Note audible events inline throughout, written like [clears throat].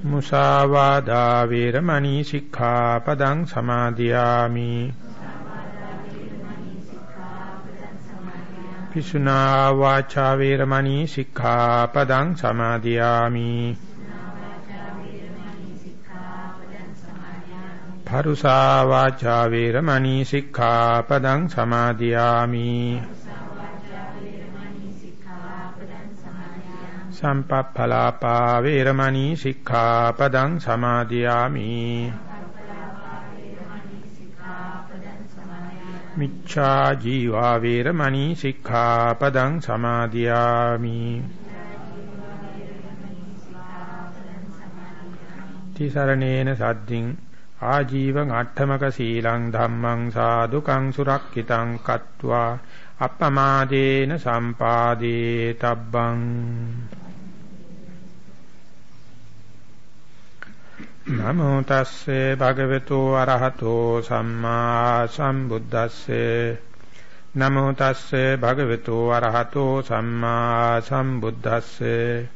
මුසාවාදා වේරමණී සික්ඛාපදං සමාදියාමි. පිසුනා වාචා වේරමණී සික්ඛාපදං සමාදියාමි. පරුසා වාචා වේරමණී සික්ඛාපදං සමාදියාමි. සම්පප්ඵලාපා වේරමණී සික්ඛාපදං සමාදියාමි. මිච්ඡා ජීවා වේරමණී සික්ඛාපදං සමාදියාමි. තිසරණේන සද්දින් ආජීවං අට්ඨමක සීලං ධම්මං සාදුකං සුරක්ඛිතං කତ୍වා අප්පමාදේන සම්පාදේ තබ්බං. නමෝ තස්සේ භගවතු අරහතෝ සම්මා සම්බුද්දස්සේ නමෝ තස්සේ භගවතු අරහතෝ සම්මා සම්බුද්දස්සේ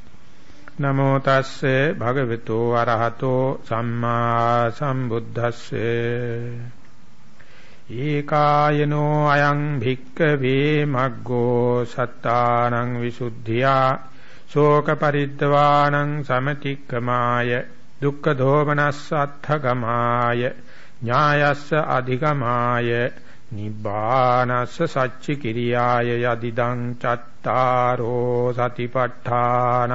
නමෝ තස්සේ භගවතු අරහතෝ සම්මා සම්බුද්දස්සේ ඒකායනෝ අයං භික්කවේ මග්ගෝ සත්තානං විසුද්ධියා ශෝක පරිද්දවානං සමතික්කමාය දුක්ඛ දෝමනස්ස අත්ථගමාය ඥායස්ස අධිගමාය නිබ්බානස්ස සච්චි කිරියාය යදිදං චත්තාරෝ සතිපට්ඨානාති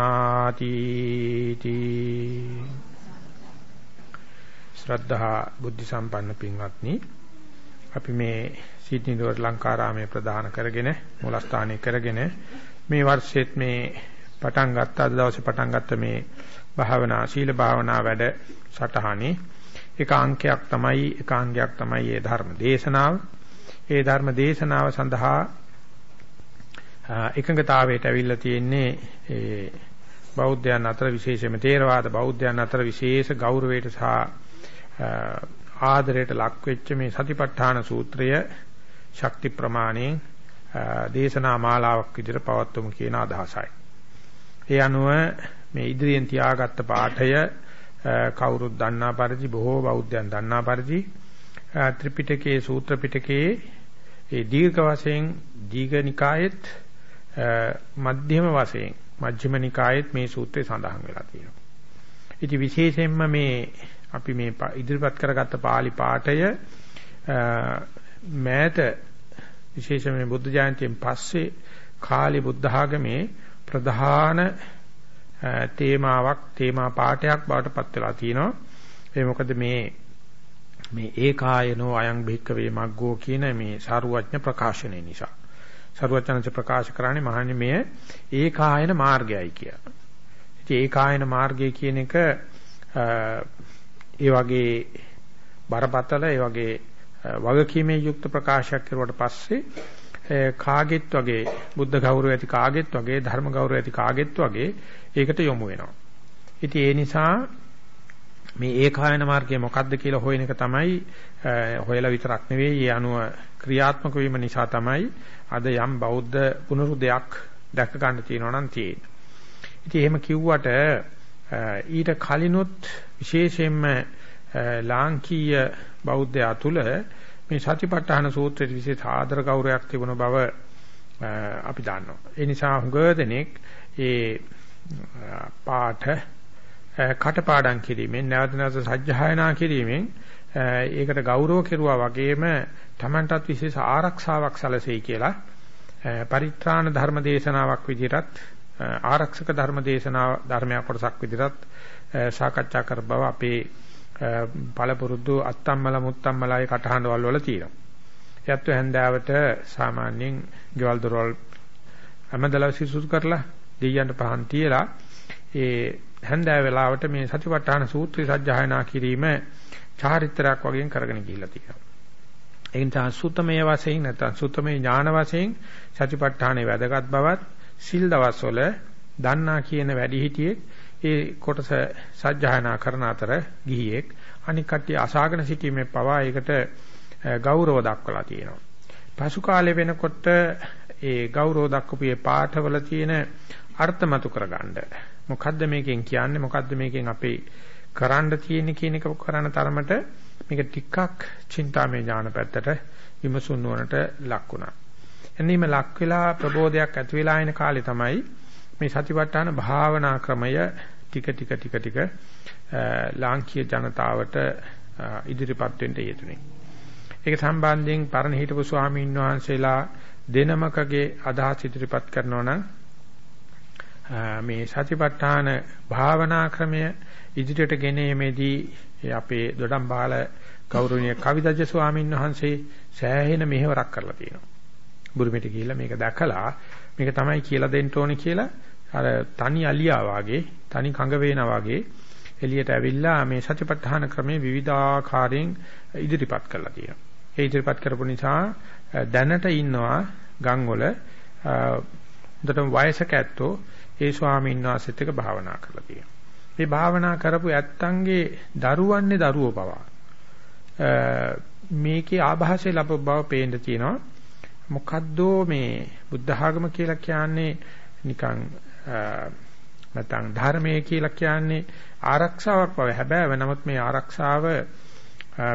තී. ශ්‍රද්ධා බුද්ධ සම්පන්න පින්වත්නි අපි මේ සිඩ්නි නුවර ලංකාරාමයේ ප්‍රදාන කරගෙන මූලස්ථානයේ කරගෙන මේ වර්ෂෙත් මේ පටන් ගත්ත අද දවසේ පටන් ගත්ත මේ භාවනා ශීල භාවනා වැඩ සටහනේ එක අංකයක් තමයි එක අංගයක් තමයි මේ ධර්ම දේශනාව. ඒ ධර්ම දේශනාව සඳහා එකඟතාවයට අවිල්ලා තියෙන්නේ ඒ බෞද්ධයන් අතර විශේෂයෙන්ම තේරවාද බෞද්ධයන් අතර විශේෂ ගෞරවයට සහ ආදරයට ලක් වෙච්ච මේ සතිපට්ඨාන සූත්‍රය ශක්ති ප්‍රමාණයෙන් දේශනා මාලාවක් විදිහට පවත්වමු කියන අදහසයි. ඒ අනුව මේ ඉදිරියෙන් තියාගත්ත පාඨය කවුරුත් දන්නා පරිදි බොහෝ බෞද්ධයන් දන්නා පරිදි ත්‍රිපිටකයේ සූත්‍ර පිටකයේ ඒ දීර්ඝ වශයෙන් දීඝනිකායෙත් මධ්‍යම වශයෙන් මජ්ක්‍ධිම නිකායෙත් මේ සූත්‍රය සඳහන් වෙලා තියෙනවා. ඉතින් විශේෂයෙන්ම මේ අපි මේ ඉදිරිපත් කරගත්ත pāli පාඨය මෑත විශේෂයෙන්ම බුද්ධ ජයන්තියෙන් පස්සේ කාලේ බුද්ධ ආගමේ ප්‍රධාන තේමාවක් තේමා පාඨයක් බවට පත් වෙලා තිනවා. ඒ මොකද මේ මේ ඒකායනෝ අයං භික්කවේ මග්ගෝ කියන මේ සාරුවඥ ප්‍රකාශනය නිසා. සාරුවඥංශ ප්‍රකාශ කරන්නේ මහන්නේ මේ ඒකායන මාර්ගයයි කියලා. ඉතින් ඒකායන මාර්ගය කියන එක ඒ වගේ බරපතල ඒ වගේ වගකීමේ යුක්ත ප්‍රකාශයක් කරුවට පස්සේ කාගෙත් වගේ බුද්ධ ගෞරවය ඇති කාගෙත් වගේ ධර්ම ගෞරවය ඇති කාගෙත් වගේ ඒකට යොමු වෙනවා. ඉතින් ඒ නිසා මේ ඒකායන මාර්ගය මොකක්ද කියලා හොයන එක තමයි හොයලා විතරක් නෙවෙයි ඒ අනුව ක්‍රියාත්මක වීම නිසා තමයි අද යම් බෞද්ධ පුනරුදයක් දැක ගන්න තියෙනවා නම් තියෙන්නේ. ඉතින් එහෙම කිව්වට ඊට කලිනුත් විශේෂයෙන්ම ලාංකීය බෞද්ධයා තුල මේ සතිපට්ඨාන සූත්‍රයේ විශේෂ ආදර ගෞරවයක් තිබුණ බව අපි දන්නවා. ඒ නිසා හුඟ දෙනෙක් ඒ පාඨ කටපාඩම් කිරීමෙන් නැවත නැවත සජ්ජායනා කිරීමෙන් ඒකට ගෞරව කෙරුවා වගේම Tamanටත් විශේෂ ආරක්ෂාවක් සැලසෙයි කියලා පරිත්‍රාණ ධර්ම දේශනාවක් විදිහටත් ආරක්ෂක ධර්ම දේශනාව ධර්මයක් කොටසක් විදිහටත් සාකච්ඡා කර බව අපේ පළපුරුදු අත්තම්මල මුත්තම්මලයි කටහඬවල් වල තියෙනවා. යැත්තු හැන්දාවට සාමාන්‍යයෙන් ගෙවල් දොරවල් හැමදලා සිසුසු කරලා දෙයයන්ට පහන් තියලා ඒ හැන්දෑව වෙලාවට මේ සතිපට්ඨාන සූත්‍රය සජ්ජායනා කිරීම චාරිත්‍රාක් වශයෙන් කරගෙන ගිහිල්ලා තියෙනවා. ඒ නිසා සුත්තමයේ වශයෙන් නැත්නම් සුත්තමයේ ඥාන වශයෙන් සතිපට්ඨානේ වැදගත් බවත් සිල් දවස්වල දන්නා කියන වැඩිහිටියෙක් ඒ කොටස සජ්ජායනා කරන අතර ගිහියෙක් අනික් කට්ටිය අසාගෙන සිටීමේ පවා ඒකට ගෞරව දක්වලා තියෙනවා. පසු කාලේ වෙනකොට ඒ ගෞරව දක්වපු ඒ පාඨවල තියෙන අර්ථමතු කරගන්න මොකද්ද මේකෙන් කියන්නේ මොකද්ද මේකෙන් අපේ කරන්න තියෙන්නේ කියන එක කරන තරමට මේක ටිකක් චින්තාමය ඥාන පැත්තට විමසුන් නුවණට ලක් වුණා. එන්නීම ලක් වෙලා ප්‍රබෝධයක් ඇති වෙලා එන කාලේ තමයි මේ සතිපට්ඨාන භාවනා ක්‍රමය ටික ටික ටික ටික ලාංකීය ජනතාවට ඉදිරිපත් වෙන්න යෙදුනේ. ඒක සම්බන්ධයෙන් පරණ හිටපු ස්වාමීන් වහන්සේලා දෙනමකගේ අදහස් ඉදිරිපත් කරනවා නම් මේ සතිපට්ඨාන භාවනා ක්‍රමය ඉදිරියට ගෙනීමේදී අපේ දොඩම්බාල ගෞරවනීය කවිදජ ස්වාමීන් වහන්සේ සෑහෙන මෙහෙවරක් කරලා තියෙනවා. බුරුමෙට ගිහිල්ලා මේක දැකලා මේක තමයි කියලා දෙන්න ඕනේ කියලා අර තනි අලියා වාගේ තනි කඟ වේනා වාගේ එළියට ඇවිල්ලා මේ සතිපට්ඨාන ක්‍රමේ විවිධාකාරයෙන් ඉදිරිපත් කරලා තියෙනවා. ඒ ඉදිරිපත් කරපු නිසා දැනට ඉන්නවා ගම්වල හොඳටම වයසක ඇත්තෝ ඒ ස්වාමීන් වහන්සේත් එක්ක භාවනා කරලා තියෙනවා. මේ භාවනා කරපු ඇත්තන්ගේ දරුවන්නේ දරුවෝ පවා. මේකේ ආభాසය ලැබ බව පේන්න තියෙනවා. මොකද්ද මේ බුද්ධ ආගම කියලා කියන්නේ නිකන් නැත්නම් ධර්මයේ කියලා කියන්නේ ආරක්ෂාවක් බව. හැබැයි නමුත් මේ ආරක්ෂාව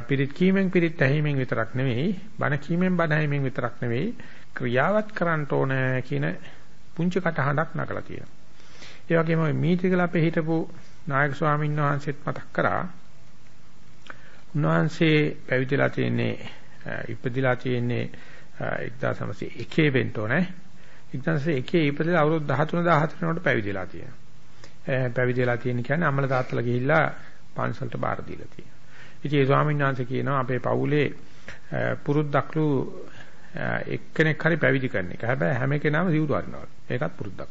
පිරිත් කීමෙන් පිරිත් ඇහිමෙන් විතරක් නෙවෙයි, බණ කීමෙන් බණ ඇහිමෙන් විතරක් නෙවෙයි, ක්‍රියාවත් කරන්න ඕන කියන පුංචි කටහඬක් නකලා තියෙනවා. ඒ වගේම ওই මීටිකල අපේ හිටපු නායක ස්වාමීන් වහන්සේත් මතක් කරා. උන්වහන්සේ පැවිදිලා තියෙන්නේ ඉපදිලා තියෙන්නේ 1901 වෙන්න ඕනේ. 1901 ඉපදලා අවුරුදු 13 14 වෙනකොට පැවිදිලා තියෙනවා. පැවිදිලා තියෙන කියන්නේ අම්මලා තාත්තලා ගිහිල්ලා පන්සලට බාර දීලා තියෙනවා. ඉතින් ඒ ස්වාමීන් වහන්සේ කියනවා අපේ පවුලේ පුරුද්දක්ලු එක්කෙනෙක් හරි පැවිදි කරන එක. හැබැයි හැම කෙනාම සිවුරු අරිනවා. ඒකත් පුරුද්දක්.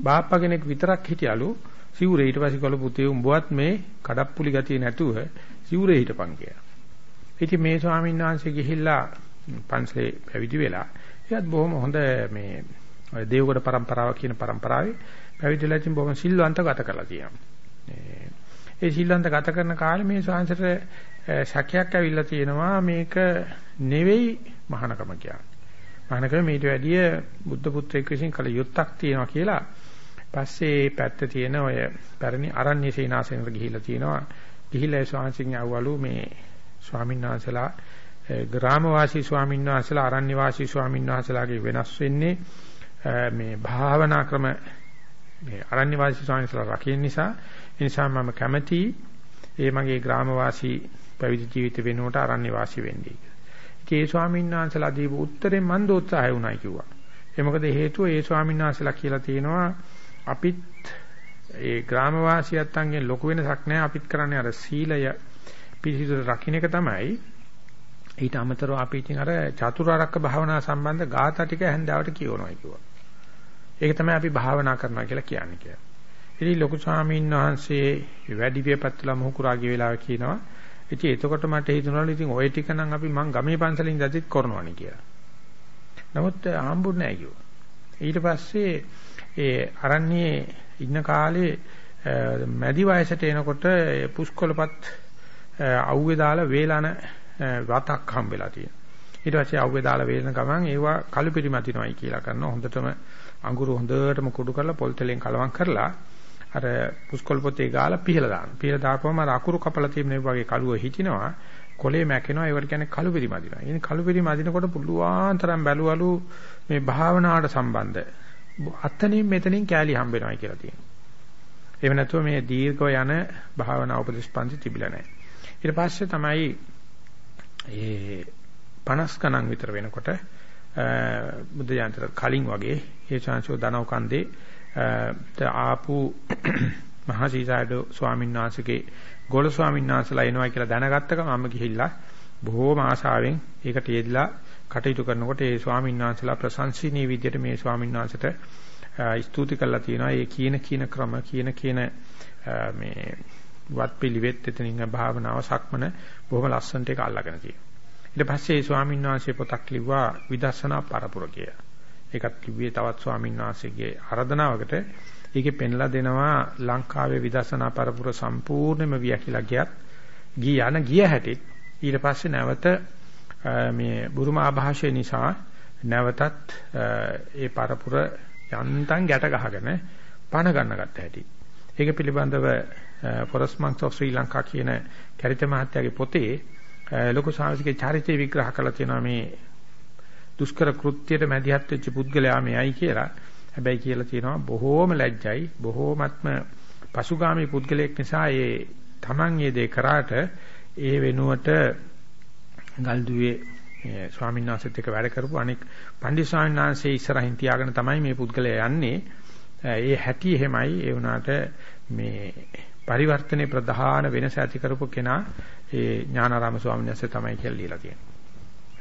බාප්පා කෙනෙක් විතරක් හිටියලු සිවුරේ ඊට පස්සේ කළු පුතේ උඹවත් මේ කඩප්පුලි ගතිය නැතුව සිවුරේ හිටපන් කියලා. ඉතින් මේ ස්වාමීන් වහන්සේ ගිහිල්ලා පන්සලේ පැවිදි වෙලා එයත් බොහොම හොඳ මේ ඔය දේවගොඩ પરම්පරාව කියන પરම්පරාවේ පැවිදිලා තින් බොහොම සිල්වන්ත ගත කරලා තියෙනවා. ඒ සිල්වන්ත ගත කරන කාලේ මේ ශාන්සට ශක්‍යයක් ඇවිල්ලා තියෙනවා මේක නෙවෙයි මහානකම කියන්නේ. මහානකම ඊට වැඩිය බුද්ධ පුත්‍රයෙක් විසින් කළ යුත්තක් තියෙනවා කියලා. පස්සේ පැත්තේ තියෙන ඔය පැරණි අරණ්‍ය සීනාසනෙට ගිහිල්ලා තියෙනවා. ගිහිල්ලා ශාන්සින් යවවලු මේ ස්වාමීන් වහන්සේලා ග්‍රාමවාසී ස්වාමීන් වහන්සේලා අරණ්‍ය වාසී ස්වාමීන් වහන්සේලාගේ වෙනස් වෙන්නේ මේ භාවනා ක්‍රම මේ අරණ්‍ය වාසී ස්වාමීන් වහන්සේලා රකින්න නිසා ඒ නිසා මම කැමැති ඒ මගේ ග්‍රාමවාසී පැවිදි ජීවිත වෙනුවට අරණ්‍ය වාසී වෙන්නේ. ඉතින් ඒ ස්වාමීන් වහන්සේලා දීපු උත්තරේ මන් දෝත්සාහය වුණා කිව්වා. ඒ මොකද හේතුව ඒ ස්වාමීන් වහන්සේලා කියලා තියෙනවා අපිත් ඒ ග්‍රාමවාසියත්න්ගෙන් ලොකු වෙනසක් නැහැ අපිත් කරන්නේ අර සීලය පිළිසිදු රකින්න එක තමයි ඊට අමතරව අපි ඉතින් අර චතුරාර්යක භාවනා සම්බන්ධ ગાථා ටික හැන්දාවට කියවනවා කිව්වා. ඒක තමයි අපි භාවනා කරනවා කියලා කියන්නේ කියලා. ඉතින් ලොකු ස්වාමීන් වහන්සේ වැඩි විපත්තුලා මොහුකුරාගේ වෙලාව කියනවා. ඉතින් එතකොට මට හිතුණාලු ඉතින් ওই ටික නම් අපි මං ගමේ පන්සලින් දතිත් කරනවානේ කියලා. නමුත් හම්බුනේ නැහැ කිව්වා. ඊට පස්සේ ඒ අරණියේ ඉන්න කාලේ මැදි වයසට එනකොට පුස්කොළපත් අවුවේ දාලා වේලන වතක් හම්බෙලා තියෙනවා. ඊට පස්සේ අවුවේ දාලා වේලන ගමන් ඒවා කළු පිරිමතිනවයි කියලා කරනවා. හොඳටම අඟුරු හොඳටම කුඩු කරලා පොල් තෙලෙන් කලවම් කරලා අර පුස්කොළ පොතේ ගාලා පිහලා දානවා. පිහලා දාපුවම අර අකුරු කපලා තියෙන මේ වගේ කළුව හිටිනවා. කොලේ මැකෙනවා. ඒවට කියන්නේ කළු පිරිමදිනවා. ඉතින් කළු පිරිමදිනකොට පුළුවන් තරම් බැලුවලු මේ භාවනාවට සම්බන්ධ අතනින් මෙතනින් කෑලි හම්බ වෙනවා කියලා තියෙනවා. එහෙම නැතුව මේ දීර්ඝව යන භාවනා උපදේශපන්ති තිබිලා නැහැ. ඊට පස්සේ තමයි ඒ 50 ගණන් විතර වෙනකොට බුද්ධ යාන්ත්‍ර කලින් වගේ ඒ chance දනව කන්දේ ආපු [clears throat] මහා සීසාඩ ස්වාමීන් වහන්සේගේ ගෝල ස්වාමීන් වහන්සේලා එනවා කියලා දැනගත්ත ගමන් මම ගිහිල්ලා බොහෝම ආශාවෙන් ඒකට යෙදලා කටයුතු කරනකොට ඒ ස්වාමීන් වහන්සේලා ප්‍රශංසනීය විදිහට මේ ස්වාමීන් වහන්සේට ස්තුති කළා තියෙනවා. ඒ කියන කියන ක්‍රම කියන කියන මේ වත් පිළිවෙත් එතනින් භාවනාව සක්මන බොහොම ලස්සනට ඒක අල්ලගෙන තියෙනවා. ඊට පස්සේ ඒ ස්වාමීන් වහන්සේ පොතක් ලිව්වා විදර්ශනා පරපුර කියලා. ඒකත් කිව්වේ තවත් ස්වාමීන් වහන්සේගේ ආරාධනාවකට ඒකේ පෙන්ලා දෙනවා ලංකාවේ විදර්ශනා පරපුර සම්පූර්ණයෙන්ම වියකිලා ගියත් ගිය යන ගිය හැටිත් ඊට පස්සේ නැවත මේ බුරුම ආభాෂය නිසා නැවතත් ඒ පරපුර යන්තම් ගැට ගහගෙන පණ ගන්න ගත්ත හැටි. ඒක පිළිබඳව Uh, Forest Monks of Sri Lanka කියන කරිත මහත්තයාගේ පොතේ uh, ලොකු සාංශිකේ චරිතය විග්‍රහ කරලා තියෙනවා මේ දුෂ්කර කෘත්‍යයට මැදිහත් වෙච්ච පුද්ගලයා මෙයයි කියලා. හැබැයි කියලා තියෙනවා බොහෝම ලැජ්ජයි බොහෝමත්ම පසුගාමී පුද්ගලයෙක් නිසා ඒ Taman මේ දේ කරාට ඒ වෙනුවට ගල්දුවේ ස්වාමීන් වහන්සේත් එක්ක වැඩ කරපු අනෙක් පණ්ඩිත ස්වාමීන් වහන්සේ ඉස්සරහින් තියාගෙන තමයි මේ පුද්ගලයා යන්නේ. Uh, ඒ හැටි එහෙමයි ඒ වුණාට මේ පරිවර්තනයේ ප්‍රධාන වෙනස ඇති කරපු කෙනා ඒ ඥානාරාම ස්වාමීන් වහන්සේ තමයි කියලා ලියලා තියෙනවා.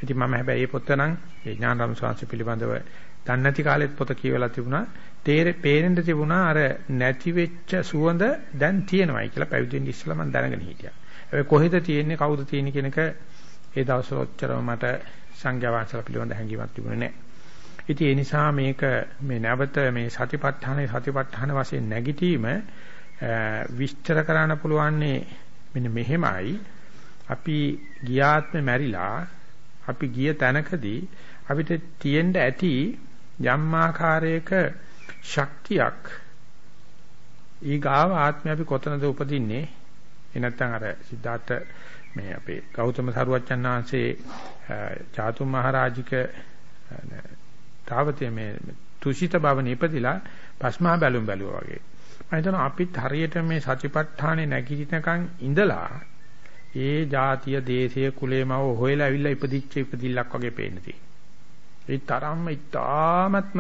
ඉතින් මම හැබැයි මේ පොත නම් ඒ ඥානරම් ශාස්ත්‍ර පිළිබඳව දන්නේ නැති කාලෙත් පොත කියවලා තිබුණා. තේරෙ පේනෙන්න තිබුණා අර නැති වෙච්ච සුවඳ දැන් තියෙනවයි කියලා පැවිදෙන්න ඉස්සලා මම දැනගෙන හිටියා. හැබැයි කොහෙද තියෙන්නේ කවුද තියෙන්නේ කියන එක ඒ දවස්වල ඔච්චරම මට සංඥා වාසල පිළිබඳ හැඟීමක් තිබුණේ නැහැ. ඉතින් ඒ නිසා මේක මේ නැවත මේ සතිපට්ඨානේ සතිපට්ඨාන වශයෙන් නැගිටීම විස්තර කරන්න පුළුවන්නේ මෙන්න මෙහෙමයි. අපි ගියාත්මේ මැරිලා අපි ගිය තැනකදී අපිට තියෙන්න ඇති යම් ආකාරයක ශක්තියක් ඊගාව ආත්මය අපි කොතනද උපදින්නේ ඒ නැත්නම් අර සිද්ධාර්ථ මේ අපේ ගෞතම සරුවච්චන් වහන්සේ චාතුම් මහරජික තාවතේ මේ තුසිත භවනේ ඉපදිලා පස්මහා බැලුම් බැලුවා වගේ මම හිතනවා අපිත් හරියට මේ සතිපට්ඨානේ නැගිටිනකන් ඉඳලා ඒ ජාතිය දේශය කුලේමව හොයලා ඇවිල්ලා ඉපදිච්ච ඉපදිල්ලක් වගේ පේන්න තියෙනවා. ඒ තරම්ම ඉතාමත්ම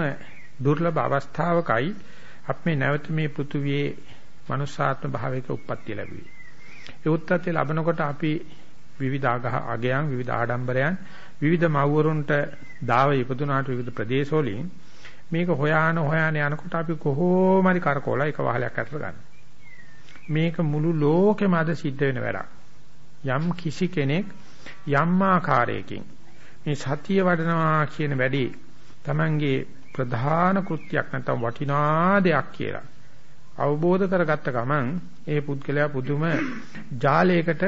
දුර්ලභ අවස්ථාවකයි අපි නැවත මේ පෘථුවියේ මනුෂ්‍යාත්ම භාවයක උප්පත්ති ලැබුවේ. ඒ උත්පත්ති ලැබනකොට අපි විවිධ අගයන් විවිධ ආඩම්බරයන් විවිධ මව්වරුන්ට දාව ඉපදුනාට විවිධ ප්‍රදේශවලින් මේක හොයාන හොයාන යනකොට අපි කොහොම හරි කරකෝලා එක වහලයක් අතර ගන්න. මේක මුළු ලෝකෙම අද සිද්ධ වෙන වැඩක්. යම් කිසි කෙනෙක් යම් ආකාරයකින් මේ සතිය වඩනවා කියන වැඩේ Tamange ප්‍රධාන කෘත්‍යයක් නැත්නම් වටිනා දෙයක් කියලා අවබෝධ කරගත්ත ගමන් ඒ පුද්ගලයා පුදුම ජාලයකට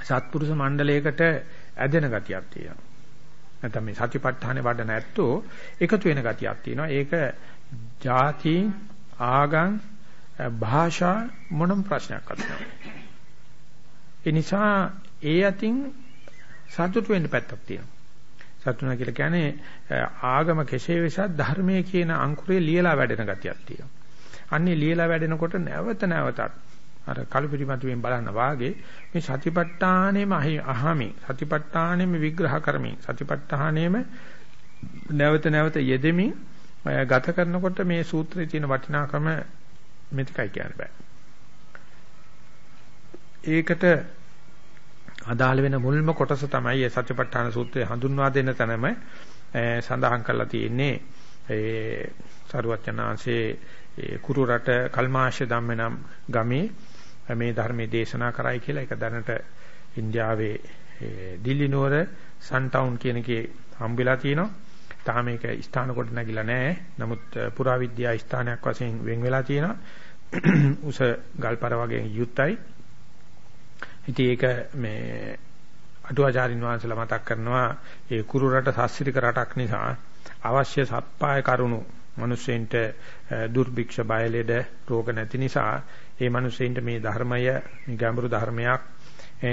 සත්පුරුෂ මණ්ඩලයකට ඇදෙන ගතියක් තියෙනවා. නැත්නම් මේ සතිපට්ඨානේ වඩන ඇත්තෝ එකතු වෙන ගතියක් තියෙනවා. ඒක ಜಾති ආගම් භාෂා මොනම ප්‍රශ්නයක්වත් නැහැ. ඒ නිසා ඒ අතින් සතුට වෙන්න පැත්තක් තියෙනවා. සතුටුනා කියලා කියන්නේ ආගම කෙසේ වෙසත් ධර්මයේ කියන අංකුරේ ලියලා වැඩෙන ගතියක් තියෙනවා. අන්නේ ලියලා වැඩෙනකොට නැවත නැවතත් අර කලපිරිමතුෙන් බලන්න වාගේ මේ සතිපට්ඨානෙම අහමි සතිපට්ඨානෙම විග්‍රහ කරමින් සතිපට්ඨානෙම නැවත නැවත යෙදෙමින් ගත කරනකොට මේ සූත්‍රයේ තියෙන වටිනාකම මෙතිකයි කියන්න බෑ. ඒකට අදාළ වෙන මුල්ම කොටස තමයි ඒ සත්‍යපට්ඨාන සූත්‍රය හඳුන්වා දෙන්න තැනම සඳහන් කරලා තියෙන්නේ ඒ සරුවචනාංශේ ඒ කුරු රට කල්මාශය ධම්ම නම් ගමේ මේ ධර්මයේ දේශනා කරයි කියලා ඒක දැනට ඉන්දියාවේ දිල්ලි නුවර සන් ටවුන් කියන එකේ හම්බෙලා තියෙනවා. තාම මේක ස්ථාන කොට නැගිලා නැහැ. නමුත් පුරාවිද්‍යා ස්ථානයක් වශයෙන් වෙන් වෙලා තියෙනවා. [clears throat] උස ගල්පර වගේ යුත්තයි. ඉතින් ඒක මේ අටුවාචාරින් වහන්සේලා මතක් කරනවා ඒ කුරු රට සස්සිරික රටක් නිසා අවශ්‍ය සප්පාය කරුණු මිනිස්සෙන්ට දුර්භික්ෂ බයලෙඩ රෝග නැති නිසා ඒ මිනිස්සෙන්ට මේ ධර්මය මේ ගැඹුරු ධර්මයක්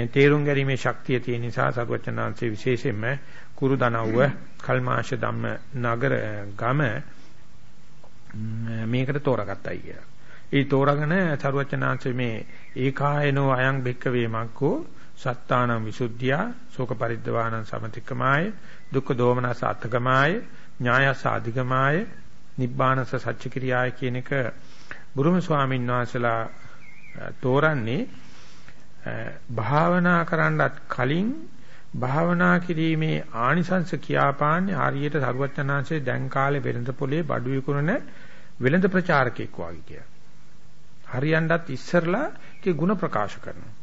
තේරුම් ගැනීමේ ශක්තිය තියෙන නිසා සරුවචනාංශයේ විශේෂයෙන්ම කුරු දනව්ව කල්මාශ ධම්ම නගර ගම මේකට තෝරාගත්තයි කියලා. ඒ තෝරාගෙන සරුවචනාංශයේ මේ ඒකායනෝ අයං භික්කවේ මක්කෝ සත්තානං විසුද්ධියා ශෝක පරිද්දවානං සමතික්කමාය දුක්ඛ දෝමනස අත්ථගමාය ඥායස අධිගමාය නිබ්බානස සච්ච කිරියාය කියන එක බුරුම ස්වාමීන් වහන්සේලා තෝරන්නේ භාවනා කරන්නත් කලින් භාවනා කිරීමේ ආනිසංශ කියාපාන්නේ හරියට සරුවචනාංශයේ දැන් කාලේ වෙළඳ පොලේ බඩු විකුණන වෙළඳ ප්‍රචාරකෙක් වගේ කියලා. හරියන්නත් ඉස්සරලා කී ಗುಣ ප්‍රකාශ කරනවා.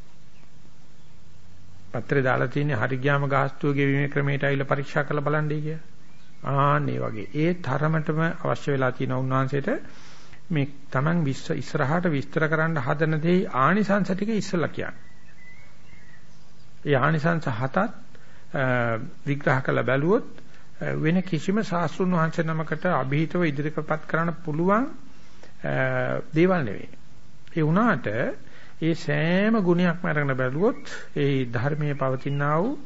පත්‍රේ දාලා තියෙන්නේ හරි ගියාම ගාස්තුව ගෙවීමේ ක්‍රමයට අයිල පරීක්ෂා කරලා බලන්නයි කිය. ආන්නේ වගේ. ඒ තරමටම අවශ්‍ය වෙලා තියෙන උන්වහන්සේට මේ Taman විශ්ව ඉස්සරහට විස්තර කරන්න හදන දේ ආනිසංස ටික ඉස්සලා කියන්නේ. ඒ ආනිසංස හතත් විග්‍රහ කළ බැලුවොත් වෙන කිසිම ශාස්ත්‍රුන් වහන්සේ නමකට અભීතව ඉදිරිපත් කරන්න පුළුවන් දේවල් නෙවෙයි. ඒ වුණාට ඒ සෑම ගුණයක්ම අරගෙන බැලුවොත් ඒ ධර්මයේ පවතිනා වූ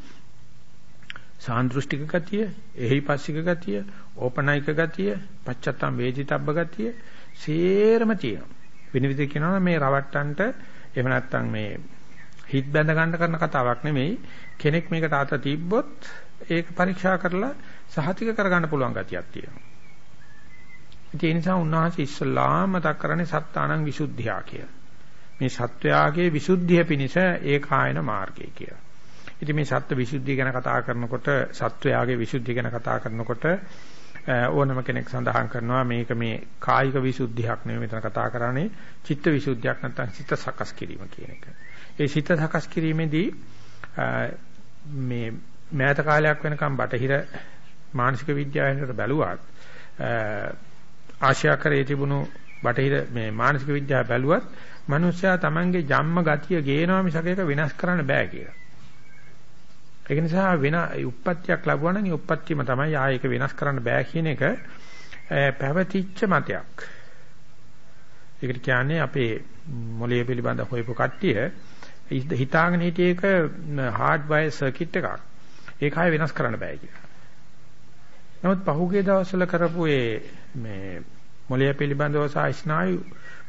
සාන්දෘෂ්ටික ගතිය, එහිපස්සික ගතිය, ඕපනයික ගතිය, පච්චත්තම් වේදිතබ්බ ගතිය සේරම තියෙනවා. වෙන විදිහට කියනවා මේ රවට්ටන්ට එහෙම නැත්නම් මේ හිත බැඳ ගන්න කරන කතාවක් නෙමෙයි කෙනෙක් මේකට අත තිබ්බොත් ඒක පරීක්ෂා කරලා සහතික කරගන්න පුළුවන් ගතියක් තියෙනවා. ඒ නිසා උන්වහන්සේ ඉස්සලාම මතක් කරන්නේ සත්තානං විසුද්ධියා කියලා. මේ සත්වයාගේ විසුද්ධිය පිණිස ඒකායන මාර්ගය කියලා. ඉතින් මේ සත්ත්ව විසුද්ධිය ගැන කතා කරනකොට සත්වයාගේ විසුද්ධිය ගැන කතා කරනකොට ඕනම කෙනෙක් සඳහන් කරනවා මේක මේ කායික විසුද්ධියක් නෙවෙයි මෙතන කතා කරන්නේ චිත්ත විසුද්ධියක් නැත්නම් සිත සකස් කිරීම කියන එක. ඒ සිත සකස් කිරීමේදී මේ මෑත කාලයක් වෙනකම් බටහිර මානසික විද්‍යාවෙන්ට බැලුවත් ආශ්‍යාකරයේ තිබුණු බටහිර මේ මානසික විද්‍යාව බැලුවත් මිනිස්සයා Tamange ජම්ම ගතිය ගේනවා මිසක ඒක වෙනස් කරන්න බෑ කියලා. ඒක නිසා වෙන උප්පත්තියක් ලැබුවා නම් ඒ උප්පත්තියම තමයි ආයෙක වෙනස් කරන්න බෑ කියන එක පැවතිච්ච මතයක්. ඒකට කියන්නේ අපේ මොළය පිළිබඳ හොයපු කට්ටිය හිතාගෙන හිටිය එක හાર્ඩ්වයර් සර්කිට් එකක්. ඒක ආයෙ වෙනස් කරන්න බෑ කියලා. නමුත් පහුගිය දවස්වල කරපු මේ මොළය පිළිබඳව සහ ස්නායු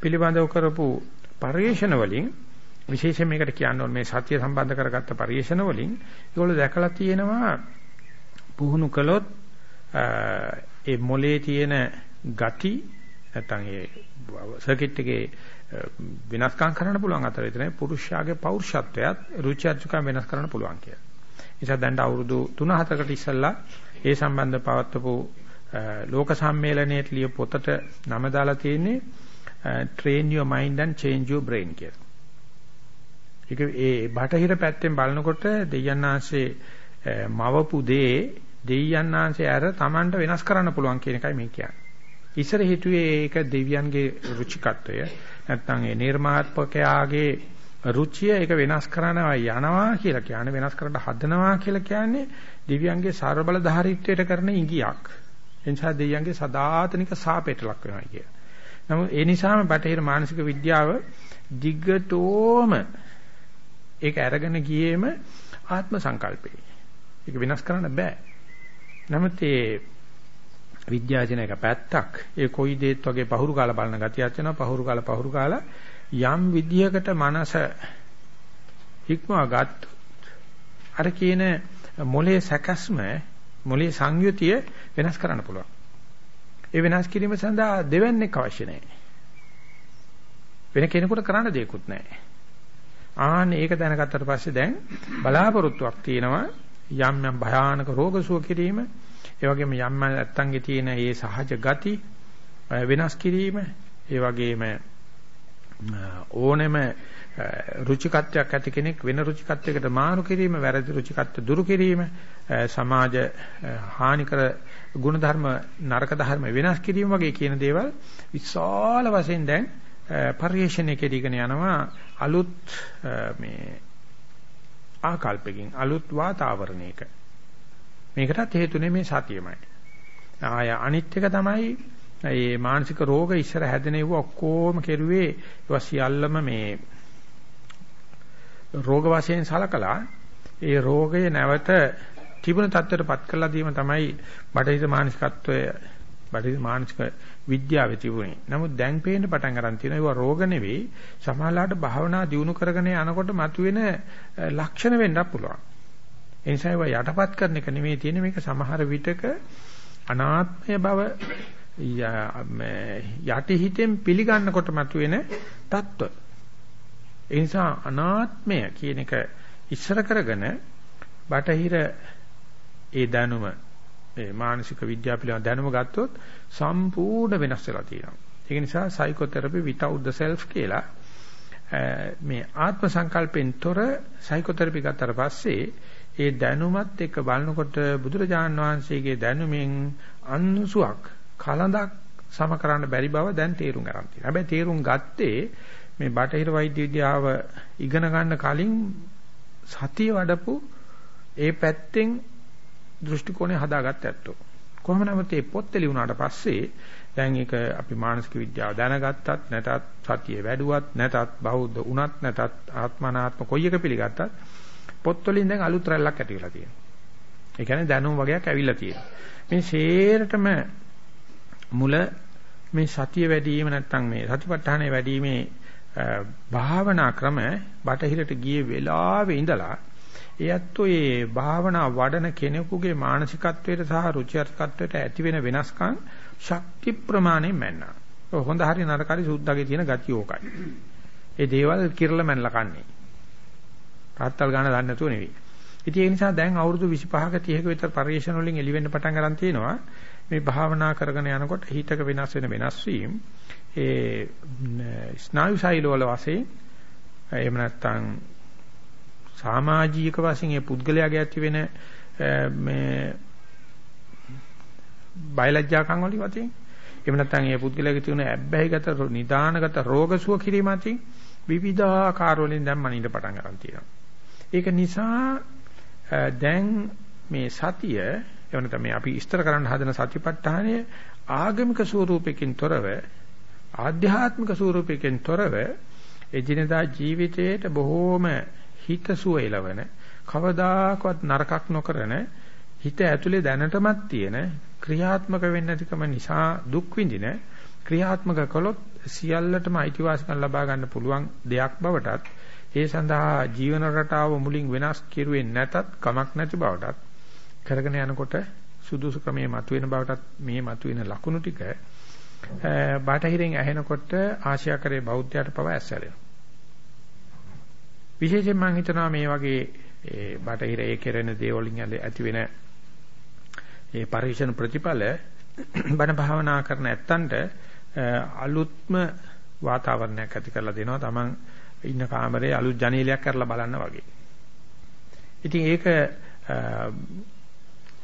පිළිබඳව කරපු පරිශන වලින් විශේෂයෙන් මේකට කියන්න ඕනේ මේ සත්‍ය සම්බන්ධ කරගත්ත පරිශන වලින් ඒගොල්ලෝ දැකලා තියෙනවා පුහුණු කළොත් ඒ මොලේ තියෙන ගති නැත්නම් ඒ සර්කිට් එකේ වෙනස්කම් කරන්න පුළුවන් අතර විතරයි පුරුෂයාගේ පෞරුෂත්වයත් රුචි අරුචිකම් වෙනස් කරන්න පුළුවන් කියලා. නිසා දැන් අවුරුදු 3-4කට ඉස්සෙල්ලා ඒ සම්බන්ධ පවත්වපු ලෝක සම්මේලනයේ ලිය පොතට නම දාලා තියෙන්නේ train your mind and change your brain කියලා. ඒක ඒ බටහිර පැත්තෙන් බලනකොට දෙයයන්ාංශේ මවපු දේ දෙයයන්ාංශේ අර Tamanට වෙනස් කරන්න පුළුවන් කියන එකයි මේ කියන්නේ. ඉස්සර හිතුවේ ඒක දෙවියන්ගේ රුචිකත්වය නැත්නම් ඒ නිර්මාත්මකයාගේ රුචිය ඒක වෙනස් කරනවා යනවා කියලා කියන්නේ වෙනස් කරන්න හදනවා කියලා කියන්නේ දෙවියන්ගේ ਸਰබලධාරීත්වයට කරන ඉඟියක්. එනිසා දෙවියන්ගේ සදාතනික සාපේට ලක් වෙනවා කිය. නමුත් ඒ නිසාම බටහිර මානසික විද්‍යාව දිග්ගටෝම ඒක අරගෙන ගියේම ආත්ම සංකල්පේ. ඒක වෙනස් කරන්න බෑ. නමුත් ඒ විද්‍යාජන එක පැත්තක් ඒ කොයි දෙයක් වගේ පහුරු කාලා බලන ගතියක් වෙනවා පහුරු කාලා පහුරු කාලා යම් විදියකට මනස හික්මවා ගත්තොත් අර කියන මොලේ සැකස්ම මොලේ සංයුතිය වෙනස් කරන්න පුළුවන්. ඒ වෙනස් කිරීම සඳහා දෙවන්නේක් අවශ්‍ය නැහැ. වෙන කෙනෙකුට කරන්න දෙයක්වත් නැහැ. ආන්න ඒක දැනගත්තට පස්සේ දැන් බලාපොරොත්තුවක් තියෙනවා. යම් යම් භයානක රෝග සුව කිරීම, ඒ වගේම යම් නැත්තන්ගේ තියෙන ඒ සහජ ගති වෙනස් කිරීම, ඒ වගේම ඕනෙම රුචිකත්වයක් ඇති කෙනෙක් වෙන රුචිකත්වයකට මාරු කිරීම, වැරදි රුචිකත්ව දුරු කිරීම, සමාජ හානිකර ಗುಣධර්ම නරක ධර්ම වෙනස් කිරීම වගේ කියන දේවල් විශාල වශයෙන් දැන් පරිශ්‍රණය කෙරීගෙන යනවා අලුත් මේ ආකල්පකින් අලුත් වාතාවරණයක. මේකටත් හේතුනේ මේ සතියමයි. ආය අනිත් එක තමයි මේ මානසික රෝග ඉස්සර හැදෙනව ඔක්කොම කෙරුවේ ඒවා සියල්ලම මේ රෝග වශයෙන් සලකලා ඒ රෝගය නැවත තිබුණ තත්ත්වයටපත් කළා දීම තමයි බටහිර මානසිකත්වය බටහිර මානසික විද්‍යාවේ තිබුණේ. නමුත් දැන් පේන්න පටන් ගන්න තියෙන ඒවා රෝග නෙවෙයි සමාලාට භාවනා දියුණු කරගෙන යනකොට මතුවෙන ලක්ෂණ වෙන්නත් පුළුවන්. ඒ නිසා ඒවා යටපත් කරන එක නෙමෙයි තියෙන්නේ මේක සමහර විටක අනාත්මය බව යටි හිතෙන් පිළිගන්නකොට මතුවෙන தত্ত্ব. ඒ නිසා අනාත්මය කියන එක ඉස්සර කරගෙන බටහිර ඒ දැනුම ඒ මානසික විද්‍යාව පිළිබඳ දැනුම ගත්තොත් සම්පූර්ණ වෙනස් වෙලා තියෙනවා. ඒක නිසා සයිකෝതെරපි without the self කියලා මේ ආත්ම සංකල්පෙන් තොර සයිකෝതെරපි ගත්තට පස්සේ ඒ දැනුමත් එක්ක බලනකොට බුදුරජාණන් වහන්සේගේ දැනුමෙන් අන්සුවක් කලඳක් සම කරන්න බැරි බව දැන් තේරුම් ගන්න තියෙනවා. හැබැයි තේරුම් ගත්තේ මේ බටහිර වෛද්‍ය විද්‍යාව ඉගෙන ගන්න කලින් සතිය වඩපු ඒ පැත්තෙන් දෘෂ්ටි කෝණය හදාගත්ත ඇත්තෝ. කොහොම නමුත් මේ පොත් ලියුණාට පස්සේ දැන් ඒක අපි මානසික විද්‍යාව දැනගත්තත් නැතත් සතිය වැඩුවත් නැතත් බෞද්ධ උනත් නැතත් ආත්මනාත්ම කොයි එක පිළිගත්තත් පොත් වලින් දැන් අලුත් රැල්ලක් ඇති වෙලා තියෙනවා. ඒ කියන්නේ දැනුම වගේක් ඇවිල්ලා තියෙනවා. මේ ෂේරටම මුල මේ සතිය වැඩි වීම නැත්නම් මේ සතිපට්ඨානය වැඩි වීමේ භාවනා ක්‍රම බටහිරට ගියේ වෙලාවේ ඉඳලා එයත් ඔය භාවනා වඩන කෙනෙකුගේ මානසිකත්වයට සහ රුචිකාරකත්වයට ඇති වෙන වෙනස්කම් ශක්ති ප්‍රමාණයෙන් මැන්නා. හොඳ හරි නරක හරි සුද්ධගේ තියෙන ගතිය ඕකයි. ඒ දේවල් කිරලා මැනලා කන්නේ. තාත්තල් ගන්න දන්නේ නැතුව නෙවෙයි. ඉතින් ඒ නිසා දැන් අවුරුදු 25ක 30ක විතර පරිශ්‍රණ වලින් එළි වෙන්න පටන් ගන්න තියෙනවා. මේ භාවනා කරගෙන යනකොට හිතක වෙනස් වෙන වෙනස් වීම ඒ ස්නායු ශෛල වල වශයෙන් එහෙම නැත්නම් සමාජීයක වශයෙන් ඒ පුද්ගලයාගේ ඇති වෙන මේ බයලජ්ජාකම් වලින් වශයෙන් එහෙම නැත්නම් ඒ පුද්ගලයාගේ තියෙන ඇබ්බැහිගත නිදානගත රෝග සුව කිරීම අතින් විවිධාකාර වලින් දැන් මනින්න පටන් ගන්න තියෙනවා. ඒක නිසා දැන් මේ සතිය එවන තමයි අපි ඉස්තර කරන්න හදන සතිපට්ඨානය ආගමික ස්වරූපයකින් තොරව ආධ්‍යාත්මික ස්වරූපයකින් තොරව එදිනදා ජීවිතයේට බොහෝම හිතසුව එළවන කවදාකවත් නරකක් නොකරන හිත ඇතුලේ දැනටමත් තියෙන ක්‍රියාත්මක වෙන්නේ නැතිකම නිසා දුක් විඳින ක්‍රියාත්මක කළොත් සියල්ලටම අයිතිවාසිකම් ලබා ගන්න පුළුවන් දෙයක් බවටත් ඒ සඳහා ජීවන රටාව මුලින් වෙනස් කෙරුවේ නැතත් කමක් නැති බවටත් කරගෙන යනකොට සුදුසු ක්‍රමයේ මතුවෙන බවටත් මේ මතුවෙන ලකුණු ටික බාටහිරෙන් ඇහෙනකොට ආශ්‍යාකරේ බෞද්ධයාට පව ඇස්සැරෙනවා විශේෂයෙන් මම හිතනවා මේ වගේ ඒ බටහිර ඒ කෙරෙන දේවලින් ඇති වෙන ඒ පරිශන ප්‍රතිඵල [clears throat] බණ භාවනා කරන ඇත්තන්ට අලුත්ම වාතාවරණයක් ඇති කරලා දෙනවා Taman ඉන්න කාමරේ අලුත් ජනේලයක් කරලා බලන්න වගේ. ඉතින් ඒක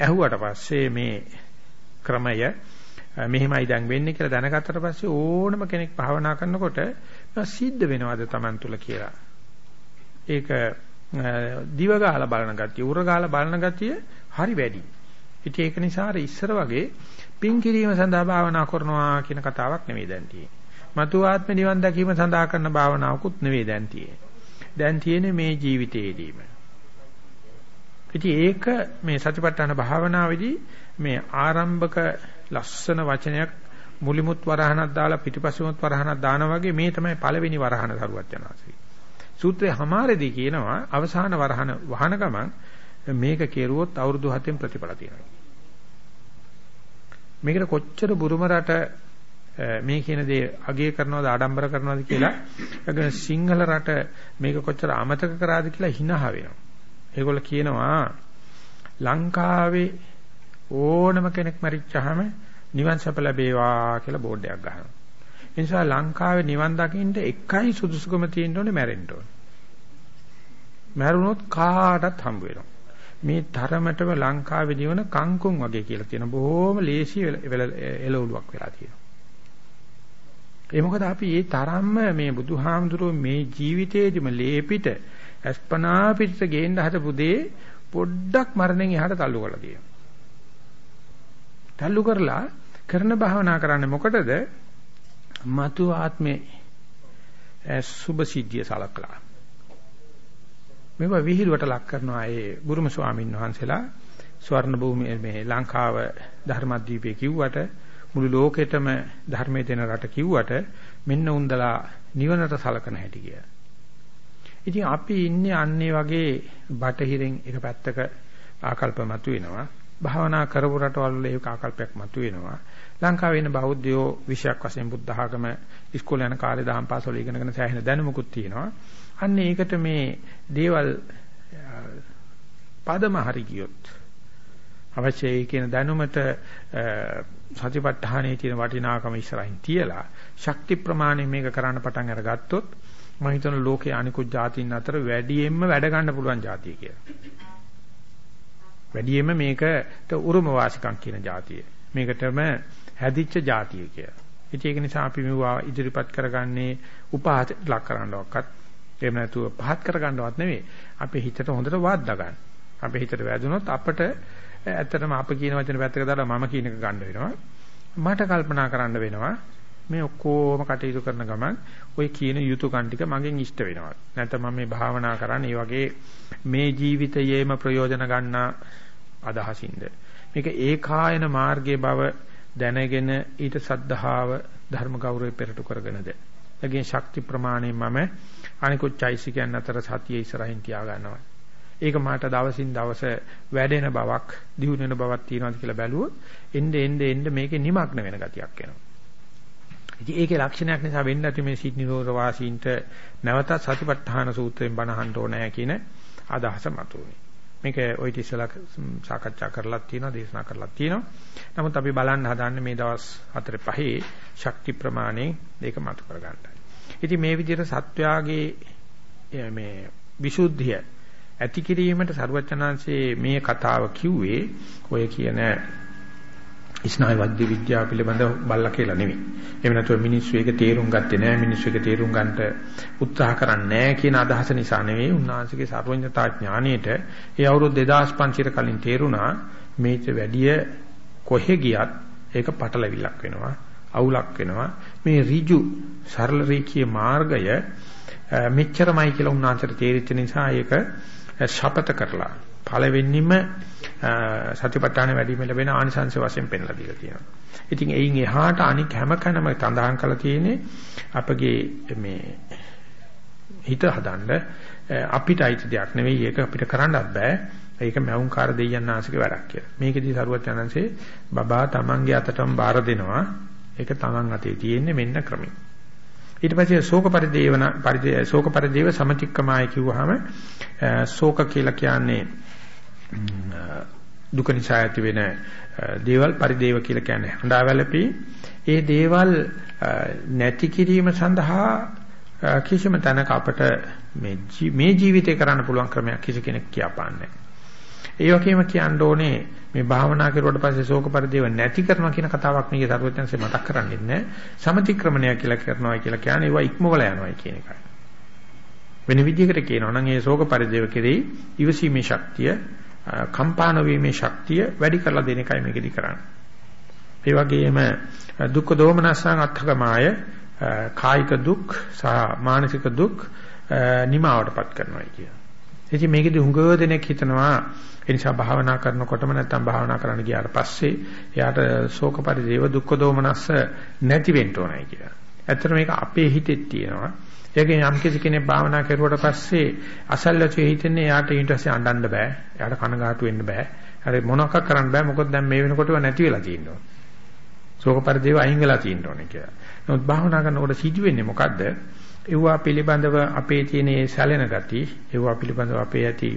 ඇහුවට පස්සේ මේ ක්‍රමය මෙහෙමයි දැන් වෙන්නේ කියලා දැනගත්තට පස්සේ ඕනම කෙනෙක් භාවනා කරනකොට සිද්ධ වෙනවද Taman තුල කියලා. ඒක දිව ගහලා බලන ගතිය, උර ගහලා බලන ගතිය හරි වැඩි. ඉතින් ඒක නිසා අර ඉස්සර වගේ පින් කිරීම සඳහා භාවනා කරනවා කියන කතාවක් නෙවෙයි දැන් තියෙන්නේ. මතු ආත්ම නිවන් දැකීම සඳහා කරන භාවනාවකුත් නෙවෙයි දැන් තියෙන්නේ. දැන් තියෙන්නේ මේ ජීවිතයේදීම. ඉතින් ඒක මේ සතිපට්ඨාන භාවනාවේදී මේ ආරම්භක ලස්සන වචනයක් මුලිමුත් වරහනක් දාලා පිටිපස්සෙමුත් වරහනක් දානා වගේ මේ තමයි පළවෙනි වරහන දරුවත් යනවා. සූත්‍රයේ හැමාරේදී කියනවා අවසාන වරහන වහන ගමන් මේක කෙරුවොත් අවුරුදු 7න් ප්‍රතිඵල තියෙනවා. මේකට කොච්චර බුරුම රට මේ කියන දේ අගය කරනවද ආඩම්බර කරනවද කියලා ඒගොල්ලෝ සිංහල රට මේක කොච්චර අමතක කරාද කියලා හිනහ වෙනවා. ඒගොල්ලෝ කියනවා ලංකාවේ ඕනම කෙනෙක් මරිච්චාම නිවන් සප ලැබේවා කියලා බෝඩ් එකක් ගහනවා. ඒ නිසා ලංකාවේ නිවන් දකින්න එකයි සුදුසුකම තියෙන්න ඕනේ මැරෙන්න ඕනේ. මැරුණොත් කාටවත් හම්බ වෙනවා. මේ තරමටම ලංකාවේ ජීවන කංකුම් වගේ කියලා තියෙන බොහොම ලේසි එළවලුවක් වෙලා තියෙනවා. ඒ මොකද අපි මේ තරම්ම මේ බුදුහාමුදුරුවෝ මේ ජීවිතේදිම ලේපිට අස්පනා පිටට ගේන්න හදපු දේ පොඩ්ඩක් මරණයෙන් එහාට තල්ලු කරලා තියෙනවා. තල්ලු කරලා කරන භාවනා කරන්නේ මොකටද? මතු ආත්මේ සුභ සිද්ධිය සලකලා. මේවා විහිළුවට ලක් කරනවා ඒ බුරුම ස්වාමීන් වහන්සේලා ස්වර්ණ භූමියේ මේ ලංකාව ධර්මද්වීපයේ කිව්වට මුළු ලෝකෙටම ධර්මයේ දෙන රට කිව්වට මෙන්න උන්දලා නිවනට සලකන හැටි කිය. ඉතින් අපි ඉන්නේ අන්නේ වගේ බටහිරෙන් එක පැත්තක ආකල්ප මතුවෙනවා. භාවනා කරපු රටවල් වල ඒක ආකල්පයක් මතුවෙනවා. ලංකාවේ ඉන්න බෞද්ධයෝ විෂයක් වශයෙන් බුද්ධ ආගම ඉස්කෝලේ යන කාලේ දහම් පාසල ඉගෙනගෙන සෑහෙන දැනුමකුත් තියෙනවා. අන්න ඒකට මේ දේවල් පදම හරි ගියොත් අවශ්‍යයි කියන දැනුමට සතිපට්ඨානයේ තියෙන වටිනාකම ඉස්සරහින් තියලා ශක්ති ප්‍රමාණය මේක කරන්න පටන් අරගත්තොත් මම හිතන ලෝකයේ අනිකුත් જાතින් අතර වැඩියෙන්ම වැඩ ගන්න පුළුවන් જાතිය කියලා. වැඩියෙන්ම මේකට උරුම වාසිකම් කියන જાතිය. මේකටම හැදිච්ච જાතිය කියලා. ඉතින් ඒක නිසා අපි මෙවුවා ඉදිරිපත් කරගන්නේ උපහාස ලක් කරන්නවක්වත් එහෙම නැතුව පහත් කරගන්නවත් නෙවෙයි. අපේ හිතට හොඳට වාද්දා ගන්න. අපේ හිතට වැදුනොත් අපට ඇත්තටම අප කියන වචන පැත්තක දාලා මම කියන එක ගන්න වෙනවා. මට කල්පනා කරන්න වෙනවා මේ ඔක්කොම කටයුතු කරන ගමන් ওই කියන යුතුයකම් ටික මගෙන් ඉෂ්ට වෙනවා. නැත්නම් මම මේ භාවනා කරන්නේ ඒ වගේ මේ ජීවිතයේම ප්‍රයෝජන ගන්න අදහසින්ද. මේක ඒකායන මාර්ගයේ බව දැනගෙන ඊට සද්ධාව ධර්ම ගෞරවය පෙරට කරගෙනද. එගේ ශක්ති ප්‍රමාණය මම අනිකුත් චෛසිකයන් අතර සතිය ඉස්සරහින් තියා ගන්නවා. ඒක මාට දවසින් දවස වැඩෙන බවක්, දියුණු වෙන බවක් තියෙනවාද කියලා බැලුවොත් එnde එnde එnde මේකේ නිමග්න වෙන ගතියක් එනවා. ඉතින් ඒකේ ලක්ෂණයක් නිසා වෙන්න ඇති මේ සිද්නිරෝධ වාසීන්ට නැවතත් සතිපට්ඨාන සූත්‍රයෙන් බණ අහන්න ඕනෑ කියන අදහස මතුවේ. මේක ওই ඉතිසලා සාකච්ඡා කරලා තියෙනවා දේශනා කරලා තියෙනවා. නමුත් අපි බලන්න හදාන්නේ මේ දවස් 4 5 ශක්ති ප්‍රමාණය මේක මතු කරගන්නයි. ඉතින් මේ විදිහට සත්‍යාගේ මේ විසුද්ධිය ඇති කිරීමට ਸਰවචනාංශයේ මේ කතාව කිව්වේ ඔය කියන ස්නායු වෛද්‍ය විද්‍යාව පිළිබඳව බල්ලා කියලා නෙවෙයි. එහෙම නැතුව මිනිස්සු ඒක තේරුම් ගත්තේ නැහැ මිනිස්සු ඒක තේරුම් ගන්නට උත්සාහ කරන්නේ නැහැ කියන අදහස නිසා නෙවෙයි. උන්වහන්සේගේ සර්වඥතා ඥාණයට ඒ අවුරුදු 2500 කලින් තේරුණා මේක වැඩිය කොහෙ ගියත් ඒක පටලවිලක් වෙනවා. අවුලක් වෙනවා. මේ ඍජු සරල රේඛීය මාර්ගය මෙච්චරමයි කියලා උන්වහන්සේට තේරිච්ච නිසා ඒක ශපත කරලා පළවෙනිම සතිපට්ඨාන වැඩිම ලැබෙන ආනිසංශ වශයෙන් පෙන්ලා දීලා තියෙනවා. ඉතින් එයින් එහාට අනික් හැම කෙනම තඳහන් කරලා තියෙන්නේ අපගේ මේ හිත හදන්න අපිට අයිති දෙයක් නෙවෙයි ඒක අපිට කරන්නත් බෑ. ඒක මෞංකාර දෙයයන් ආශික වැඩක් කියලා. මේකෙදී සරුවත් යනන්සේ බබා තමන්ගේ අතටම බාර දෙනවා. ඒක තමන් අතේ තියෙන්නේ මෙන්න ක්‍රමයි. ඊට පස්සේ ශෝක පරිදේවන පරිදේ ශෝක පරිදේව සමතික්කමයි කිව්වහම ශෝක කියලා කියන්නේ දුක නිසා ඇති වෙන දේවල් පරිදේව කියලා කියන්නේ. හඬාවැළපි ඒ දේවල් නැති කිරීම සඳහා කිසිම තැනක අපට මේ මේ ජීවිතේ කරන්න පුළුවන් ක්‍රමයක් කිසි කෙනෙක් කියපාන්නේ ඒ වගේම කියන්න ඕනේ මේ භාවනා කරුවට පස්සේ ශෝක පරිදේව නැති කරනවා කියන කතාවක් මේකේ සරුවත්යන්සේ මතක් කරන්නේ නැහැ. සමතික්‍රමණය කියලා කරනවා කියලා කියන්නේ ඒවා ඉක්මවල යනවා කියන එකයි. වෙන විදිහකට කියනවා නම් ඒ ශෝක පරිදේව කෙරෙහි ඉවසීමේ ශක්තිය කම්පාන වීමේ ශක්තිය වැඩි කරලා දෙන එකයි මේකෙදි කරන්නේ. ඒ වගේම දුක්ඛ දෝමනසං අත්ථකමාය කායික දුක් සහ මානසික දුක් නිමාවටපත් කරනවා කියන. ඉතින් මේකෙදි හුඟ දෙනෙක් හිතනවා ඒ නිසා භාවනා කරනකොටම නැත්තම් භාවනා කරන්න ගියාට පස්සේ එයාට ශෝක පරිදේව දුක්ඛ දෝමනස්ස නැති වෙන්න ඕනයි කියලා. ඇත්තට මේක අපේ හිතෙත් තියෙනවා. ඒකෙන් යම් කිසි කෙනෙක් භාවනා කරුවට පස්සේ අසල්ලාචේ හිතෙන්නේ යාට ඊට පස්සේ අඬන්න බෑ. යාට කනගාටු වෙන්න බෑ. හරි මොනවක් කරන්න බෑ. මොකද දැන් මේ වෙනකොටව නැති වෙලා තියෙනවා. ශෝක පරිදේව අයින් වෙලා තියෙන්න ඕනේ කියලා. නමුත් භාවනා කරනකොට සිදු වෙන්නේ මොකද්ද? ඒවා පිළිබඳව අපේ තියෙන සැලෙන ගති, ඒවා පිළිබඳව අපේ ඇති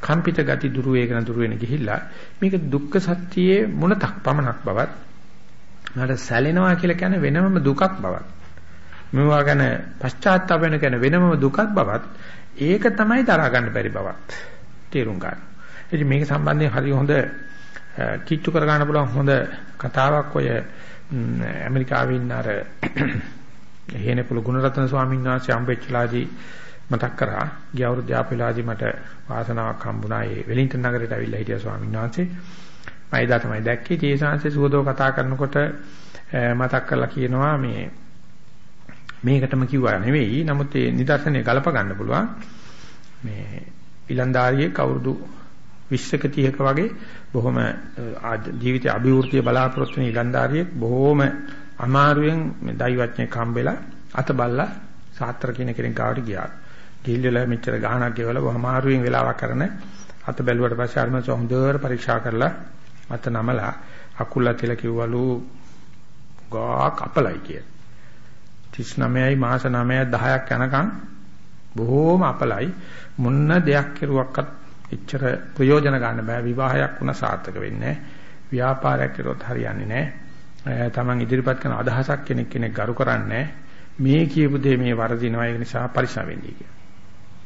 කම්පිත ගති දුරු වේගන දුරු වෙන ගිහිල්ලා මේක දුක්ඛ සත්‍යයේ මොනතක් පමණක් බවත් මට සැලෙනවා කියලා කියන්නේ වෙනම දුකක් බවත් මේවා ගැන පශ්චාත්තාප වෙන කෙන වෙනම දුකක් බවත් ඒක තමයි දරා ගන්න බැරි බවත් තේරුම් ගන්න. ඉතින් මේක සම්බන්ධයෙන් හරි හොඳ කිච්චු කර ගන්න පුළුවන් හොඳ කතාවක් ඔය ඇමරිකාවේ ඉන්න අර [clears throat] හේනපුල ගුණරත්න ස්වාමීන් වහන්සේ හම්බෙච්චලාදී මතක් කරා. ගිය අවුරුදු යාපෙලාදී මට වාසනාවක් හම්බුණා ඒ වෙලින්ටන් නගරයට ඇවිල්ලා හිටිය ස්වාමීන් වහන්සේ. මම එදා තමයි දැක්කේ. ඒ ශාන්සේ සුවදව කතා කරනකොට මතක් කරලා කියනවා මේ මේකටම කිව්වා නෙවෙයි නමුත් ඒ නිදර්ශනය ගලප ගන්න පුළුවන් මේ ඉලන්දාරියේ කවුරුදු 20ක 30ක වගේ බොහොම ජීවිතය අභිවෘද්ධිය බලාපොරොත්තු වෙන ඉලන්දාරියෙක් බොහොම අමාරුවෙන් මේ දෛවඥයෙක් හම්බෙලා අත බල්ලා සාත්‍ර කියන කෙනෙක් ගාවට ගියා. ගිහිල්ලා මෙච්චර ගාණක් ගෙවලා බොහොම අමාරුවෙන් වෙලාවක් කරන අත බැලුවට පස්සේ අරමස හොඳට පරීක්ෂා කරලා අත නමලා අකුල්ලා තියලා කිව්වලු ගා කපලයි කියලා. 39යි මාස 9යි 10ක් යනකම් බොහෝම අපලයි. මොන්න දෙයක් කෙරුවක්වත් එච්චර ප්‍රයෝජන ගන්න බෑ. විවාහයක් වුණා සාර්ථක වෙන්නේ ව්‍යාපාරයක් කරුවොත් හරියන්නේ නැහැ තමන් ඉදිරිපත් කරන අදහසක් කෙනෙක් කෙනෙක් ගරු කරන්නේ මේ කියපු දේ මේ වර්ධිනවා ඒ නිසා පරිස්සම් වෙන්න කියලා.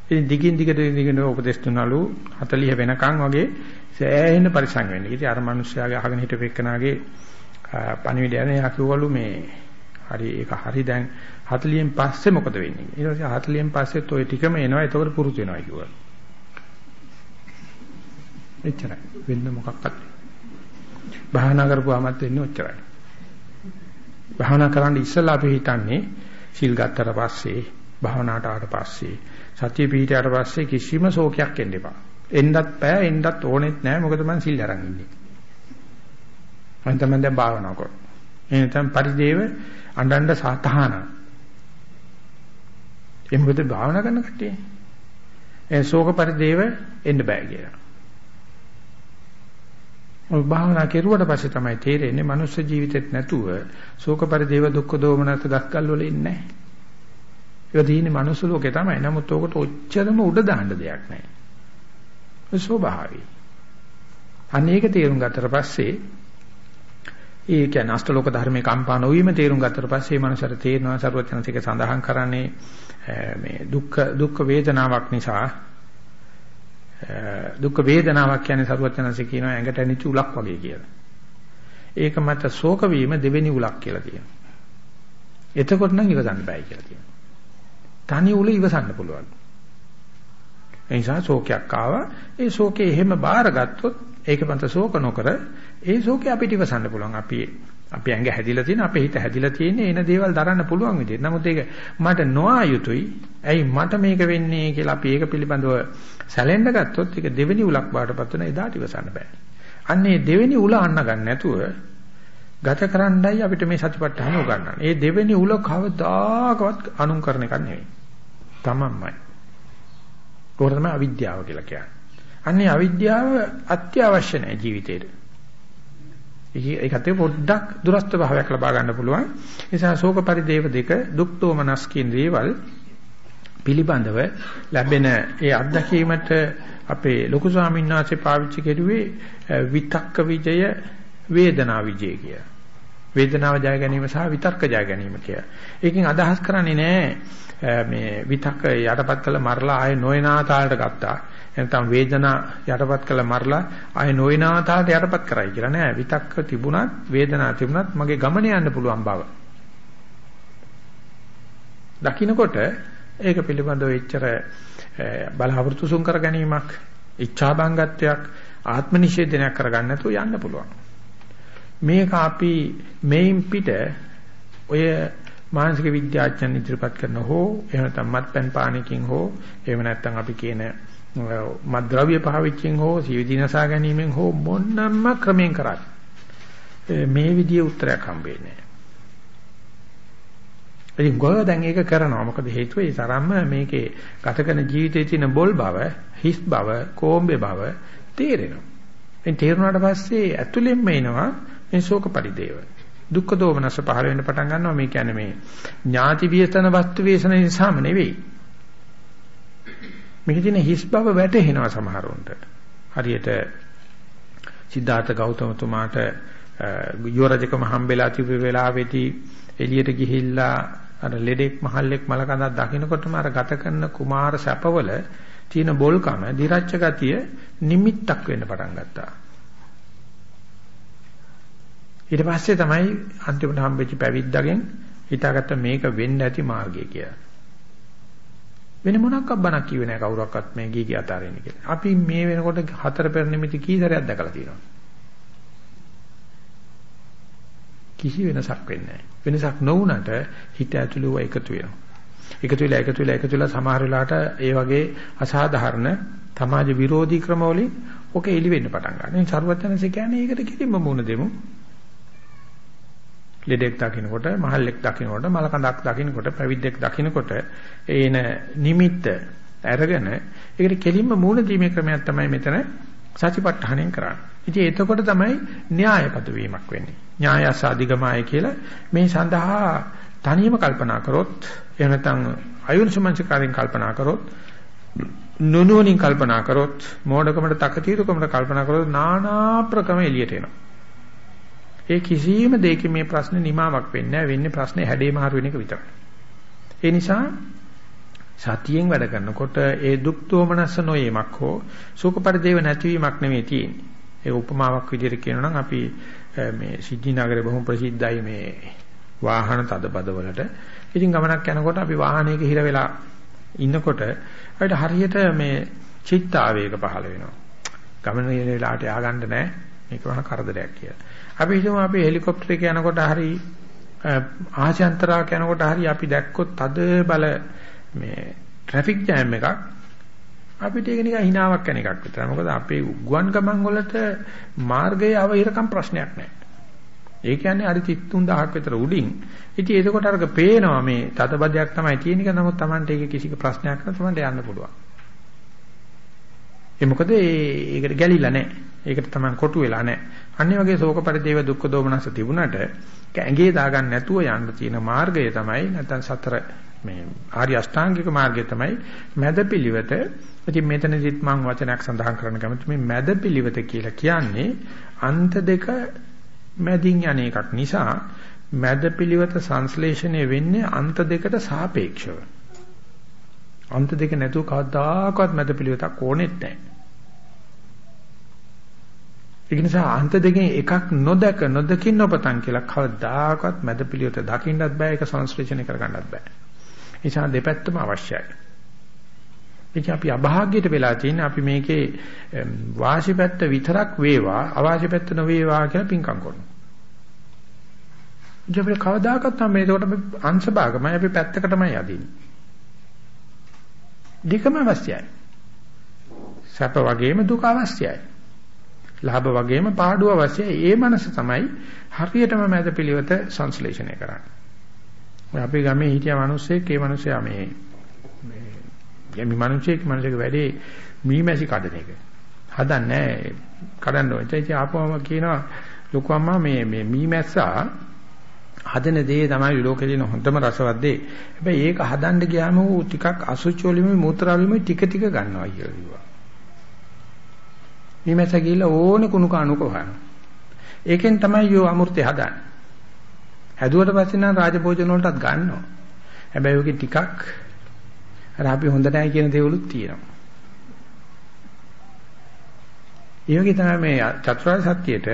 ඉතින් දිගින් දිගට දිගින් උපදේශ තුනලු 40 වෙනකන් වගේ සෑහෙන පරිස්සම් වෙන්න. ඉතින් අර මිනිස්යාගේ අහගෙන හිටපු එක්කනාගේ පණිවිඩය යන යා කිව්වලු මේ හරි ඒක හරි දැන් 40න් පස්සේ මොකද වෙන්නේ? ඊට පස්සේ 40න් පස්සෙත් ওই ටිකම එනවා. ඒතකොට පුරුදු වෙනවා කිව්වා. එච්චරයි. වෙන්න මොකක්වත්. භාවනා කරපුවාමත් වෙන්නේ ඔච්චරයි. භාවනා කරන්න ඉස්සෙල්ලා අපි හිතන්නේ සිල් ගත්තට පස්සේ භාවනාවට ආවට පස්සේ සතිය පිහිටියට පස්සේ කිසිම ශෝකයක් එන්න එපා. එන්නත් බෑ එන්නත් ඕනෙත් නෑ මොකද මං සිල් අරන් ඉන්නේ. අන්ත මම දැන් භාවනා කරනවා. එනතම් පරිදේව අඬන්න සාතහන. ඒ මොකද භාවනා කරන කට්ටිය. ඒ ශෝක පරිදේව එන්න බෑ කියලා. ඔය භාවනා කෙරුවට පස්සේ තමයි තේරෙන්නේ මනුස්ස ජීවිතෙත් නැතුව ශෝක පරිදේව දුක්ඛ දෝමනස ගස්කල් වල ඉන්නේ නැහැ. ඒක තියෙන්නේ මනුස්ස ලෝකේ තමයි. නමුත් ඕකට ඔච්චරම උඩ දාන්න දෙයක් නැහැ. ඒ ස්වභාවයි. අනේක තේරුම් ගත්තට පස්සේ ඒ කියන්නේ අෂ්ටලෝක ධර්මයේ කම්පා නොවීම තේරුම් ගත්තට පස්සේ මේ මනසට තේරෙනවා සරුවචනසික සඳහන් කරන්නේ මේ දුක්ඛ දුක්ඛ වේදනාවක් නිසා දුක් වේදනාවක් කියන්නේ සරුවචනanse කියනවා ඇඟට ඇනිච්ච උලක් වගේ කියලා. ඒක මත ශෝක වීම දෙවෙනි උලක් කියලා කියනවා. එතකොට නම් ඉවසන්න බෑ කියලා කියනවා. තනි උල ඉවසන්න පුළුවන්. ඒ නිසා ශෝකයක් ආවා. ඒ ශෝකේ එහෙම බාරගත්තොත් ඒක මත ශෝක නොකර ඒ ශෝකේ අපිට ඉවසන්න පුළුවන්. අපි අපේ ඇඟ හැදිලා තියෙන අපේ හිත හැදිලා තියෙන්නේ එන දේවල් දරන්න පුළුවන් විදිහට. නමුත් ඒක මට නොආ යුතුයි. ඇයි මට මේක වෙන්නේ කියලා අපි ඒක පිළිබඳව සැලෙන්න ගත්තොත් ඒක දෙවෙනි උලක් බාටපත් වෙන එදාට ඉවසන්න බෑ. අන්නේ දෙවෙනි උල අන්න ගන්න නැතුව ගත කරන්නයි අපිට මේ සතිපට්ඨාන උගන්වන්නේ. ඒ දෙවෙනි උල කවදාකවත් අනුන් කරන එකක් නෙවෙයි. තමන්මයි. ඒක තමයි අවිද්‍යාව කියලා කියන්නේ. අන්නේ අවිද්‍යාව අත්‍යවශ්‍ය නැහැ ජීවිතේට. ඒකත් පොඩ්ඩක් දුරස්ත භාවයක් ලබා ගන්න පුළුවන්. ඒ නිසා ශෝක පරිදේව දෙක දුක් දෝමනස් කියන දේවල් පිළිබඳව ලැබෙන ඒ අත්දැකීමට අපේ ලොකු ස්වාමීන් වහන්සේ පාවිච්චි කෙරුවේ විතක්ක විජය වේදනා විජය කිය. වේදනාව ජය ගැනීම සහ විතර්ක ජය ගැනීම කිය. ඒකෙන් අදහස් කරන්නේ නෑ මේ විතක්ක යටපත් කළ මරලා ආයේ නොයනා තාලට ගත්තා. නැත්නම් වේදනා යටපත් කළ මරලා ආය නොයනාතාවට යටපත් කරයි කියලා නෑ විතක්ක තිබුණත් වේදනා තිබුණත් මගේ ගමන යන්න පුළුවන් බව. දකින්නකොට ඒක පිළිබඳව එච්චර බලාපොරොත්තු සුන් කර ගැනීමක් ඉච්ඡා බංගත්වයක් ආත්ම නිෂේධනයක් කරගන්න නැතුව යන්න පුළුවන්. මේක අපි මේන් පිට ඔය මානසික විද්‍යාඥයන් ඉදිරිපත් කරන හෝ එහෙම නැත්නම් මත්පැන් පානකින් හෝ එහෙම නැත්නම් අපි කියන මද්ද්‍රව්‍ය පාවිච්චියෙන් හෝ සීවිදිනසා ගැනීමෙන් හෝ මොනම්ම ක්‍රමෙන් කරත් මේ විදිය උත්තරයක් හම්බෙන්නේ නැහැ. ඉතින් ගොඩ දැන් ඒක කරනවා. මොකද හේතුව ඒ තරම්ම මේකේ ගත කරන ජීවිතයේ තියෙන බොල් බව, හිස් බව, කෝම්බේ බව තේරෙනවා. එන් තේරුණාට පස්සේ ඇතුළෙන්ම එනවා මේ ශෝක පරිදේව. දුක්ඛ දෝමනස පහළ වෙන්න පටන් ගන්නවා. මේ කියන්නේ මේ ඥාති වියතන වස්තු වේසන නිසාම නෙවෙයි. මේකේ තියෙන හිස් බව වැටහෙනවා සමහරුන්ට. හරියට සිද්ධාර්ථ ගෞතමතුමාට යුවරජකම හම්බෙලා තිබු වෙලාවේදී එළියට ගිහිල්ලා අර ලෙඩෙක් මහල්ලෙක් මලකඳක් දකින්නකොටම අර ගත කරන කුමාර සැපවල තියෙන බොල්කම දිරච්ච ගතිය නිමිත්තක් වෙන්න පටන් ගත්තා. ඊට පස්සේ තමයි අන්තිමට හම්බෙච්ච පැවිද්දගෙන් හිතාගත්ත මේක වෙන්න ඇති මාර්ගය කියලා. වෙන මොනක්වත් බණක් කිව්වේ නැහැ කවුරක්වත් මේ ගී කිය අතාරින්න කියලා. අපි මේ වෙනකොට හතර පෙර නිමිති කී සැරයක් දැකලා තියෙනවද? කිසි වෙනසක් වෙන්නේ නැහැ. වෙනසක් නොවුනට හිත ඇතුළේ එකතු වෙනවා. එකතු වෙලා එකතු වෙලා එකතු වෙලා සමහර වෙලාවට ඒ වගේ අසාධාරණ සමාජ විරෝධී ක්‍රම වලින් ඔක එලි වෙන්න පටන් ගන්නවා. ඉතින් සර්වඥන්සේ කියන්නේ ඒකට කිලිම මුණ දෙමු. ලෙඩෙක් දකින්නකොට, මහල්ලෙක් දකින්නකොට, මලකඳක් දකින්නකොට, පැවිද්දෙක් දකින්නකොට ඒන නිමිත්ත අරගෙන ඒකට කෙලින්ම මූණ දීමේ ක්‍රමයක් තමයි මෙතන සතිපට්ඨානෙන් කරන්නේ. ඉතින් එතකොට තමයි න්‍යායපත වීමක් වෙන්නේ. න්‍යායස අධිගමය කියලා මේ සඳහා තනියම කල්පනා කරොත් එහෙම නැත්නම් අයුන්සමංචකාරයෙන් කල්පනා කරොත් නුනුවණින් කල්පනා කරොත් මෝඩකමට තකතිරුකමට කල්පනා කරොත් নানা ප්‍රකම එළියට එනවා. ඒ කිසියම් දෙයකින් මේ ප්‍රශ්නේ නිමාවක් වෙන්නේ නැහැ. වෙන්නේ ප්‍රශ්නේ හැඩේ මාරු වෙන එක විතරයි. ඒ නිසා සතියෙන් වැඩ කරනකොට ඒ දුක් දෝමනස්ස නොයීමක් හෝ සුඛ පරිදේව නැතිවීමක් නෙමෙයි තියෙන්නේ. ඒ උපමාවක් විදිහට කියනවා නම් අපි මේ සිද්ධි නගරේ බොහොම ප්‍රසිද්ධයි මේ වාහන තදබද වලට. ඉතින් ගමනක් යනකොට අපි වාහනයක හිර වෙලා ඉන්නකොට අපිට හරියට මේ චිත්ත ආවේග පහළ වෙනවා. ගමන යන වෙලාවට ය아가න්න නැහැ. මේක වහන කරදරයක් කියලා. අපි හිතමු අපි හෙලිකොප්ටර් එක යනකොට හරි ආශයන්තරාවක් යනකොට හරි අපි දැක්කොත් තද බල මේ ට්‍රැෆික් ජෑම් එකක් අපිට ඒක නිකන් හිනාවක් යන එකක් විතරයි. මොකද අපේ ගුවන් ගමන් වලට මාර්ගයේ අවහිරකම් ප්‍රශ්නයක් නැහැ. ඒ කියන්නේ අර 33000ක් විතර උඩින්. ඉතින් එතකොට අරක පේනවා මේ තදබදයක් තමයි තියෙන එක. නමුත් Tamante ඒක කිසි ප්‍රශ්නයක් නැත්නම් Tamante යන්න පුළුවන්. ඒ මොකද ඒකට ගැලිලා නැහැ. ඒකට තමයි කොටු වෙලා නැහැ. අනිත් වගේ ශෝක පරිදේව දුක්ඛ දෝමනස තිබුණට ඇඟේ දාගන්න නැතුව යන්න තියෙන මාර්ගය තමයි නැත්නම් සතර මේ ආර්ය අෂ්ටාංගික මාර්ගය තමයි මැදපිලිවෙත. ඉතින් මෙතනදිත් මම වචනයක් සඳහන් කරන්න කැමති මේ මැදපිලිවෙත කියලා කියන්නේ අන්ත දෙක මැදින් යන එකක් නිසා මැද පිළිවෙත සංශ්ලේෂණය වෙන්නේ අන්ත දෙකට සාපේක්ෂව. අන්ත දෙක නැතුව කවදාකවත් මැද පිළිවෙතක් ඕනෙත් නැහැ. ඒ නිසා අන්ත දෙකෙන් එකක් නොදක නොදකින් නොපතන් කියලා කවදාකවත් මැද පිළිවෙත දකින්නත් බෑ ඒක සංශ්ලේෂණය කරගන්නත් බෑ. ඒ නිසා දෙපැත්තම අවශ්‍යයි. ඒක අපි අභාග්‍යයට වෙලා තියෙන අපි මේකේ වාසි පැත්ත විතරක් වේවා අවාසි පැත්ත නොවේවා කියලා පින්කම් කරනවා. ඉතින් අපිට කවදාකවත් නම් මේකට අංශ භාගමයි අපි පැත්තකටමයි යදින්නේ. දෙකම අවශ්‍යයි. සැප වගේම දුක අවශ්‍යයි. ලාභ වගේම පාඩුව අවශ්‍යයි. ඒ මනස තමයි හරියටම මැද පිළිවෙත සංශ්ලේෂණය කරන්නේ. අපි ගමේ හිටිය මිනිස්සෙක් ඒ මිනිස්සයා මේ මේ යමි මිනිස්සෙක් මිනිස්සෙක් වැඩේ මීමැසි කඩන එක. හදන්නේ කඩන්න ඕනේ. ඉතින් ආපුවම කියනවා ලොකු අම්මා මේ මේ මීමැස්සා හදන දේ තමයි ලෝකේ තියෙන හොඳම රසවත් දේ. හැබැයි ඒක හදන්න ගියාම ඌ ටිකක් අසුචි වලින් මූත්‍රාවලින් ටික ටික ගන්නවා කියලා කිව්වා. මේ මැස ගිහිල්ලා ඕනේ කුණු කණුක වහන. ඒකෙන් තමයි යෝ අමෘතය හදන්නේ. හැදුවට පස්සේ නම් රාජභෝජන වලටත් ගන්නවා. හැබැයි ඔකේ ටිකක් අර අපි හොඳ නැහැ කියන දේවලුත් තියෙනවා. ඒ වගේ තමයි මේ චතුරාර්ය සත්‍යයට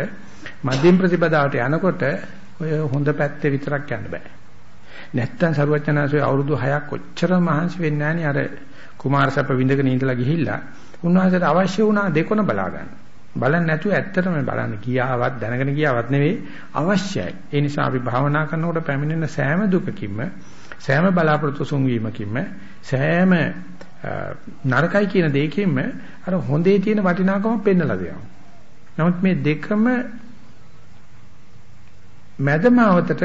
මධ්‍යම ප්‍රතිපදාවට යනකොට ඔය හොඳ පැත්තේ විතරක් යන්න බෑ. නැත්තම් සරුවචනාංශයේ අවුරුදු 6ක් ඔච්චර මහන්සි වෙන්නේ නැණි අර කුමාරසප විඳගෙන ඉඳලා ගිහිල්ලා උන්වහන්සේට අවශ්‍ය වුණා දෙකොන බලා ගන්න. බලන්නේ නැතුව ඇත්තටම බලන්න කියාවත් දැනගෙන කියාවත් නෙවෙයි අවශ්‍යයි. ඒ නිසා අපි භාවනා කරනකොට පැමිණෙන සෑම දුකකින්ම සෑම බලාපොරොත්තු සුන්වීමකින්ම සෑම නරකයි කියන දෙයකින්ම අර හොඳේ තියෙන වටිනාකම පෙන්නලා දෙනවා. නමුත් මේ දෙකම මැදමාවතට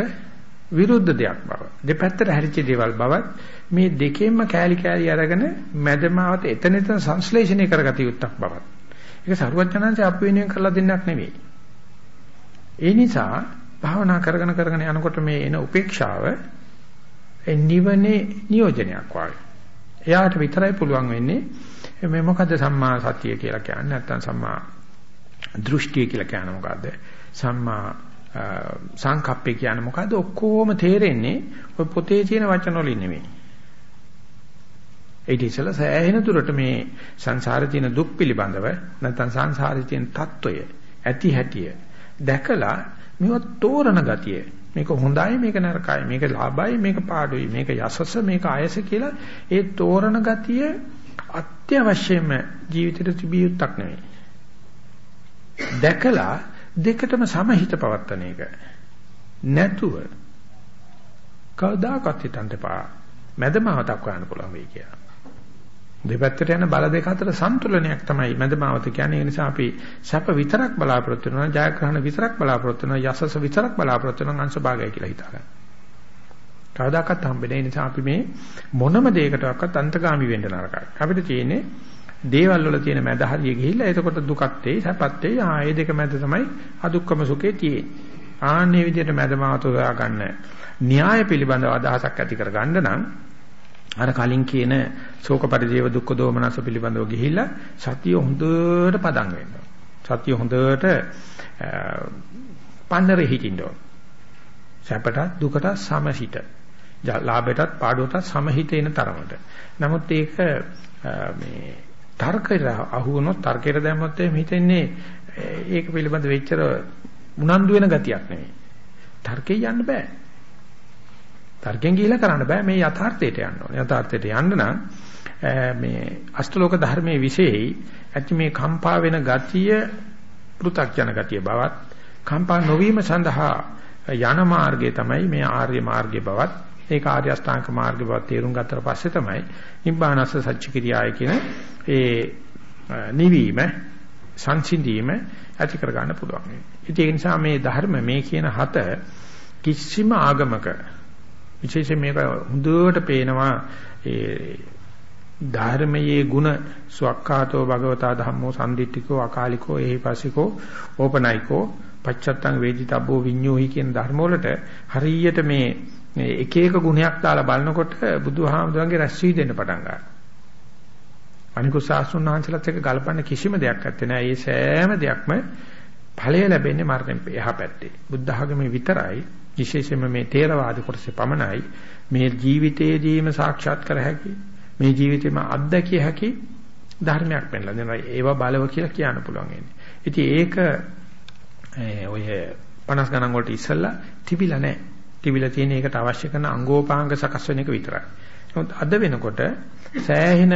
විරුද්ධ දෙයක් බව. දෙපැත්තට හැරිච්ච දේවල් බවත් මේ දෙකෙන්ම කෑලි කෑලි අරගෙන මැදමාවත එතන එතන සංශ්ලේෂණය කරගත යුත්තක් බවත්. ඒක සරුවචනංශය අප වෙනුවෙන් කරලා දෙන්නක් නෙවෙයි. ඒ නිසා භාවනා කරගෙන කරගෙන යනකොට මේ එන උපේක්ෂාව ඒ නිවනේ නියෝජනයක් වගේ. එයාට විතරයි පුළුවන් වෙන්නේ මේ මොකද්ද සම්මා සතිය කියලා කියන්නේ නැත්නම් සම්මා දෘෂ්ටිය කියලා කියන්නේ මොකද්ද? සම්මා සංකප්පේ කියන්නේ මොකද්ද ඔක්කොම තේරෙන්නේ ඔය පොතේ තියෙන වචන වලින් නෙමෙයි. ඊට ඉස්සෙල්ලා සෑහෙන දුරට මේ සංසාරේ තියෙන දුක් පිළිබඳව නැත්නම් සංසාරේ තියෙන తত্ত্বය ඇති හැටිය දැකලා මේව තෝරන ගතිය මේක හොඳයි මේක නරකයි මේක ලාභයි මේක පාඩුයි මේක යසස මේක ආයස කියලා ඒ තෝරන ගතිය අත්‍යවශ්‍යම ජීවිතේට තිබිය යුත්තක් නෙවෙයි. දැකලා දෙකටම සමහිත පවත්තන එක. නැතුව කවදාකවත් හිතන්න එපා. මැදමාවතක් ගන්න පුළුවන් වෙයි කියලා. දෙපැත්තට යන බල දෙක අතර සම්තුලනයක් තමයි මැදමාවත කියන්නේ. ඒ නිසා අපි සැප විතරක් බලාපොරොත්තු වෙනවා, ජයග්‍රහණ විතරක් බලාපොරොත්තු වෙනවා, යසස විතරක් බලාපොරොත්තු වෙනවා අංශ භාගය කියලා හිතාගන්න. කවදාකවත් හම්බෙන්නේ නිසා අපි මේ මොනම දෙයකටවත් අන්තගාමි වෙන්න නරකයි. අපිට තියෙන්නේ දේවල් වල තියෙන මැද හරිය ගිහිල්ලා එතකොට දුකත් එයි සැපත් එයි ආ ඒ දෙක මැද තමයි අදුක්කම සුඛේ තියෙන්නේ. ආන්නේ විදිහට මැදමාවත හොයා ගන්න න්‍යාය පිළිබඳව අදහසක් ඇති කර ගන්න නම් අර කලින් කියන ශෝක පරිදේව දුක්ඛ දෝමනස පිළිබඳව ගිහිල්ලා සතිය හොඳට පදම් වෙනවා. සතිය හොඳට පන්නරේ හිටින්න ඕන. සැපට දුකට සමහිත. ලාභයටත් පාඩුවටත් සමහිත එන තරමට. නමුත් ඒක මේ තර්කයට අහු වුණොත් තර්කයට දැම්මොත් එහෙම හිතෙන්නේ ඒක පිළිබඳ වෙච්චර උනන්දු වෙන ගතියක් නෙවෙයි. තර්කේ යන්න බෑ. තර්කෙන් ගිහිලා කරන්න බෑ මේ යථාර්ථයට යන්න ඕනේ. යථාර්ථයට යන්න නම් මේ අෂ්ටලෝක ධර්මයේ විශේෂයි ඇති මේ කම්පා වෙන ගතිය පෘ탁ජන ගතිය බවත් කම්පා නොවීම සඳහා යන මාර්ගය තමයි මේ ආර්ය මාර්ගය බවත් ඒක ආර්ය අෂ්ටාංග මාර්ගය බවත් තේරුම් ගත්තට පස්සේ තමයි නිබ්බානස්ස සච්ච කිරියාය කියන ඒ නිවීම සංසිඳීම ඇති කර ගන්න පුළුවන්. ඒ නිසා මේ ධර්ම මේ කියන හත කිසිම ආගමක විශේෂයෙන් මේක හොඳට පේනවා ඒ ධර්මයේ ಗುಣ සුවක්ඛාතෝ භගවතා ධම්මෝ සම්දිත්තිකෝ අකාලිකෝ එහිපසිකෝ ඕපනයිකෝ පච්චත්තං වේදිතබ්බෝ විඤ්ඤෝහි කියන ධර්ම වලට හරියට මේ එක එක ගුණයක් දාලා බලනකොට බුදුහාමුදුරන්ගේ රැස්වි දෙන්න පටන් ගන්නවා. අනිකුත් සාස්ෘණ වහන්සේලාත් එක්ක ගලපන්න කිසිම දෙයක් නැත්තේ නෑ. මේ සෑම දෙයක්ම ඵලය ලැබෙන්නේ මරණයෙන් එහා පැත්තේ. බුද්ධ ආගමේ විතරයි විශේෂයෙන්ම මේ තේරවාදී කොටසේ පමණයි මේ ජීවිතයේදීම සාක්ෂාත් කර හැකි මේ ජීවිතේම අත්දැකිය හැකි ධර්මයක් පෙන්ලා දෙනවා ඒවා බලව කියලා කියන්න පුළුවන් ඉන්නේ. ඉතින් ඒක ඔය 50 ගණන් වලට ඉස්සෙල්ලා තිබිලා නැහැ. තිබිලා තියෙන එකට අවශ්‍ය කරන අංගෝපාංග සකස් වෙන එක විතරයි. නමුත් අද වෙනකොට සෑහෙන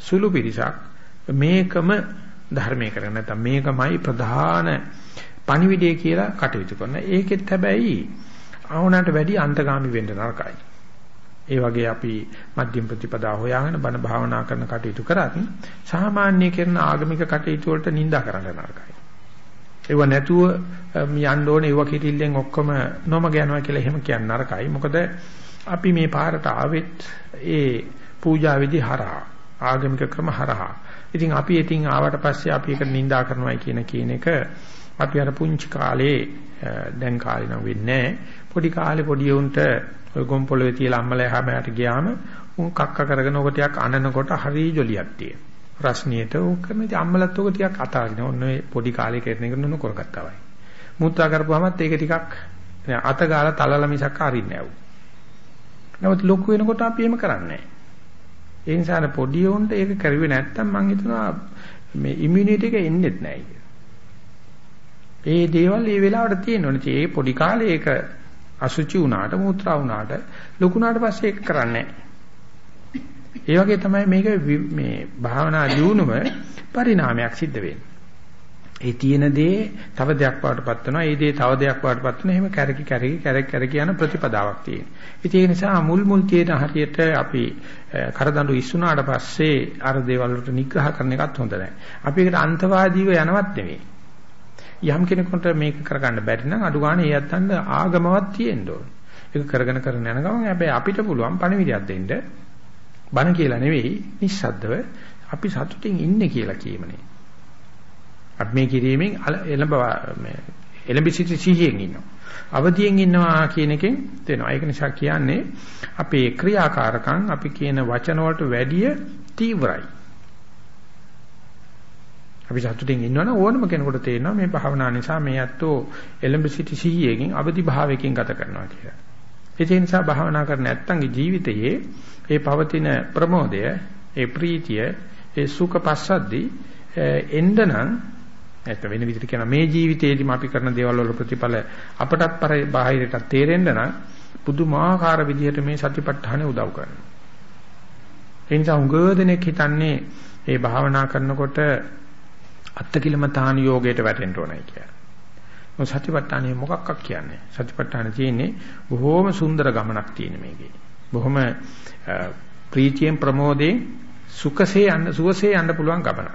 සුළු පිරිසක් මේකම ධර්මයේ කරගෙන නැත්නම් මේකමයි ප්‍රධාන පණිවිඩය කියලා කටයුතු කරනවා. ඒකෙත් හැබැයි ආවුණාට වැඩි අන්තගාමි වෙන්න නරකයි. ඒ වගේ අපි මධ්‍යම ප්‍රතිපදා හොයාගෙන බණ භාවනා කරන කටයුතු කරත් සාමාන්‍ය කරන ආගමික කටයුතු වලට නිඳා කරන්න නරකයි. ඒව නැතුව යන්න ඕනේ ඒව කිරිල්ලෙන් ඔක්කොම නොමග යනවා කියලා එහෙම කියන්න නරකයි. මොකද අපි මේ පාරට ආවෙත් ඒ පූජා විදි හරහා ආගමික ක්‍රම හරහා. ඉතින් අපි ඉතින් ආවට පස්සේ අපි ඒක නිඳා කරනවා කියන කියන එක අපි අර පුංචි කාලේ දැන් කාලේ නම් වෙන්නේ පොඩි කාලේ පොඩි උන්ට ඔය ගොම් පොළවේ තියලා අම්මලා එහාමයට ගියාම උන් කක්ක කරගෙන ඔක ටිකක් අනනකොට හරි ජොලියක් තියෙනවා. රස්නියට ඕක මේ අම්මලත් ඔක ටිකක් අතාරින. ඔන්න ඔය පොඩි කාලේ කරන එක නෝන කරගත්තා වයි. මුත්‍රා කරපුවාමත් ඒක ටිකක් අත ගාලා තලලා මිසක් අරින්නේ නැහැ. නමුත් ලොකු වෙනකොට අපි එහෙම කරන්නේ නැහැ. ඒ නිසා පොඩි උන්ට ඒක කරුවේ නැත්තම් මම හිතනවා මේ ඉමුනිටි එක එන්නේත් නැහැ ඒ දේවල් ඒ වෙලාවට තියෙනවනේ. ඒ පොඩි කාලේ ඒක අසුචි වුණාට මූත්‍රා වුණාට ලොකුනාට පස්සේ ඒක කරන්නේ ඒ වගේ තමයි මේක මේ භාවනා දියුණුව පරිණාමයක් සිද්ධ වෙන්නේ. ඒ තියෙන දේ තව දෙයක් වඩටපත් වෙනවා. ඒ දේ තව දෙයක් වඩටපත් වෙනවා. එහෙම කැරකි කැරකි කැරකි කැරකි යන ප්‍රතිපදාවක් තියෙනවා. ඉතින් ඒ නිසා මුල් මුල් තියෙන හරියට අපි කරදඬු ඉස්සුනාට පස්සේ අර දේවල් වලට නිග්‍රහ කරන එකත් හොඳ නැහැ. අපි ඒකට අන්තවාදීව යනවත් නෙවෙයි. යම් කෙනෙකුට මේක කරගන්න බැරි නම් අඩු ගන්න ඒ අත්තන්ට ආගමවත් තියෙන්න ඕන. ඒක කරගෙන කරගෙන යන ගමන් හැබැයි අපිට පුළුවන් පණිවිඩයක් දෙන්න. බණ කියලා නෙවෙයි නිස්සද්දව අපි සතුටින් ඉන්නේ කියලා කියමනේ. අපි මේ කිරීමෙන් එළඹ මේ එළඹ සිටි සිහියෙන් ඉන්නවා. අවදියෙන් ඉන්නවා කියන එකෙන් දෙනවා. ඒක නිසා කියන්නේ අපේ ක්‍රියාකාරකම් අපි කියන වචන වලට වැඩිය තීව්‍රයි. අපි සතුටින් ඉන්නවනම් ඕනම කෙනෙකුට තේරෙනවා මේ භාවනා නිසා මේ ඇත්තෝ එලඹ සිටි සිහියකින් අවදි භාවයකින් ගත කරනවා කියලා. ඒ නිසා භාවනා කරන ඇත්තන්ගේ ජීවිතයේ ඒ පවතින ප්‍රමෝදය, ඒ ප්‍රීතිය, ඒ සුඛ පස්සද්දි එන්නනම් නැත්නම් වෙන විදිහට කියන මේ ජීවිතයේදීම අපි කරන දේවල් වල ප්‍රතිඵල අපටත් බාහිරට තේරෙන්න නම් පුදුමාකාර විදිහට මේ සතිපට්ඨානෙ උදව් කරනවා. ඒ නිසා උගෝදෙනෙක් හිතන්නේ මේ භාවනා කරනකොට අත්තිකිලමතාන යෝගයට වැටෙන්න ඕනයි කියලා. මොකද සතිපට්ඨානෙ මොකක්ක් කියන්නේ? සතිපට්ඨාන තියෙන්නේ බොහොම සුන්දර ගමනක් තියෙන මේකේ. බොහොම ප්‍රීතියෙන් ප්‍රමෝදයෙන් සුඛසේ යන්න සුවසේ යන්න පුළුවන් ගමන.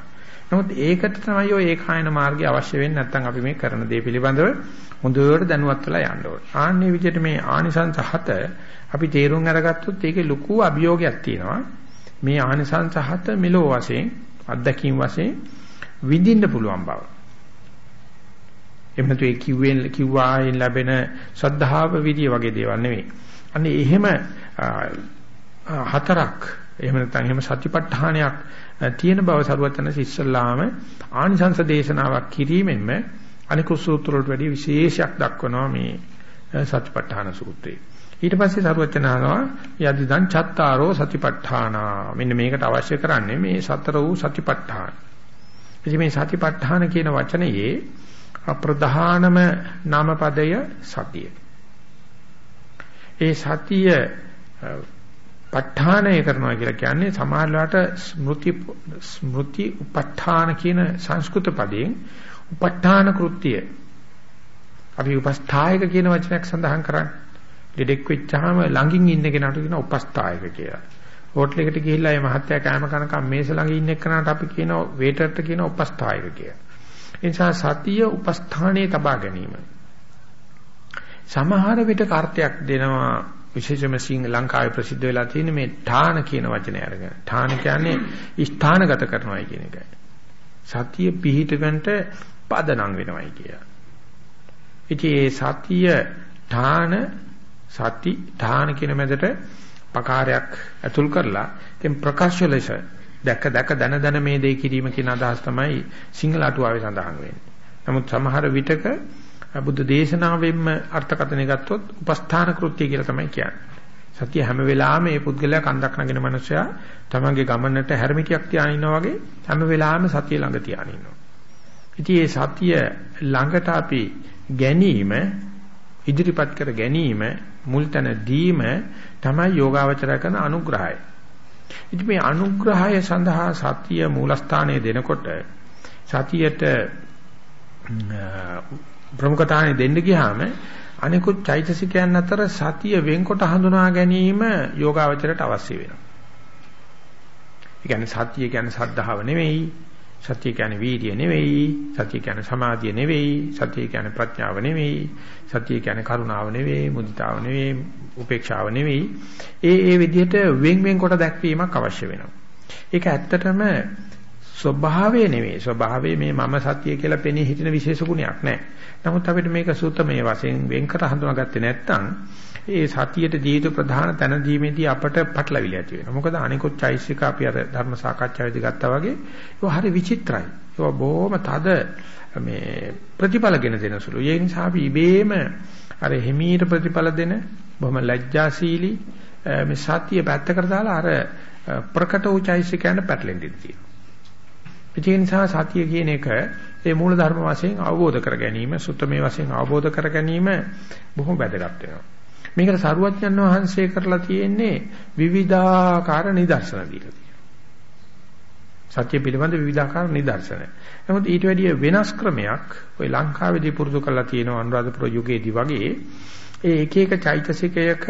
නමුත් ඒකට තමයි ඔය ඒකායන මාර්ගය අවශ්‍ය වෙන්නේ නැත්නම් අපි මේ කරන දේ පිළිබඳව හොඳට දැනුවත් වෙලා යන්න ඕනේ. ආන්නේ විදිහට මේ ආනිසංස හත අපි තේරුම් අරගත්තොත් ඒකේ ලොකු අභියෝගයක් තියෙනවා. මේ ආනිසංස හත මෙලෝ වශයෙන් අත්දැකීම් වශයෙන් විඳින්න පුළුවන් බව. එහෙම නැතු ඒ කිව්වෙන් කිව්වායින් ලැබෙන ශ්‍රද්ධාව විදිය වගේ දේවල් නෙවෙයි. අන්නේ එහෙම හතරක් එහෙම නැත්නම් එහෙම සතිපට්ඨානයක් තියෙන බව සරුවචන ඉස්සල්ලාම ආනිසංස දේශනාවක් කිරීමෙන්ම අනිකුත් සූත්‍ර වලට වැඩිය විශේෂයක් දක්වනවා මේ සතිපට්ඨාන සූත්‍රයේ. ඊට පස්සේ සරුවචන අහනවා යදිදං චත්තාරෝ සතිපට්ඨානා මෙන්න මේකට අවශ්‍ය කරන්නේ මේ සතර වූ සතිපට්ඨාන. ඉතින් මේ සතිපට්ඨාන කියන වචනයේ ප්‍රධානම නාමපදය සතිය. ඒ සතිය ප ဋ ාණය කරනවා කියලා කියන්නේ සමාහලට ස්මෘති ස්මෘති උප ဋ ාණ කියන සංස්කෘත පදයෙන් උප ဋ ාණ කෘත්‍ය අපි උපස්ථායක කියන වචනයක් සඳහන් කරන්නේ දෙඩෙක් වෙච්චාම ළඟින් ඉන්න කෙනාට කියන උපස්ථායක කියලා. හෝටලයකට ගිහිල්ලා ඒ මහත්තයා කෑම කනකම් මේස ළඟ ඉන්න එක්කනට අපි කියන වේටර්ට කියන උපස්ථායක කියලා. ඒ නිසා සතිය උපස්ථානයේ තබා ගැනීම. සමහර විට කාර්යයක් දෙනවා විශේෂම සිං ලංකාවේ ප්‍රසිද්ධ වෙලා තියෙන මේ ඨාන කියන වචනය අරගෙන. ඨාන කියන්නේ ස්ථානගත කරනවායි කියන එකයි. සතිය පිහිටගන්ට පදනම් වෙනවයි කියලා. ඉතින් ඒ සතිය ඨාන සති ඨාන කියන මැදට පකාරයක් ඇතුල් කරලා එම් ප්‍රකාශ ලෙස දැක දැක දන දන මේ දෙය කිරීම කියන අදහස් තමයි සිංහල අටුවාවේ සඳහන් වෙන්නේ. නමුත් සමහර විටක බුද්ධ දේශනාවෙන්ම අර්ථකථනය ගත්තොත් උපස්ථාන කෘත්‍ය කියලා තමයි කියන්නේ. සතිය හැම වෙලාවෙම මේ පුද්ගලයා කන්දක් නගින මනුස්සයා තමන්ගේ ගමනට හැරමිටියක් තියාගෙන ඉන්නවා වගේ හැම වෙලාවෙම සතිය ළඟ තියාගෙන ඉන්නවා. ඉතින් මේ සතිය ළඟට අපි ගැනීම ඉදිරිපත් කර ගැනීම මුල්තන දීම තමයි යෝගාවචරය කරන අනුග්‍රහය. ඉතින් මේ අනුග්‍රහය සඳහා සතිය මූලස්ථානයේ දෙනකොට සතියට ප්‍රමුඛතාවය දෙන්න ගියාම අනිකුත් චෛතසිකයන් අතර සතිය වෙන්කොට හඳුනා ගැනීම යෝගාවචරයට අවශ්‍ය වෙනවා. ඒ කියන්නේ සතිය කියන්නේ සද්ධාව නෙවෙයි, සතිය කියන්නේ වීර්ය නෙවෙයි, සතිය කියන්නේ සමාධිය නෙවෙයි, සතිය කියන්නේ ප්‍රඥාව නෙවෙයි, සතිය කියන්නේ කරුණාව නෙවෙයි, මුදිතාව නෙවෙයි, උපේක්ෂාව නෙවෙයි. ඒ ඒ විදිහට වෙන් වෙන් කොට දැක්වීමක් අවශ්‍ය වෙනවා. ඒක ඇත්තටම ස්වභාවය නෙවෙයි. ස්වභාවය මේ මම සතිය කියලා පෙනී හිටින විශේෂ ගුණයක් නෑ. නමුත් අපිට මේක සූත්‍රමය වශයෙන් වෙන් කර හඳුනාගත්තේ නැත්නම් ඒ සතියට ජීවිත ප්‍රධාන තැන දීමේදී අපට පටලවිලි ඇති වෙනවා. මොකද අනිකුත් චෛසික අපි අර ධර්ම සාකච්ඡාවේදී ගත්තා වගේ ඒවා හරි විචිත්‍රයි. ඒවා බොහොම තද මේ ප්‍රතිඵලගෙන දෙන සුළු. ඒ නිසා අපි ඉබේම අර හිමීට ප්‍රතිඵල දෙන බොහොම ලැජ්ජාශීලී මේ සතිය පැත්තකට දාලා අර ප්‍රකට වූ චෛසිකයන්ට පැටලෙන්න තියෙනවා. ඒ නිසා සතිය කියන එක ඒ මූල ධර්ම වශයෙන් අවබෝධ කර ගැනීම, සුත්තමේ වශයෙන් අවබෝධ කර ගැනීම බොහොම වැදගත් වෙනවා. මේකට සරුවඥන් වහන්සේ කරලා තියෙන්නේ විවිධාකාර නිදර්ශන දීලා තියෙනවා. සත්‍ය පිළිබඳ විවිධාකාර නිදර්ශන. නමුත් ඊට වැඩිය වෙනස් ක්‍රමයක් ওই ලංකාවේදී පුරුදු කරලා තියෙනවා අනුරාධපුර යුගයේදී වගේ ඒ එක එක චෛතසිකයක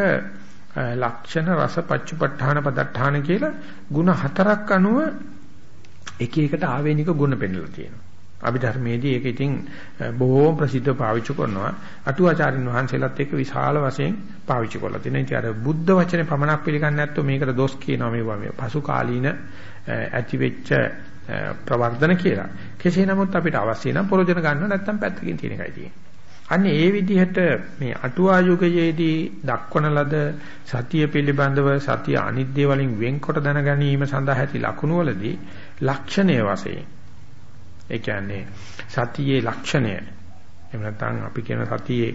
ලක්ෂණ රස පච්චුපට්ඨාන පදට්ඨාන කියලා ಗುಣ හතරක් අනුව එක එකට ආවේනික ගුණ පෙන්වලා තියෙනවා. අභිධර්මයේදී ඒක ඉතින් බොහෝම ප්‍රසිද්ධ පාවිච්චි කරනවා. අටුවාචාරින් වහන්සේලාත් එක්ක විශාල වශයෙන් පාවිච්චි කරලා තියෙනවා. ඉතින් අර බුද්ධ වචනේ පමණක් පිළිගන්නේ නැත්නම් මේකට දොස් කියනවා මේවා මේ පසු කාලීන ඇතිවෙච්ච ප්‍රවර්ධන කියලා. කෙසේ නමුත් අපිට අවශ්‍ය නම් ප්‍රයෝජන ගන්න නැත්නම් පැත්තකින් තියෙන එකයි තියෙන්නේ. අන්න ඒ විදිහට මේ අටුවා යුගයේදී දක්වන ලද සතිය පිළිබඳව සතිය අනිද්දේ වලින් වෙන්කොට දැන ගැනීම සඳහා ඇති ලකුණු වලදී ලක්ෂණයේ වශයෙන් ඒ කියන්නේ සතියේ ලක්ෂණය එහෙම නැත්නම් අපි කියන සතියේ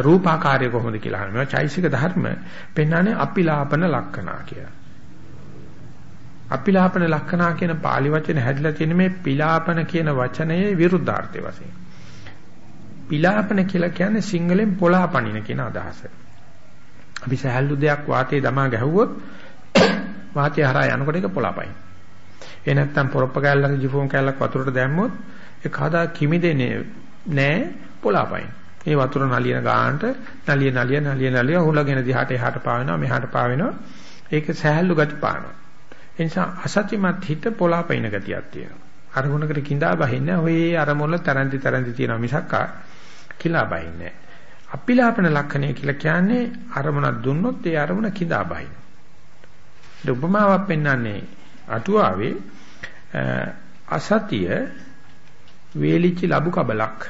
රූපාකාරය කොහොමද කියලා අහනවා. චෛසික ධර්ම පෙන්වන්නේ අපිලාපන ලක්ෂණා කියලා. අපිලාපන ලක්ෂණා කියන pāli වචනේ හැදිලා තියෙන මේ පිලාපන කියන වචනයේ විරුද්ධාර්ථය වශයෙන්. පිලාපන කියලා කියන්නේ සිංහලෙන් පොලාපනින කියන අදහස. අපි සහැල්ලු දෙයක් වාතයේ දමා ගැහුවොත් වාතය හරහා යනකොට ඒක පොලාපයින්. ඒ නැත්තම් පොරොප්ප කැල්ලක ජිෆෝන් කැල්ලක් වතුරට දැම්මොත් ඒ කදා කිමිදෙන්නේ නැහැ පොලාපයින්. මේ වතුර නලියන ගානට නලිය නලිය නලිය නලිය හුලගෙන දිහාට එහාට පාවෙනවා මෙහාට පාවෙනවා. ඒක සහැල්ලු ගති පානවා. ඒ නිසා අසත්‍යමත් හිත පොලාපයින් ගතියක් තියෙනවා. අරමුණකට கிඳා බහින්න ඔය අරමුණ තරන්දි තරන්දි තියෙනවා මිසක් කිලා බහින්නේ අපිලාපන ලක්ෂණය කියලා කියන්නේ අරමුණක් දුන්නොත් ඒ අරමුණ කිඳා බහින. උපමාවක් පෙන්වන්නේ අටුවාවේ අසතිය වේලිච්ච ලබු කබලක්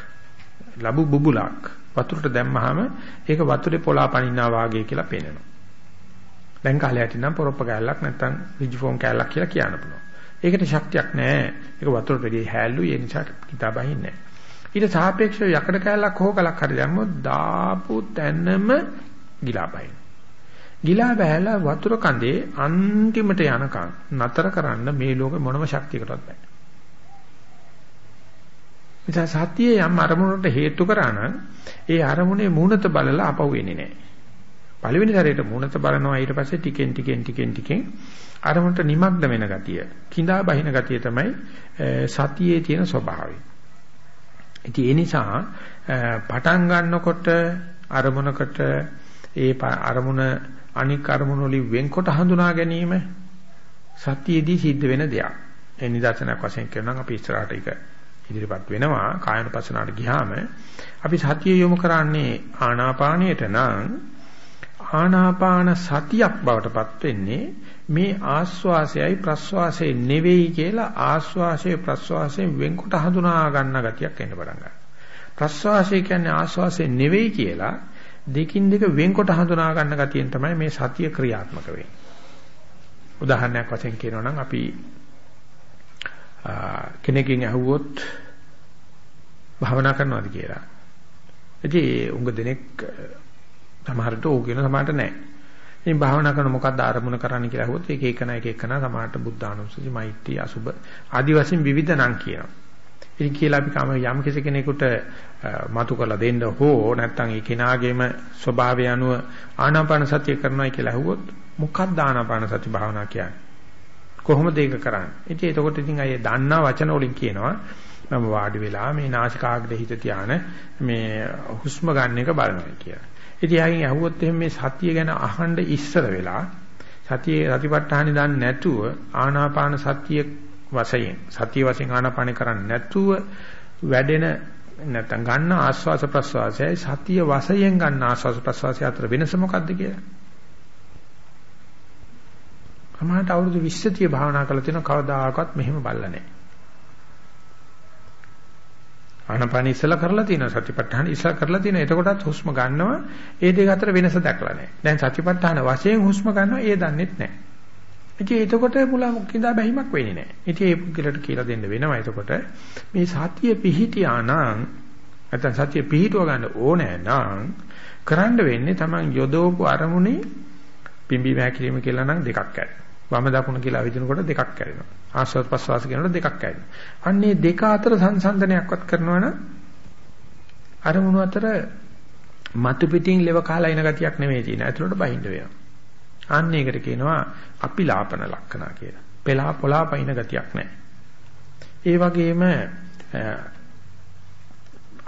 ලබු බුබුලක් වතුරට දැම්මහම ඒක වතුරේ පොලා පනින්නා වාගේ කියලා පේනවා. දැන් කාලේ ඇතිනම් පොරොප්ප කෑල්ලක් නැත්නම් රිජිෆෝම් කෑල්ලක් කියලා කියන්න පුළුවන්. ඒකට ශක්තියක් නැහැ. ඒක වතුරට වැඩි හැල්ලු ඒ නිසා කිතාබහින්නේ නැහැ. ඊට සාපේක්ෂව යකඩ කෑල්ලක් හෝ කලක් හරි දැම්මොත් දාපු තැනම ගිලා බහින. ගිලා බහැලා වතුර කඳේ අන්තිමට යනකම් නතර කරන්න මේ ලෝකෙ මොනම ශක්තියකටවත් බෑ. නිසා සතියේ යම් අරමුණකට හේතු කරා නම් ඒ අරමුණේ මූණත බලලා අපව වෙන්නේ නැහැ. පළවෙනි සැරේට මූණත බලනවා ඊට පස්සේ ටිකෙන් ටිකෙන් ටිකෙන් ටිකෙන් අරමුණට නිමග්න වෙන ගතිය, කිඳා බහින ගතිය තමයි සතියේ තියෙන ස්වභාවය. ඉතින් ඒ නිසා පටන් ගන්නකොට අරමුණකට ඒ අරමුණ අනික් අරමුණු වලින් වෙන්කොට හඳුනා ගැනීම සතියේදී සිද්ධ වෙන දෙයක්. ඒ නිදර්ශනයක් වශයෙන් කියනවා අපි ඉස්සරහට ඒක ඉදිරිපත් වෙනවා කායනපසනාවට ගියාම අපි සතිය යොමු කරන්නේ ආනාපානයට නම් ආනාපාන සතියක් බවටපත් වෙන්නේ මේ ආස්වාසයයි ප්‍රස්වාසයයි නෙවෙයි කියලා ආස්වාසය ප්‍රස්වාසයෙන් වෙන්කොට හඳුනා ගන්න ගතියක් එන්න පටන් ගන්නවා. ප්‍රස්වාසය කියන්නේ ආස්වාසය නෙවෙයි කියලා දෙකින් දෙක වෙන්කොට හඳුනා ගන්න ගතියෙන් තමයි මේ සතිය ක්‍රියාත්මක වෙන්නේ. උදාහරණයක් වශයෙන් කියනවා නම් අපි කෙනෙක්ගෙන් අහුවොත් භාවනා කරනවාද කියලා. ඉතින් උඟ දෙනෙක් සමහරට ඕක කියන සමහරට නැහැ. ඉතින් භාවනා කරන මොකක්ද ආරමුණ කරන්න කියලා අහුවොත් ඒක එකන එක එකන සමහරට බුද්ධානුස්සති මෛත්‍රී අසුබ ආදි වශයෙන් විවිධ නම් කියනවා. ඉතින් කියලා අපි කම යම් කිසි කෙනෙකුට මතු කරලා දෙන්න හෝ නැත්නම් ඒ කෙනාගේම ස්වභාවය අනුව ආනාපාන සතිය කරනවා කියලා අහුවොත් මොකක්ද ආනාපාන සති භාවනා කියන්නේ? කොහොමද ඒක කරන්නේ? ඉතින් එතකොට ඉතින් අය දන්නා වචන වලින් කියනවා මම වාඩි වෙලා මේ නාසිකාග්‍රේ හිත තියාන මේ හුස්ම ගන්න එක බලනවා කියලා. ඉතින් යාගෙන් අහුවොත් එහෙනම් මේ සතිය ගැන අහන්න ඉස්සර වෙලා සතියේ සතිපට්ඨානෙ දන්නේ නැතුව ආනාපාන සතිය වශයෙන් සතිය වශයෙන් ආනාපානෙ කරන්නේ නැතුව වැඩෙන නැත්නම් ගන්න ආස්වාස ප්‍රස්වාසයයි සතිය වශයෙන් ගන්න ආස්වාස ප්‍රස්වාසය අතර වෙනස මොකක්ද කියලා. අමාට අවුරුදු 20 30 භාවනා කරලා තියෙන කවදාකවත් මෙහෙම බල්ලා නැහැ. ආනපාන ඉස්සලා කරලා තියෙනවා සතිපට්ඨාන ඉස්සලා කරලා තියෙනවා එතකොටත් හුස්ම ගන්නවා ඒ දෙක අතර වෙනස දැකලා නැහැ දැන් සතිපට්ඨාන වශයෙන් හුස්ම ගන්නවා ඒ දන්නෙත් නැහැ ඉතින් එතකොට මුලා කිඳා බැහිමක් වෙන්නේ නැහැ ඉතින් ඒ පුද්ගලට කියලා දෙන්න වෙනවා එතකොට මේ සතිය පිහිටියා නම් නැත්නම් සතිය පිහිටුව ගන්න ඕනේ නම් කරන්න වෙන්නේ Taman යොදවපු අරමුණේ පිම්බි මෑකිරීම කියලා නම් දෙකක් කරනවා වම දකුණ කියලා විදිනකොට දෙකක් කැරෙනවා. ආස්වාද ප්‍රස්වාස කියනකොට දෙකක් කැරෙනවා. අන්නේ දෙක අතර සංසන්දනයක්වත් කරනවනම් අරමුණු අතර මතු පිටින් ලෙව කාලා එන ගතියක් නෙමෙයි තියෙන. ඇතුළට බහිඳ වෙනවා. අන්න ඒකට කියනවා අපිලාපන ලක්ෂණ කියලා. පෙලා පොලා පයින් ගතියක් නැහැ. ඒ වගේම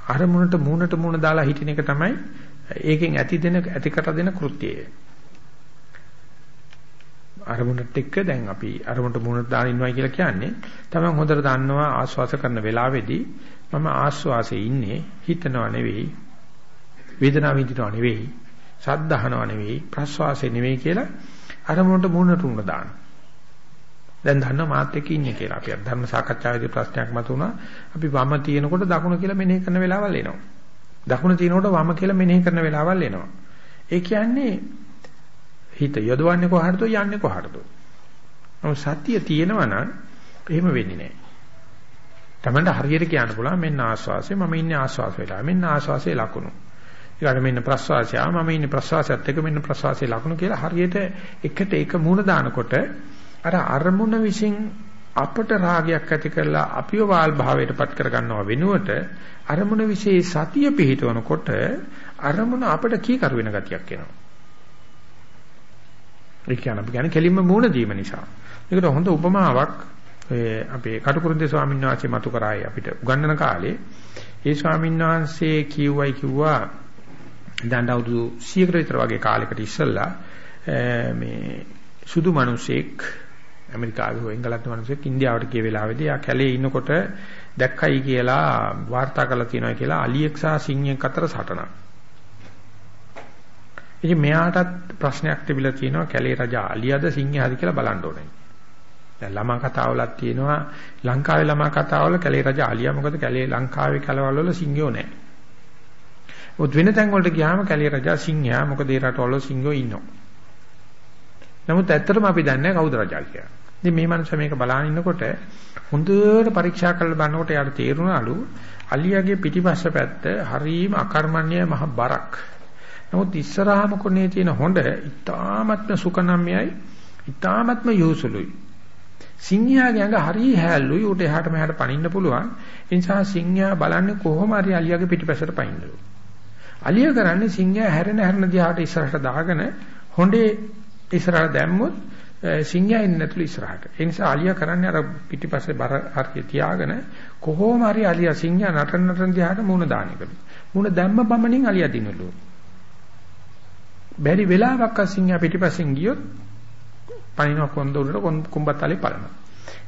අරමුණට මූණට මූණ දාලා හිටින එක තමයි ඒකෙන් ඇති දෙන ඇතිකට දෙන කෘත්‍යය. අරමුණට එක්ක දැන් අපි අරමුණට මුහුණට දාන ඉන්නවයි කියලා කියන්නේ තමන් හොඳට දන්නවා ආස්වාස කරන වෙලාවේදී මම ආස්වාසේ ඉන්නේ හිතනව නෙවෙයි වේදනාව විඳිනව නෙවෙයි ශබ්ද අහනව නෙවෙයි ප්‍රස්වාසේ නෙවෙයි කියලා අරමුණට මුහුණට උන දාන දැන් දන්නවා මාත් එක්ක ඉන්නේ කියලා අපි ධර්ම සාකච්ඡාවේදී ප්‍රශ්නයක් මතුණා අපි වම තියෙනකොට දකුණ කියලා මෙනෙහි කරන වෙලාවල් එනවා දකුණ තියෙනකොට වම කියලා මෙනෙහි කරන වෙලාවල් එනවා ඒ කියන්නේ හිත යොදවන්නේ කොහටද යන්නේ කොහටද? නමුත් සතිය තියෙනවා නම් එහෙම වෙන්නේ නැහැ. තමන්ට හරියට කියන්න පුළුවන් මෙන්න ආස්වාසය මම ඉන්නේ ආස්වාස වෙලා. මෙන්න ආස්වාසයේ ලකුණු. ඊළඟට මෙන්න ප්‍රස්වාසය මම ඉන්නේ ප්‍රස්වාසයත් එක්ක මෙන්න ප්‍රස්වාසයේ ලකුණු කියලා හරියට එකට එක මූණ දානකොට අර අරමුණ විසින් අපට රාගයක් ඇති කරලා අපිව වාල් භාවයටපත් කරගන්නව වෙනුවට අරමුණ વિશે සතිය පිහිටවනකොට අරමුණ අපට කීකරු වෙන ගතියක් එනවා. ඒ කියන්නේ අපි කියන්නේ කෙලින්ම මූණ දීම නිසා. ඒකට හොඳ උපමාවක් අපේ කටුකුරුන්දේ ස්වාමීන් වහන්සේ මතු කරායි අපිට උගන්වන කාලේ ඒ ස්වාමීන් වහන්සේ කිව්වයි කිව්වා දැන් අවුරුදු 100කට විතර වගේ කාලයකට ඉස්සෙල්ලා මේ සුදු මිනිසෙක් ඇමරිකාවේ හෝ එංගලන්ත මිනිසෙක් ඉන්දියාවට ගිය වෙලාවේදී ආ කැලේ ඉන්නකොට දැක්කයි කියලා වාර්තා කරලා තියෙනවා කියලා අලියෙක් සහ සිංහෙක් අතර සටනක්. ඉතින් මෙයාටත් ප්‍රශ්නයක් තිබිලා තියෙනවා කැලේ රජා අලියද සිංහයාද කියලා බලන්න ඕනේ. දැන් ළමා කතාවලක් තියෙනවා ලංකාවේ ළමා කතාවල කැලේ රජා අලියා මොකද කැලේ ලංකාවේ කලවල් වල සිංහයෝ නැහැ. උත් වෙන තැන් වලට ගියාම කැලේ රජා සිංහයා මොකද ඒ රටවල සිංහයෝ ඉන්නවා. නමුත් ඇත්තටම අපි දන්නේ කවුද රජා කියලා. ඉතින් මේ මනුස්සයා මේක බලාගෙන ඉන්නකොට හොඳට පරීක්ෂා කරලා බලනකොට යාට තේරුණාලු අලියාගේ පිටිපස්ස පැත්ත හරීම අකර්මණ්‍ය මහ බරක්. නමුත් ඉස්සරහාම කොනේ තියෙන හොඬ ඉතාමත්ම සුකනම්යයි ඉතාමත්ම යොසුලුයි. සිංහයාගේ ඇඟ හරිය හැල්ලුයි උට එහාට මෙහාට පනින්න පුළුවන්. ඒ නිසා සිංහයා බලන්නේ කොහොම හරි අලියාගේ පිටිපස්සට පනින්නලු. අලියා කරන්නේ සිංහයා හැරෙන හැරෙන දිහාට ඉස්සරහට දාගෙන හොඬේ ඉස්සරහට දැම්මොත් සිංහයා ඉන්නේ නැතුළු ඉස්සරහට. ඒ නිසා අලියා කරන්නේ අර පිටිපස්සේ බර හරිය තියාගෙන කොහොම හරි අලියා සිංහයා නටන නටන දිහාට මූණ දාන එකලු. මූණ දැම්ම බමණින් අලියා දිනලු. බැරි වෙලාවක් අසින්යා පිටිපස්සෙන් ගියොත් පනින කොන්ද උඩට කුඹතලේ පලනවා.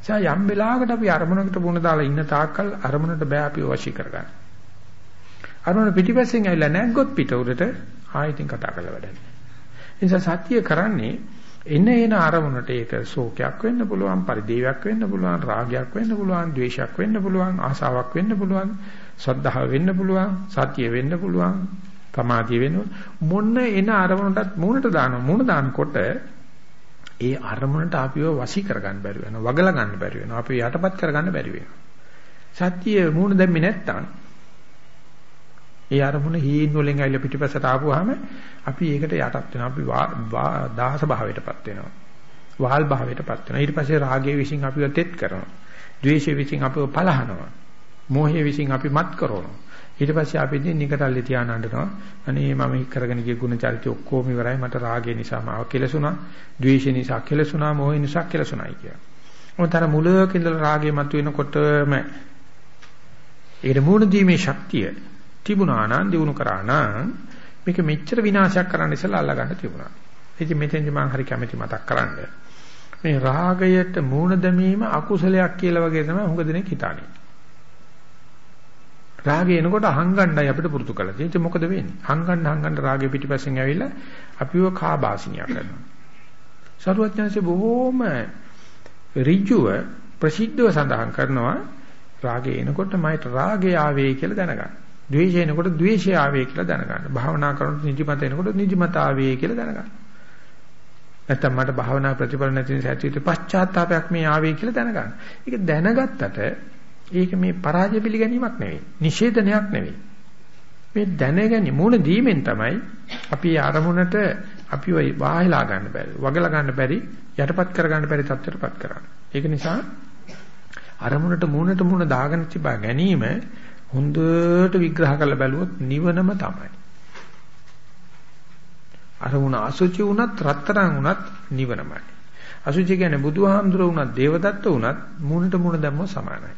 එසා යම් වෙලාවකට අපි අරමුණකට වුණ දාලා ඉන්න තාක්කල් අරමුණට බෑ අපි වශී කරගන්න. අරමුණ පිටිපස්සෙන් ඇවිල්ලා නැග්ගොත් පිට උඩට ආයෙත් කතා කරලා වැඩන්නේ. ඒ නිසා සත්‍ය කරන්නේ එන එන අරමුණට ඒක ශෝකයක් වෙන්න පුළුවන්, පරිදේවයක් වෙන්න පුළුවන්, රාගයක් වෙන්න පුළුවන්, ද්වේෂයක් වෙන්න පුළුවන්, ආසාවක් වෙන්න පුළුවන්, ශ්‍රද්ධාව වෙන්න පුළුවන්, සතිය වෙන්න පුළුවන්, සමාධිය වෙන්න මොන එන අරමුණටත් මූණට දාන මූණ දානකොට ඒ අරමුණට අපිව වශී කරගන්න බැරි වෙනවා වගලා ගන්න බැරි වෙනවා අපි යටපත් කරගන්න බැරි වෙනවා. සත්‍ය මූණ දැම්මේ නැත්තම් ඒ අරමුණ හීන් වලින් ඇවිල්ලා පිටිපස්සට ආපුවාම අපි ඒකට යටත් වෙනවා. අපි දාස භාවයටපත් වෙනවා. වහල් භාවයටපත් වෙනවා. ඊට පස්සේ රාගයේ විසින් අපිව තෙත් කරනවා. ද්වේෂයේ විසින් අපිව පලහනවා. මෝහයේ විසින් අපි මත් කරනවා. ඊට පස්සේ අපි ඉතින් නිකටල්ලේ තියානඬනවා අනේ මම කරගෙන ගිය ගුණ චරිතය ඔක්කොම ඉවරයි. මට රාගය නිසා මාව කෙලසුණා. ද්වේෂය නිසා කෙලසුණා. මෝහය නිසා කෙලසුණායි කියලා. මොතර මුලක ඉඳලා රාගය මතුවෙනකොටම ඒකට මූණ දීමේ ශක්තිය තිබුණා නම් දිනු කරා නම් මේක මෙච්චර විනාශයක් කරන්න ඉස්සලා අල්ලා ගන්න තිබුණා. ඉතින් මෙතෙන්දි මම හරි කැමැති මතක් කරන්න. මේ රාගයට මූණ දැමීම අකුසලයක් කියලා වගේ තමයි හුඟ දෙනෙක් හිතන්නේ. රාගය එනකොට අහංගණ්ඩයි අපිට පුරුදු කරලා තියෙන්නේ. මොකද වෙන්නේ? හංගණ්ඩ හංගණ්ඩ රාගය පිටිපස්සෙන් ඇවිල්ලා අපිව කාබාසිනියා කරනවා. සරුවඥාන්සේ බොහෝම ඍජුව ප්‍රසිද්ධව සඳහන් කරනවා රාගය එනකොට මයිට රාගය ආවේ කියලා දැනගන්න. ද්වේෂය එනකොට ද්වේෂය ආවේ කියලා දැනගන්න. භාවනා කරනකොට නිදිමත එනකොට නිදිමත ආවේ කියලා දැනගන්න. නැත්තම් මට භාවනා ප්‍රතිඵල නැති නිසා ඇතිවෙච්ච පශ්චාත්තාවයක් මේ ආවේ කියලා දැනගන්න. ඒක දැනගත්තට ඒක මේ පරාජය පිළිගැනීමක් නෙවෙයි. නිෂේධනයක් නෙවෙයි. මේ දැනගැනීම මුණ දීමෙන් තමයි අපි අරමුණට අපිව වාහිලා ගන්න බැරි, වගලා ගන්න බැරි, යටපත් කර ගන්න බැරි තත්ත්වයටපත් කරන්නේ. ඒක නිසා අරමුණට මුණට මුණ දාගෙන තිබා ගැනීම හොඳට විග්‍රහ කරලා බැලුවොත් නිවනම තමයි. අරමුණ අසුචි වුණත් රත්තරන් වුණත් නිවනමයි. අසුචි කියන්නේ බුදුහාමුදුරුවෝ වුණත් දේවදත්ත වුණත් මුණට මුණ දැම්මොත් සමානයි.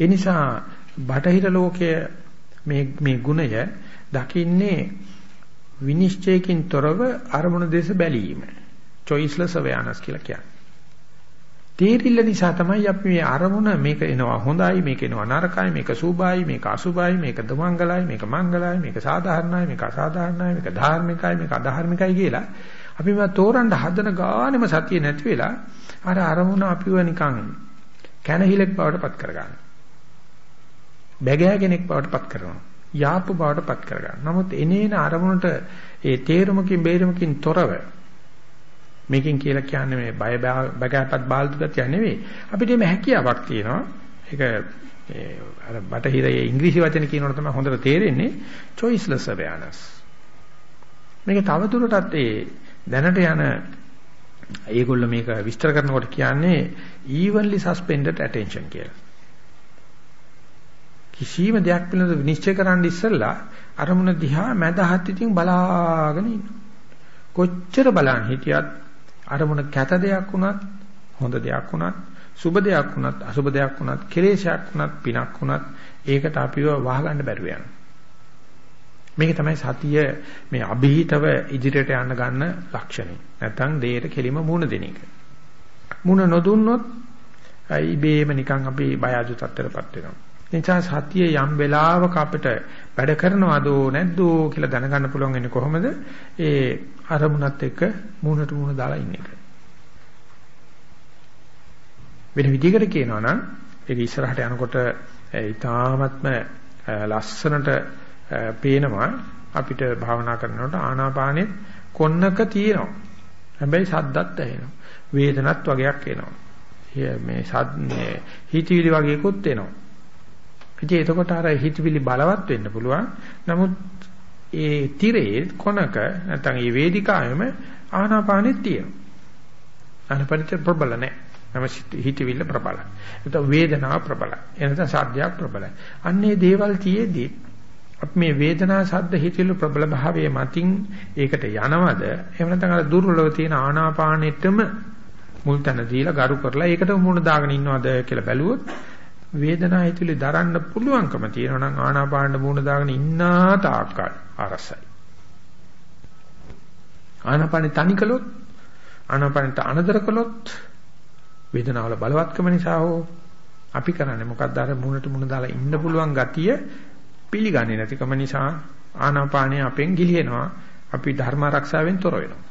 ඒ නිසා බටහිර ලෝකයේ මේ මේ ගුණය දකින්නේ විනිශ්චයකින් තොරව අරමුණ දේශ බැලීම. choiceless awareness කියලා කියන්නේ. තේරිල්ල නිසා තමයි අපි මේ අරමුණ මේක එනවා හොඳයි මේක එනවා නරකයි මේක සුභයි මේක අසුභයි මේක දමංගලයි මේක මංගලයි මේක සාධාරණයි මේක අසාධාරණයි මේක ධාර්මිකයි මේක අධාර්මිකයි කියලා අපි මේ තෝරන්න හදන ගානෙම සතිය නැති වෙලා අර අරමුණ අපිව නිකන් කැනහිලක් බවට පත් කරගන්නවා. බැගෑ කෙනෙක් බවට පත් කරනවා. යාප්පු බවට පත් කරගන්නවා. නමුත් එනේන අරමුණට ඒ තේරුමකින් බේරුමකින් තොරව මේකෙන් කියලා කියන්නේ මේ බය බගෑපත් බාල්දු ගතිය නෙවෙයි. අපිට මේ හැකියාවක් තියෙනවා. ඒක ඒ අර බටහිරයේ ඉංග්‍රීසි වචන කියනකොට තමයි හොඳට තේරෙන්නේ choiceless awareness. මේක තවදුරටත් ඒ දැනට යන ඒගොල්ලෝ මේක විස්තර කරනකොට කියන්නේ evenly suspended attention කියලා. කිසිම දෙයක් පිළිබඳව විනිශ්චය කරන්න ඉස්සෙල්ලා අරමුණ දිහා මැදහත් ඉතින් බලාගෙන ඉන්න. කොච්චර බලන් හිටියත් අරමුණ කැත දෙයක් වුණත් හොඳ දෙයක් වුණත් සුබ දෙයක් වුණත් අසුබ දෙයක් වුණත් කෙලෙසයක් වුණත් පිනක් වුණත් ඒකට අපිව වහගන්න බැරුව යනවා. මේක තමයි සතිය මේ અભීතව ඉදිරියට යන්න ගන්න ලක්ෂණය. නැත්තම් දෙයට කෙලිම මුණ දෙන එක. මුණ නොදුන්නොත් ඉබේම නිකන් අපි බය අඩු තත්ත්වයටපත් වෙනවා. නිසා සතිය යම් වෙලාවක අපිට වැඩ කරනවද නැද්ද කියලා දැනගන්න පුළුවන් වෙන්නේ කොහොමද? ඒ අරමුණත් එක්ක මුණට මුණ දාලා ඉන්න එක. වෙන විදිහකට කියනවා නම් ඒක ඉස්සරහට යනකොට ඊ타ත්ම ලස්සනට පේනවා අපිට භාවනා කරනකොට ආනාපානෙ කොන්නක තියෙනවා. හැබැයි සද්දත් ඇහෙනවා. වේදනත් වගේක් එනවා. මේ සද්නේ හිතවිලි වගේකුත් එනවා. ඉතින් එතකොට අර හිතවිලි බලවත් වෙන්න පුළුවන්. නමුත් ඒ තිරේ කොනක නැත්නම් ඒ වේදිකාවෙම ආනාපානෙත් තියෙනවා. ආනාපානෙත් ප්‍රබල නැහැ. නම හිතවිල්ල ප්‍රබලයි. එතකොට වේදනාව ප්‍රබලයි. එනත සාධ්‍යයක් ප්‍රබලයි. අන්නේ දේවල් තියේදී අපි මේ වේදනා සද්ද හිතිලු ප්‍රබල භාවයේ මතින් ඒකට යනවද එහෙම නැත්නම් අර දුර්වලව තියෙන ආනාපානෙටම මුල් තැන දීලා ගරු කරලා ඒකට මුණ දාගෙන ඉන්නවද කියලා බැලුවොත් වේදනා හිතිලි දරන්න පුළුවන්කම තියෙනවා නම් ආනාපානෙ මුණ දාගෙන ඉන්නා තාක්කල් අරසයි ආනාපානෙ තනි කළොත් ආනාපානෙට අනදර කළොත් වේදනාවල බලවත්කම නිසා හෝ අපි කරන්නේ මොකක්ද අර මුණට මුණ දාලා ඉන්න පුළුවන් ගතිය පිළිගන්නේ නැතිකම නිසා ආනාපානය අපෙන් ගිලිනවා. අපි ධර්ම ආරක්ෂාවෙන් තොර වෙනවා.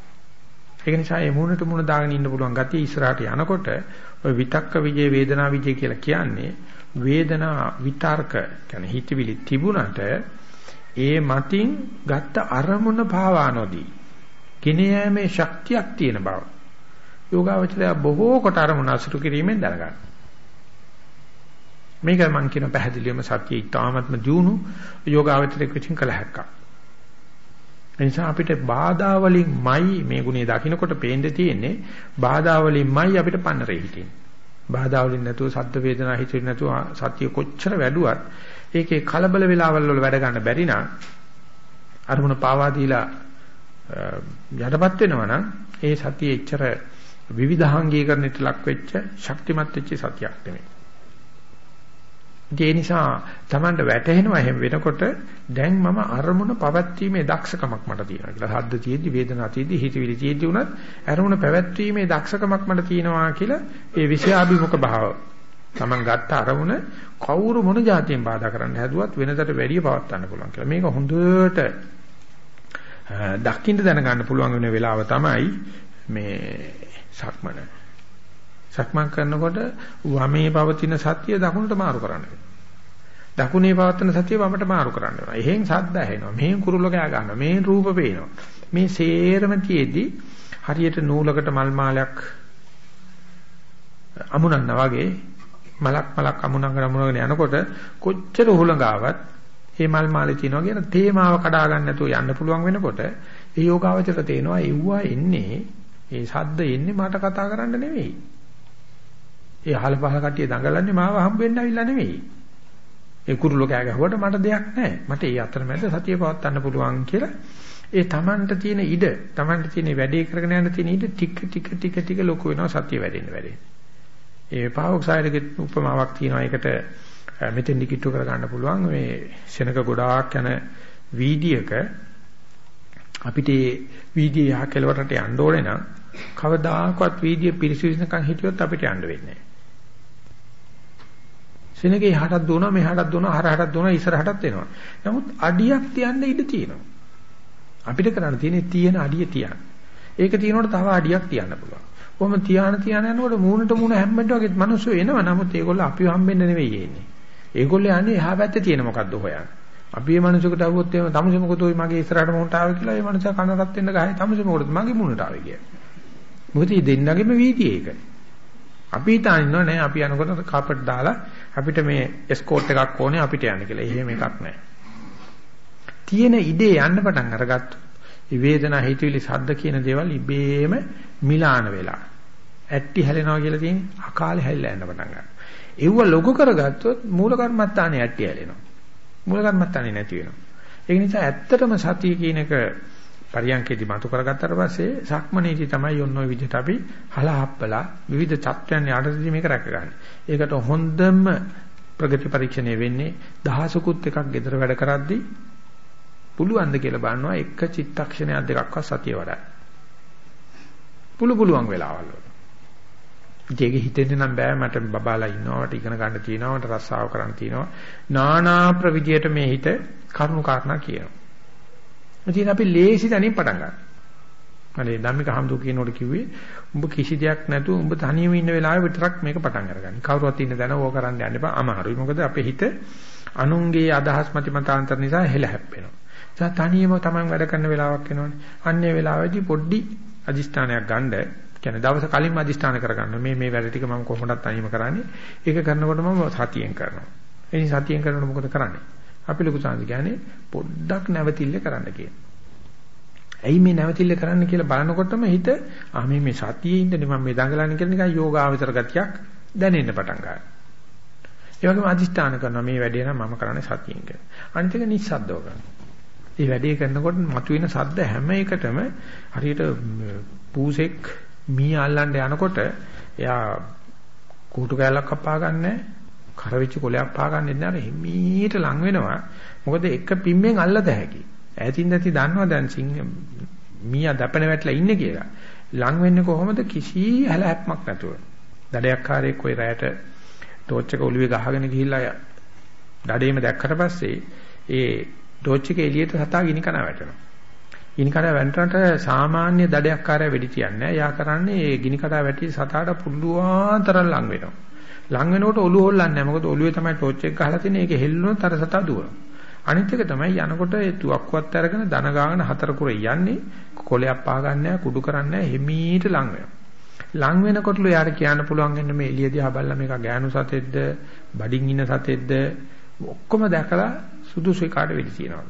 ඒක නිසා මේ මූණට මූණ දාගෙන ඉන්න පුළුවන් ගතිය ඉස්සරහට යනකොට ඔය විතක්ක විජේ වේදනා විජේ කියලා කියන්නේ වේදනා විතර්ක කියන්නේ හිතවිලි තිබුණට ඒ මතින් ගත්ත අරමුණ පාවා නොදී කිනියමේ ශක්තියක් තියෙන බව යෝගාවචරය බොහෝ කොට අරමුණ අසුරු කිරීමෙන් දැනගන්න. මේක මම කියන පැහැදිලිවම සත්‍ය ඊටාත්ම දියුණු යෝගාවචරයක් විසින් කළ හැක්කක්. එනිසා අපිට බාධා වලින්මයි මේ ගුණය දකින්නකොට පේන්න තියෙන්නේ බාධා වලින්මයි අපිට පන්නරේ හිටින්නේ. බාධා වලින් නැතුව සද්ද වේදනා හිතෙන්නේ නැතුව සත්‍ය කොච්චර වැඩුවත් ඒකේ කලබල වෙලාවල් වල වැඩ ගන්න බැරි නම් අරමුණ පාවා දීලා යටපත් වෙනවා නම් ඒ සතිය එච්චර විවිධාංගීකරණයට ලක් වෙච්ච ශක්තිමත් වෙච්ච සතියක් නෙමෙයි. ඒ නිසා Tamanට වැටහෙනවා එහෙම වෙනකොට දැන් මම අරමුණ පවත්වීමේ දක්ෂකමක් මට තියෙනවා කියලා. හද්ද තියෙද්දි වේදනාව තියෙද්දි හිතවිලි තියෙද්දි උනත් අරමුණ පැවැත්වීමේ දක්ෂකමක් මට තියෙනවා කියලා ඒ විෂයාභිමුඛ භාව. Taman ගත්ත අරමුණ කවුරු මොන જાතියෙන් බාධා කරන්න හැදුවත් වෙනදට වැඩිය පවත්වන්න පුළුවන් කියලා. මේක හොඳට දකින්න දැනගන්න පුළුවන් වෙන වෙලාව තමයි මේ සක්මන. සක්මන් කරනකොට වමේ පවතින සතිය දකුණට මාරු කරන්න දකුණේ පවතින සතිය වමට මාරු කරන්න වෙනවා. එහෙන් සද්ද ඇහෙනවා. මෙහෙන් කුරුල්ල කෑ ගන්නවා. මෙහෙන් රූප පේනවා. මේ සේරම තියේදී හරියට නූලකට මල් මාලයක් අමුණන්නා වගේ මලක් මලක් අමුණගෙන අමුණගෙන යනකොට කොච්චර උහුලඟාවත් මේ මල් මාලේ තියෙනවා කියන තේමාව කඩා ගන්න නැතුව යන්න පුළුවන් වෙනකොට ඒ යෝගාවචර තේනවා එව්වා එන්නේ ඒ සද්ද එන්නේ මට කතා කරන්න නෙවෙයි ඒ අහල පහල කට්ටිය දඟලන්නේ මාව හම්බෙන්න අවිල්ලා නෙවෙයි. ඒ කුරුල්ල කෑ ගැහුවට මට දෙයක් නැහැ. මට ඒ අතරමැද සතිය පවත්වන්න පුළුවන් කියලා ඒ Tamanට තියෙන ඉඩ, Tamanට තියෙන වැඩේ කරගෙන යන තියෙන ඉඩ ටික ටික ටික ටික ලොකු වෙනවා සතිය වැඩෙන්න වැඩෙන්න. ඒ පාවොක්සයිඩ්ගේ උපමාවක් තියෙනවා. ඒකට මෙතෙන් ඩිකිට්ටු කර ගන්න පුළුවන් මේ සෙනක ගොඩාක් යන වීඩියක අපිට වීඩිය යහ කෙලවරට යන්න ඕනේ නම් කවදාකවත් වීඩිය පිරිසිදුනකන් හිටියොත් අපිට යන්න වෙන්නේ නැහැ. සෙනගේ එහාටත් දුවනවා මෙහාටත් දුවනවා හරහටත් දුවනවා ඉස්සරහටත් එනවා. නමුත් අඩියක් තියන්න ඉඩ තියෙනවා. අපිට කරන්න තියෙන්නේ තියෙන අඩිය තියන්න. ඒක තියෙනකොට තව අඩියක් තියන්න පුළුවන්. කොහොම තියාන තියාන යනකොට මූණට මූණ හැම්මෙන්න වගේ මිනිස්සු එනවා. නමුත් ඒගොල්ලෝ අපිව හම්බෙන්න නෙවෙයි එන්නේ. ඒගොල්ලෝ යන්නේ එහා පැත්තේ තියෙන මොකද්ද හොයන්න. අපි මේ මිනිසෙකුට આવුවොත් එහෙම තමුසේ මොකද ඔය මගේ ඉස්සරහට මොහොත ආවේ කියලා ඒ මිනිසා කන රත් වෙන්න ගහයි තමුසේ මොකද මගේ මූණට ආවේ කියලා. මොකද මේ දෙන්නගෙම වීදියේ ඒක. අපි හිතන්නේ නෑ අපි යනකොට කාපට් දාලා අපිට මේ එස්කෝට් එකක් ඕනේ අපිට යන්න කියලා. එහෙම එකක් නැහැ. තියෙන ඉදේ යන්න පටන් අරගත්තොත් ඒ වේදනා හිතවිලි සද්ද කියන දේවල් ඉබේම මිලාන වෙලා ඇට්ටි හැලෙනවා කියලා තියෙන්නේ අකාලේ හැල්ලා යන්න පටන් ගන්නවා. ඒව ලොකු කරගත්තොත් මූල කර්මත්තානේ ඇට්ටි හැලෙනවා. මූල කර්මත්තානේ නැති වෙනවා. ඒ නිසා ඇත්තටම සතිය කියන එක පරියන්කේදී මතු කරගත්තාට පස්සේ සක්මනේදී තමයි ඔන්න ඔය විදිහට අපි හලහප්පලා විවිධ චත්යන් යටදී මේක රැකගන්නේ. ඒකට හොඳම ප්‍රගති පරීක්ෂණය වෙන්නේ දහසකුත් එකක් gedara වැඩ කරද්දී පුළුවන් ද කියලා බලනවා එක චිත්තක්ෂණයක් දෙකක්වත් සතිය වඩා. පුළු පුළුවන් වෙලාවල් වල. ඒක හිතෙන්නේ නම් බෑ මට බබාලා ඉන්නවා මට ඉගෙන ගන්න තියෙනවා මට රස්සාව කරන්න තියෙනවා නානා ප්‍රවිධියට මේ හිත කරුණු කාරණා කියනවා. ඉතින් අපි ලේසි තනින් පටන් ගන්නවා. මම ධම්මික හම්දු කියනකොට කිව්වේ උඹ කිසි දෙයක් නැතුව උඹ තනියම ඉන්න වෙලාවෙ විතරක් මේක පටන් අරගන්න. කවුරුවත් ඉන්න දැන ඕක කරන්න යන්න එපා. අමාරුයි. මොකද අපේ හිත අනුන්ගේ අදහස් මත මතාන්තර නිසා හෙල හැප්පෙනවා. ඒ තනියම තමන් වැඩ කරන වෙලාවක් එනවනේ. අන්නේ වෙලාවේදී පොඩ්ඩි අදිෂ්ඨානයක් ගන්න කියන්නේ දවස කලින්ම අදිෂ්ඨාන කරගන්න. මේ මේ වැඩ ටික මම කොහොමදත් තනියම කරන්නේ. ඒක කරනකොට මම සතියෙන් කරනවා. එනි සතියෙන් කරනකොට මොකද කරන්නේ? අපි ලොකු සාන්ති කියන්නේ පොඩ්ඩක් නැවතිල්ල කරන්න කියනවා. ඇයි මේ නැවතිල්ල කරන්න කියලා බලනකොටම හිත ආ මේ මේ සතියේ ඉඳනේ මම මේ දඟලන්නේ කියන නිකන් යෝගාවචර ගතියක් දැනෙන්න පටන් ගන්නවා. ඒ වගේම අදිෂ්ඨාන කරනවා මේ වැඩේ නම් මම කරන්නේ සතියෙන් කියලා. අනිත් එක නිස්සද්දව කරනවා. මේ වැඩේ කරනකොට මතුවෙන සද්ද හැම එකටම හරියට පූසෙක් මී අල්ලන්න යනකොට එයා කූටු කැලක් කපා ගන්නෑ කරවිච්ච කොලයක් පාගන්නේ නැහැ හිමීට ලං වෙනවා. මොකද එක පිම්මෙන් අල්ලද හැකි. ඈතින් නැති දන්නවා දැන් සිංහ මීයා දපන වැටලා ඉන්නේ කියලා. ලං වෙන්නේ කොහොමද? කිසි හැලහැප්මක් නැතුව. දඩයක්කාරයෙක් ওই රැයට ටෝච් එක ඔළුවේ ගහගෙන ගිහිල්ලා දඩේම දැක්කට පස්සේ ඒ ටෝච් එක එළියට සතා ගිනි කන වැටෙනවා. ගිනි කඩ වැටෙනට සාමාන්‍ය දඩයක්කාරය වෙඩි තියන්නේ. යා කරන්නේ ඒ ගිනි කඩ වැටි සතාට පුළුවන් තරම් ලං වෙනවා. ලං වෙනකොට ඔළුව හොල්ලන්නේ නැහැ. මොකද ඔළුවේ තමයි ටෝච් එක ගහලා තියෙන්නේ. ඒක හෙල්ලුණොත් අර සතා දුවනවා. අනිත් එක තමයි යනකොට ඒ තුවක්කුවත් අරගෙන දන ගාගෙන හතර කුරේ යන්නේ. කොලයක් පාගන්නේ කුඩු කරන්නේ හිමීට ලං වෙනවා. ලං වෙනකොටලු යාර කියන්න පුළුවන් වෙන්නේ මේ එළිය දිහා බලලා මේක ගෑනු සතෙක්ද, බඩින් ඉන්න සතෙක්ද ඔක්කොම දැකලා සුදුසු එකාට වෙඩි තියනවා.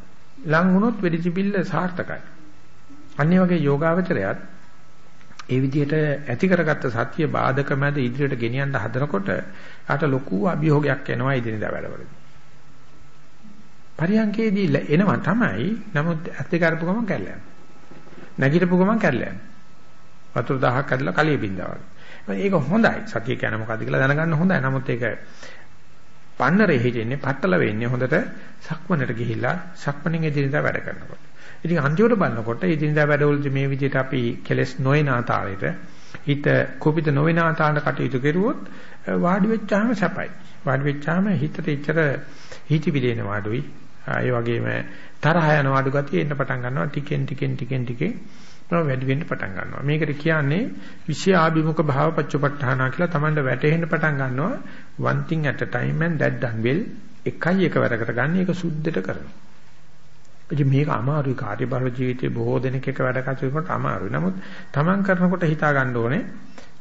ලං වුණොත් වෙඩි තිබිල්ල සාර්ථකයි. අනිත් වගේ යෝගාවචරයත් ඒ විදිහට ඇති කරගත්ත සත්‍ය බාධක මැද ඉදිරියට ගෙනියන්න හදනකොට ආට ලොකු අභියෝගයක් එනවා ඉදිරියදා වැඩවලදී. පරියන්කේදී එනවා තමයි. නමුත් ඇත්ත කරපු ගමන් කැල්ල යනවා. නැගිටපු ගමන් කැල්ල යනවා. වතුර දහහක් ඇදලා කලිය බින්දා වගේ. ඒක හොඳයි. සතිය කියන්නේ මොකද්ද කියලා දැනගන්න හොඳයි. නමුත් ඒක පන්නරේ හිටින්නේ පట్టල වෙන්නේ හොඳට සක්මනට ගිහිල්ලා සක්මණෙන් එදිනදා වැඩ කරනකොට. ඉතින් අන්තිමට බලනකොට ඉදිනදා වැඩවලදී මේ විදිහට අපි කෙලස් නොයන ආතාරයට හිත කුපිත නොවන ආතාරයට කටයුතු කරුවොත් වාඩි වෙච්චාම සැපයි. වාඩි වෙච්චාම හිතට එච්චර හිතවිලේන වාඩුයි. ඒ වගේම තරහ යන වාඩු ගතිය එන්න පටන් ගන්නවා ටිකෙන් ටිකෙන් ටිකෙන් ටිකෙන් වැඩි වෙන්න පටන් ගන්නවා. මේකට කියන්නේ විෂයාභිමුඛ භාව පච්චපට්ඨානා කියලා Tamanda වැටෙන්න පටන් ගන්නවා. one thing at a time and that done well එකයි එකවරකට ගන්න ඒක සුද්ධට කරනවා. ඉතින් මේක අමාරුයි කාර්යබහුල ජීවිතේ බොහෝ දෙනෙක් එක වැඩ කටයුතු කරනකොට අමාරුයි. නමුත් Taman කරනකොට හිතා ගන්න ඕනේ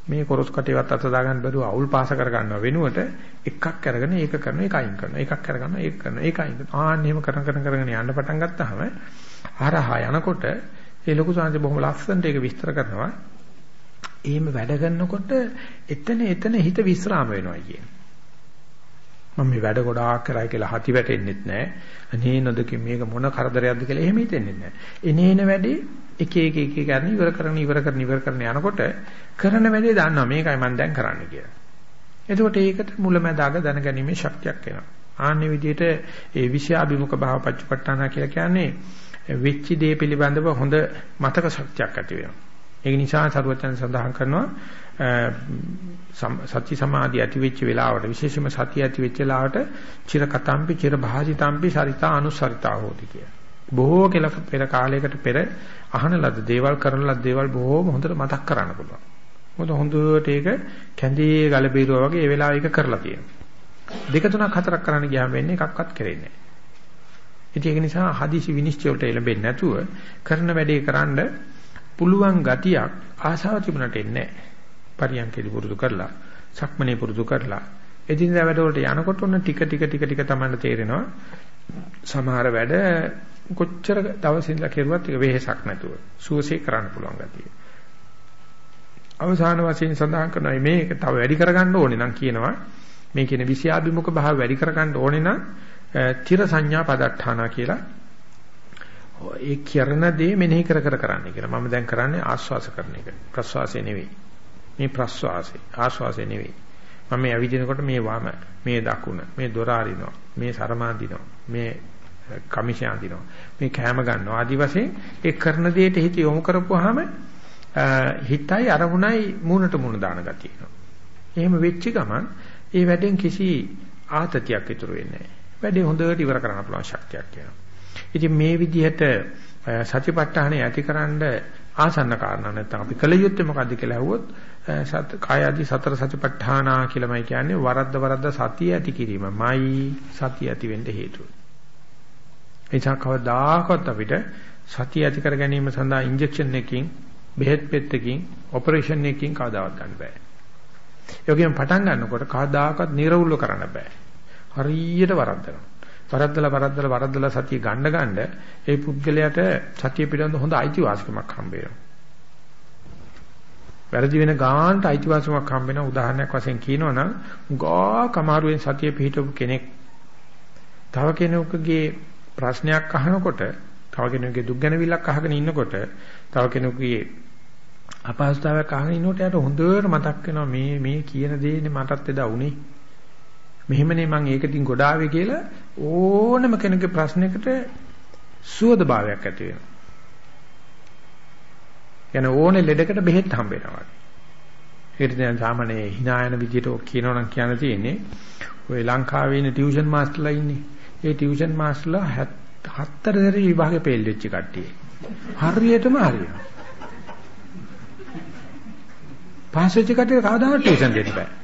මේ කොරස් කටේවත් අත දාගන්න බැරුව අවුල් පාස කර ගන්නව වෙනුවට එකක් අරගෙන ඒක කරන එක අයින් කරනවා. එකක් අරගෙන ඒක කරනවා. ඒක අයින් කරනවා. ආන්න එහෙම කරන කරන කරගෙන යන්න පටන් ගත්තාම හරහා යනකොට ඒ ලොකු සංජය බොහොම ලස්සනට ඒක විස්තර කරනවා. එහෙම වැඩ කරනකොට එතන එතන හිත විස්්‍රාම වෙනවා කියන්නේ. මම මේ වැඩ ගොඩාක් කරයි කියලා හති වැටෙන්නෙත් නැහැ. අනේ නොදකින් මේක මොන කරදරයක්ද කියලා එහෙම හිතෙන්නේ නැහැ. එනේන වැඩේ එක එක එක එක කරන ඉවර කරන ඉවර කරන ඉවර කරන යනකොට කරන වැඩේ දන්නවා මේකයි මම දැන් කරන්න කියලා. එතකොට ඒකට මුලැමැදාග දැනගැනීමේ ශක්තියක් එනවා. ආන්නේ විදිහට ඒ විෂයාභිමුඛ භාව පච්චපට්ඨාන කියලා කියන්නේ වෙච්ච දේ පිළිබඳව හොඳ මතක ශක්තියක් ඇති වෙනවා. ඒක නිසා සරුවචන සඳහන් කරනවා සත්‍ය සමාධිය ඇති වෙච්ච වෙලාවට විශේෂයෙන්ම සතිය ඇති වෙච්ච වෙලාවට චිර කතම්පි චිර භාසිතම්පි සරිතා අනුසරිතා හෝති කිය. බොහෝ කෙල පෙර කාලයකට පෙර අහන ලද දේවල් කරන ලද දේවල් බොහෝම හොඳට මතක් කරන්න පුළුවන්. මොකද හොඳට ඒක කැඳේ ගල බීරුවා වගේ ඒ වෙලාව එක කරලා තියෙනවා. දෙක තුනක් හතරක් කරන්න ගියාම වෙන්නේ එකක්වත් කරෙන්නේ නැහැ. ඉතින් ඒක නිසා හදිසි විනිශ්චය වලට එළඹෙන්නේ නැතුව කරන වැඩේ කරන්න පුළුවන් ගතියක් ආසාව තිබුණට එන්නේ නැහැ. පරියන්කේදී පුරුදු කරලා සක්මනේ පුරුදු කරලා එදිනදා වැඩවලට යනකොට ඔන්න ටික ටික ටික ටික තමයි තේරෙනවා සමහර වැඩ කොච්චර දවස් ඉඳලා කෙරුවත් ඒක වෙහෙසක් නැතුව සුවසේ කරන්න පුළුවන් ගතිය. අවසාන වශයෙන් සඳහන් කරනවා මේක තව වැඩි කරගන්න ඕනේ නම් කියනවා මේ කියන විෂයාභිමුඛ භාව වැඩි කරගන්න ඕනේ නම් තිර සංඥා පදට්ඨානා කියලා ඒ කරන දේ මෙනෙහි කර කර කරන්න කියලා. මම දැන් කරන්නේ ආස්වාස කරන එක. ප්‍රස්වාසය නෙවෙයි. මේ ප්‍රස්වාසය ආස්වාසය නෙවෙයි. මම මේ ඇවිදිනකොට මේ වම, මේ දකුණ, මේ දොර අරිනවා, මේ සරමාදිනවා, මේ කමිෂන් අදිනවා. මේ කැම ගන්නවා. ආදි වශයෙන් ඒ කරන දෙයට හිත යොමු කරපුවාම හිතයි අරමුණයි මූණට මූණ දාන ගතිය එනවා. එහෙම වෙච්ච ගමන් ඒ වැඩෙන් කිසි ආතතියක් ඉතුරු වෙන්නේ නැහැ. වැඩේ හොඳට ඉවර කරන්න පුළුවන් ශක්තියක් එනවා. ඉතින් මේ විදිහට සතිපට්ඨානය ඇතිකරන ආසන්න කාරණා නැත්නම් අපි කල යුත්තේ මොකද්ද කියලා අහුවොත් සත් කායදී සතර සතිපට්ඨානා කියලාමයි කියන්නේ වරද්ද වරද්ද සතිය ඇති කිරීමයි සතිය ඇති වෙන්න හේතුව. එනිසා කවදාකවත් අපිට සතිය ඇති කර ගැනීම සඳහා ඉන්ජෙක්ෂන් එකකින් බෙහෙත් පෙත්තකින් ඔපරේෂන් එකකින් කවදාවත් ගන්න බෑ. යෝගයෙන් පටන් ගන්නකොට කවදාකවත් නිර්වුල්ව කරන්න බෑ. හරියට වරද්දනවා. වරද්දලා වරද්දලා වරද්දලා සතිය ගන්න ගන්න ඒ පුද්ගලයාට සතිය පිළිබඳ හොඳ අයිතිවාසිකමක් හම්බ වෙනවා. වැරදි වෙන ගානට අයිතිවාසිකමක් හම්බ වෙන උදාහරණයක් වශයෙන් කියනවනම් ගා කමාරුවෙන් සතිය පිහිටවපු කෙනෙක් තව කෙනෙකුගේ ප්‍රශ්නයක් අහනකොට තව කෙනෙකුගේ දුක් ගැනවිලක් අහගෙන ඉන්නකොට තව කෙනෙකුගේ අපහසුතාවයක් අහගෙන ඉන්නකොට යාට හොඳට මතක් වෙනවා මේ මේ කියන දේනේ මටත් එදා උනේ මෙහෙමනේ මම ඒකකින් ගොඩ ආවේ කියලා ඕනම කෙනෙකුගේ ප්‍රශ්නයකට සුවද භාවයක් ඇති වෙනවා. යන ඕනේ ලෙඩකට බෙහෙත් හම්බ වෙනවා. ඒකට දැන් සාමාන්‍ය hinaයන විදියට ඔක් කියනවා නම් කියන්න තියෙන්නේ ඔය ලංකාවේ ඉන්න ටියුෂන් මාස්ටර්ලා ඉන්නේ. ඒ ටියුෂන් මාස්ටර්ලා හතර දරේ විභාගේ පෙල් වෙච්ච කට්ටිය. හරියටම හරියනවා. පාස් වෙච්ච කට්ටිය කවදාවත් ටියුෂන් දෙන්න බෑ.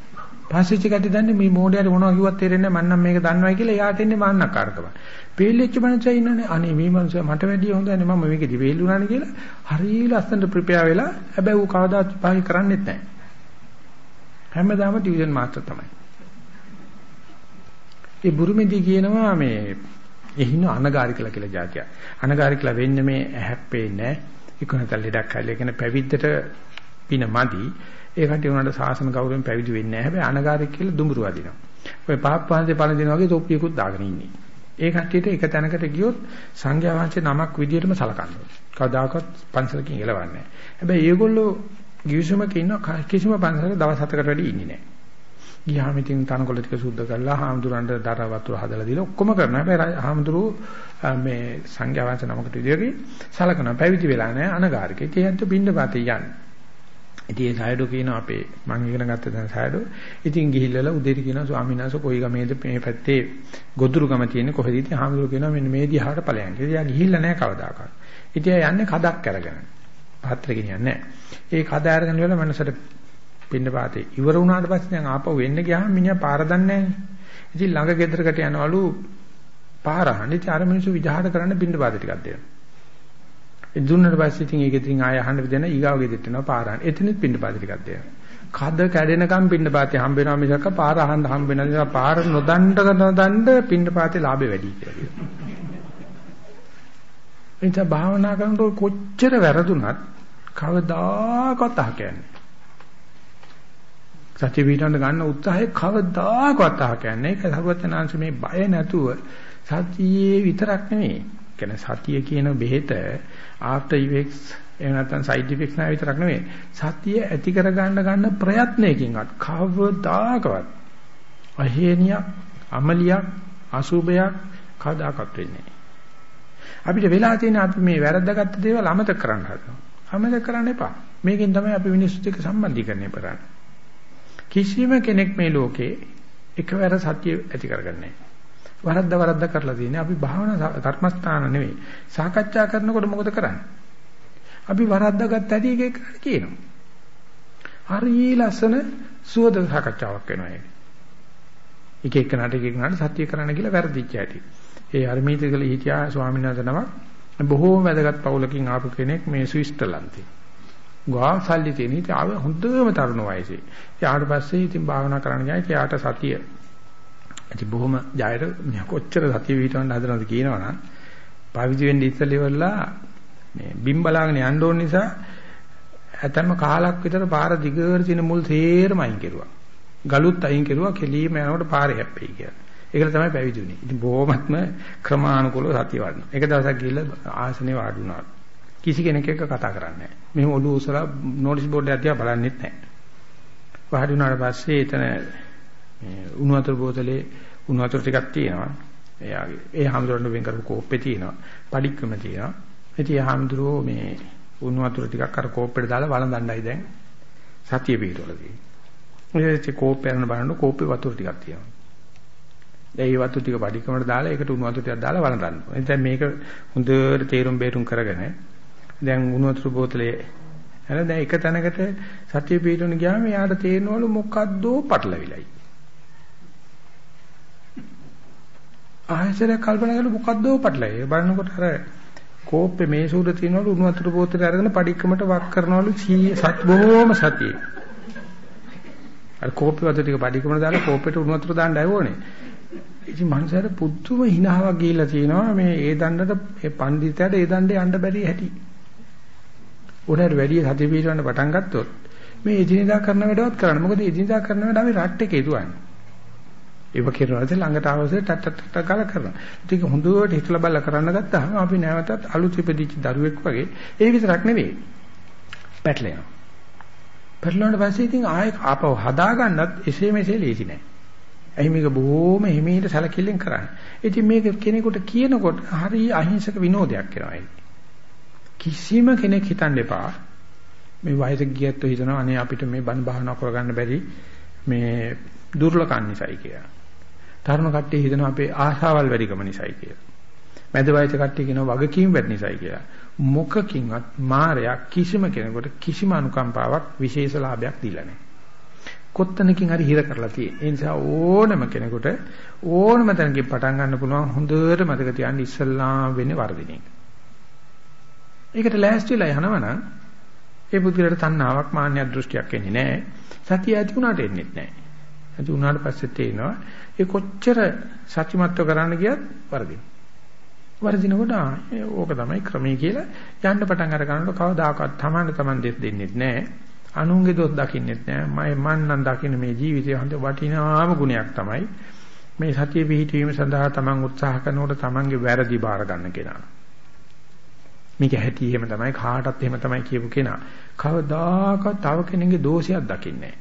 පස්සෙච්ච කටි දන්නේ මේ මෝඩයට මොනවා කිව්වත් තේරෙන්නේ නැහැ මම නම් මේක දන්නවයි කියලා එයාට එන්නේ මාන්නකාරකම. පෙළෙච්ච මනුස්සය ඉන්නනේ අනේ මේ මනුස්සයා මට වැඩිය හොඳයි මම මේකෙදි වෙල්ුණානේ කියලා හරිය ලස්සනට ප්‍රිපෙයා වෙලා හැබැයි ඌ කවදාත් පාහි කරන්නේත් නැහැ. හැමදාම ටියුෂන් මාස්ටර් තමයි. ඒ බුරුමේදී කියනවා මේ එහින අනගාരികලා කියලා જાතියක්. අනගාരികලා වෙන්නේ මේ හැප්පෙන්නේ නැහැ. ඉක්මනට ලෙඩක් හැලෙගෙන පැවිද්දට පින මදි. ඒ කට්ටිය උනාට සාසන ගෞරවයෙන් පැවිදි වෙන්නේ නැහැ. හැබැයි අනගාරික කියලා දුඹුරු අදිනවා. ඔය පහක් පහන්සේ පණ දෙනා වගේ තොප්පියකුත් දාගෙන ඉන්නේ. ඒ කට්ටියට එක තැනකට ගියොත් සංඝයා වහන්සේ නමක් විදියටම සලකනවා. කවදාකවත් පන්සලකින් එලවන්නේ නැහැ. හැබැයි ඒගොල්ලෝ ගිවිසුමක ඉන්න කිසිම පන්සලක දවස් හතකට වැඩි ඉන්නේ නැහැ. ගියාම ඉතින් තනකොළ ටික සුද්ධ කරලා හාමුදුරන්ට දර වතුර හදලා දීලා ඔක්කොම කරනවා. හැබැයි හාමුදුරු මේ සංඝයා වහන්සේ නමකට විදියකින් සලකනවා. පැවිදි වෙලා නැහැ අනගාരിක. ඒ කියන්නේ බින්ද පාතේ යන්නේ. ඉතින් ඒ සායඩෝ කියනවා අපේ මම ඉගෙන ගත්ත දැන් සායඩෝ. ඉතින් ගිහිල්ලා උදේට කියනවා ස්වාමීන් වහන්සේ කොයි ගමේද මේ පැත්තේ ගොදුරු ගම තියෙන්නේ කොහෙද ඉතින් හාමුදුරුවෝ කියනවා මෙන්න මේ දිහාට ඵලයන්. ඉතින් යා ගිහිල්ලා නැහැ කවදාකවත්. ඉතින් යා යන්නේ කඩක් අරගෙන. පාත්‍රේ ගෙනියන්නේ නැහැ. ඒ කඩ අරගෙන ඉවර මනසට පින්න පාතේ ඉවර වුණාට පස්සේ දැන් ආපහු වෙන්න ගියාම මිනිහා පාර දන්නේ නැහැ. ඉතින් ළඟ ගෙදරකට යනවලු පාර අහන්න. ඉතින් අර මිනිස්සු විජහාට කරන්න පින්න පාත ටිකක් දෙනවා. ඒ දුන්නට පස්සේ ඉතින් ඒක ඉතින් ආය අහන්න දෙන ඊගාව ගෙදෙට්ට යනවා පාරාන. එතනෙත් පින්න පාත ටිකක් දෙනවා. කද කැඩෙනකම් පින්න පාතේ හම්බ වෙනවා මිසක පාර අහන්න හම්බ වෙන නිසා පාර නොදණ්ඩ නොදණ්ඩ පින්න පාතේ ලාභෙ වැඩි කියලා කියනවා. එතන භාවනා කරනකොට කොච්චර වැරදුනත් කවදාකවත් අහ කියන්නේ. සත්‍ය පිටවන්න ගන්න උත්සාහය කවදාකවත් අහ කියන්නේ. ඒක සර්වඥාන්ස මේ බය නැතුව සතියේ විතරක් නෙමෙයි. කියන්නේ සතිය කියන බෙහෙත after effects එහෙම නැත්නම් side effects නා විතරක් නෙවෙයි සතිය ඇති කර ගන්න ගන්න ප්‍රයත්නයකින්වත් කවදාකවත් අහේනියක් අමලියක් අසුබයක් කවදාකවත් වෙන්නේ නැහැ අපිට වෙලා තියෙන අපි මේ වැරද්දාගත්ත දේවල් අමතක කරන්න හදනවා. අමතක කරන්න එපා. මේකෙන් තමයි අපි මිනිස්සුත් එක්ක සම්බන්ධීකරණය කරන්නේ කිසිම කෙනෙක් මේ ලෝකේ එකවර සත්‍ය ඇති කරගන්නේ නැහැ වරද්ද වරද්ද කරලා තියෙන්නේ. අපි භාවනා කර්මස්ථාන නෙවෙයි. සාකච්ඡා කරනකොට මොකද කරන්නේ? අපි වරද්දාගත්ත හැටි එක එකට කියනවා. හරි ලස්සන සුවද සාකච්ඡාවක් වෙනවා ඒක. එක එක නට එක එක නට සත්‍ය කරන්න කියලා වැරදිච්ච හැටි. ඒ අර්මීතිකල හිටියා ස්වාමීන් වහන්සේ නමක් බොහෝම වැදගත් පවුලකින් ආපු කෙනෙක් මේ ස්විස්තරලන්තේ. ගා සල්ලි තියෙන ඉතින් ආව හොඳම තරුණ වයසේ. ඊට පස්සේ ඉතින් භාවනා කරන්න ගියා. ඊට සතිය ඉතින් බොහොම ජයර කොච්චර සතිය විහිටවන්න හදනවද කියනවනම් පාවිච්චි වෙන්න ඉස්සෙල්ලා මේ බිම් බලාගෙන යන්න ඕන නිසා ඇතැම්ම කාලක් විතර පාර දිගට තියෙන මුල් තේරම අයින් කෙරුවා. ගලුත් අයින් කෙරුවා කෙලීම යනකොට පාරේ හැප්පෙයි කියලා. ඒකට තමයි පැවිදි වුනේ. ඉතින් බොහොමත්ම ක්‍රමානුකූලව සතිය වඩන. එක දවසක් ගිහිල්ලා ආසනේ වාඩි වුණා. කිසි කෙනෙක් එක්ක කතා කරන්නේ නැහැ. මෙහෙම ඔළුව උසලා නෝටිස් බෝඩ් එක දිහා බලන්නෙත් නැහැ. වාඩි වුණාට පස්සේ එතන මේ උණු වතුර බෝතලේ උණු වතුර ටිකක් තියෙනවා. එයාගේ ඒ හැමදෙරණ වෙන් කරපු කෝප්පේ තියෙනවා. පඩික්කම තියෙනවා. ඉතින් ඒ හැමදෙරෝ මේ උණු වතුර ටිකක් අර කෝප්පෙට දාලා වළඳන්නයි දැන් සතිය පිටවල තියෙන්නේ. ඒ කෝප්පේ යන බලන්න කෝප්පේ වතුර ටිකක් තියෙනවා. ඒ වතුර ටික පඩික්කමට දාලා ඒකට උණු වතුර ටිකක් දාලා වළඳන්න. එතෙන් මේක හොඳට තේරුම් බේරුම් කරගෙන දැන් උණු වතුර බෝතලේ එන දැන් එක තැනකට සතිය පිටුන ගියාම යාට තේරෙනවලු මොකද්දෝ පටලවිලයි. ආයෙසර කල්පනා කරලා මොකද්දෝ පටලයි. බලනකොට අර කෝප්පේ මේ සූර තියනවලු උණු වතුර බෝතලේ අරගෙන පඩික්කමට වක් කරනවලු සත් බොහොම සතියේ. අර කෝප්පේ වතුර ටික පඩික්කමට දාලා කෝප්පෙට උණු වතුර දාන්න ආවෝනේ. ඉතින් මනුස්සයාට පුදුම හිනාවක් ගිහිලා තියෙනවා මේ ඒ දණ්ඩට ඒ පඬිතයාට ඒ දණ්ඩේ යන්න බැරි හැටි. උඩට වැඩි සතිය පිටවන්න පටන් ගත්තොත් මේ එදිනදා කරන වැඩවත් කරන්න. මොකද එදිනදා කරන වැඩ අපි රට් එකේ දුවන්නේ. ඒව කරනවාද ළඟට ආවසේ ටට ටට ගාලා කරනවා. ඒක හොඳට හිතලා බලලා කරන්න ගත්තාම අපි නැවතත් අලුත් ඉපදිච්ච දරුවෙක් වගේ ඒ විතරක් නෙවෙයි. පැටලෙනවා. පැටලුණාට පස්සේ ඉතින් ආයෙ ආපහු හදා ගන්නත් එසේ මෙසේ ලේසි නෑ. ඇයි මේක බොහොම හිමීට සැලකිල්ලෙන් කරන්නේ. ඉතින් මේක කෙනෙකුට කියනකොට හරි අහිංසක විනෝදයක් වෙනවා කිසිම කෙනෙක් හිතන්න එපා. මේ වයසට ගියත් හිතනවා අනේ අපිට මේ බණ භාවනා කරගන්න බැරි මේ දුර්ලකම් නිසායි කියලා. තරුණ කට්ටිය හිතනවා අපේ ආශාවල් වැඩිකම නිසායි කියලා. මැද වයස කට්ටිය කියනවා වගකීම් වැඩි නිසායි කියලා. මොකකින්වත් මායя කිසිම කෙනෙකුට කිසිම අනුකම්පාවක් විශේෂ ලාභයක් දීලා නැහැ. කොත්තනකින් හරි හිර කරලා තියෙන. ඒ නිසා ඕනම කෙනෙකුට ඕනම තැනකින් පටන් ගන්න පුළුවන් හොඳට මතක තියාගන්න ඉස්සල්ලාම වෙන්නේ වර්ධින එක. ඒකට ලෑස්තිලා යනවනම් ඒ බුද්ධිලට තණ්හාවක් මාන්නයක් දෘෂ්ටියක් එන්නේ නැහැ. සතිය ඇති වුණාට එන්නේ නැහැ. ඇති වුණාට පස්සේ තේනවා ඒ කොච්චර සත්‍යමත්ව කරන්න ගියත් වර්ධින. වර්ධිනකොට ඕක තමයි ක්‍රමයේ කියලා යන්න පටන් අර ගන්නකොට කවදාකවත් තමන්න තමන් දෙස් දෙන්නේ නැහැ. අනුන්ගේ දොස් දකින්නෙත් නෑ මම මන් නම් දකින්න මේ ජීවිතයේ හොඳ වටිනාම ගුණයක් තමයි. මේ සතිය පිහිටවීම සඳහා තමන් උත්සාහ කරනකොට තමන්ගේ වැරදි බාර ගන්න කෙනා. මේක හැටි එහෙම තමයි කාටත් එහෙම තමයි කියපු කෙනා. කවදාකවත් තව කෙනෙකුගේ දෝෂයක් දකින්නේ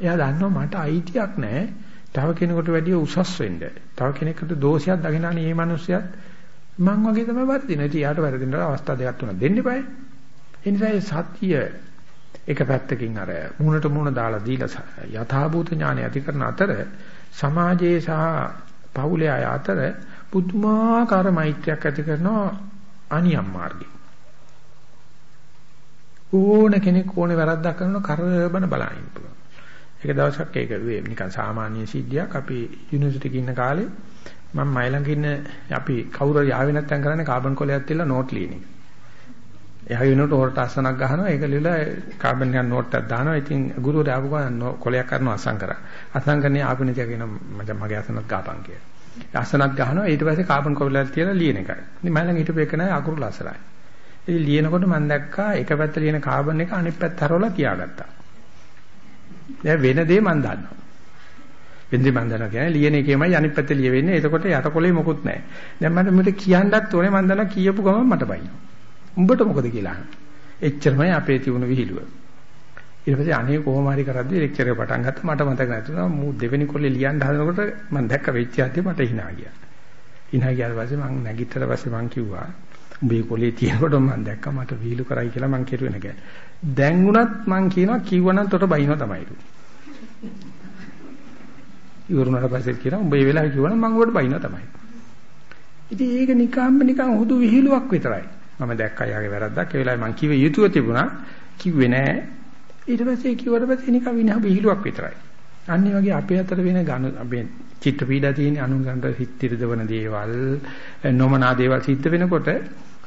එයා දන්නවා මට අයිතියක් නැහැ තව කෙනෙකුට වැඩිය උසස් වෙන්න තව කෙනෙකුට දෝෂයක් දකිනානේ මේ මිනිස්සයත් මං වගේ තමයි වර්ධින ඉතින් යාට වැරදිනට අවස්ථා දෙකක් තුනක් දෙන්න eBay ඒ නිසා සතිය එක පැත්තකින් අර මුණට මුණ දාලා දීලා යථාභූත ඥානය ඇති කරන අතර සමාජයේ සහ පවුලේ අය අතර පුදුමාකාර මෛත්‍රියක් ඇති කරනවා අනියම් මාර්ගේ. ඕන කෙනෙක් ඕනේ වැරද්දක් කරනවා කරබන බලන්න පුළුවන්. එක දවසක් ඒක නිකන් සාමාන්‍ය සිද්ධියක්. අපි යුනිවර්සිටි එකේ ඉන්න කාලේ මම මයිලඟ ඉන්න අපි කවුරු යාවේ නැත්තම් කරන්නේ කාබන් කොලයක් තියලා නෝට් ලියන එක. එහා වෙනකොට ඕකට අසනක් ගහනවා. ඒක ලියලා කාබන් එකක් නෝට් එකක් දානවා. ඉතින් ගුරුවරයා ආපු ගමන් කොලයක් කරනවා අසං කරා. අසං කරන්නේ ආපිනිතිය කියන මට මගේ අසනක් ගහපන් කියලා. අසනක් ගහනවා. ඊට පස්සේ කාබන් කොලයක් තියලා ලියන එකයි. ඉතින් මම ළඟ හිටපු එක නෑ අකුරු ලස්සනයි ඉතින් ලියනකොට මම දැක්කා එක පැත්ත ලියන කාබන් එක අනිත් පැත්ත හරවලා තියාගත්තා දැන් වෙන දේ මම දන්නවා වෙන්දි මම දන්නවා කියන්නේ ලියන එකේමයි අනිත් පැත්තේ ලියවෙන්නේ එතකොට යට කොලේ මොකුත් නැහැ දැන් මට මෙතන කියන්නත් ඕනේ මම දන්නවා කියපු ගමන් මට බයිනවා උඹට මොකද කියලා අහනවා. එච්චරමයි අපේ තිබුණු විහිළුව. ඊට පස්සේ අනේ කොහොම හරි කරද්දී ලෙක්චර් එක පටන් ගත්තා මට මතක නැතුණා මූ දෙවෙනි කොල්ලේ ලියන්න හදනකොට මම දැක්ක වෙච්ච හැටි මට hina ගියා. hina ගියාට පස්සේ මම නැගිටතර පස්සේ මම කිව්වා උඹේ කොලේ තියෙනකොට මම දැක්කා මට විහිළු කරයි කියලා මම කිරුවේ නැහැ. දැන් උනත් මම කියනවා කිව්වනම් තොට බයිනවා තමයි. ඉවරුණාට පස්සේ කියනවා උඹ මේ වෙලාවේ කිව්වනම් මම උඹට බයිනවා තමයි. ඉතින් ඒක නිකම්ම නිකන් හුදු විහිළුවක් විතරයි. මම දැක්කා යාගේ වැරද්දක් ඒ වෙලාවේ මං කිව්වේ යුතුව තිබුණා කිව්වේ නෑ ඊට පස්සේ කිව්වට පස්සේ නිකන් විනහ බිහිලුවක් විතරයි අනිත් වගේ අපේ අතර වෙන ඝන අපේ චිත්ත පීඩා තියෙන අනුගන්ත හිත ඉරදවන දේවල් නොමනා දේවල් සිද්ධ වෙනකොට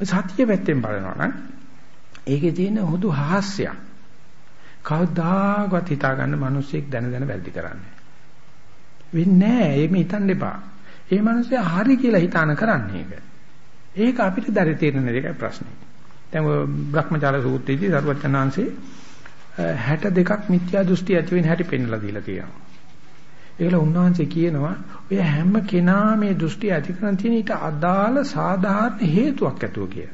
සතිය පැත්තෙන් බලනවා නම් ඒකේ තියෙන හුදු හාස්‍යයක් කවදාකවත් හිතා ගන්න මිනිස්සෙක් දැන දැන වැරදි කරන්නේ වෙන්නේ නැහැ ඒක හිතන්න එපා ඒ මනුස්සයා හරි කියලා හිතාන කරන්නේ ඒක. ඒක අපිට දැරි තේරෙන දෙකයි ප්‍රශ්නේ. දැන් ඔය බ්‍රහ්මචාර සූත්‍රයේදී සරුවචනාංශේ 62ක් මිත්‍යා දෘෂ්ටි ඇති වෙන හැටි පෙන්වලා දීලා තියෙනවා. ඒකල උන්වහන්සේ කියනවා ඔය හැම කෙනා මේ දෘෂ්ටි ඇති කරන් තියෙන ඊට අදාළ සාධාරණ හේතුවක් ඇතුව කිය.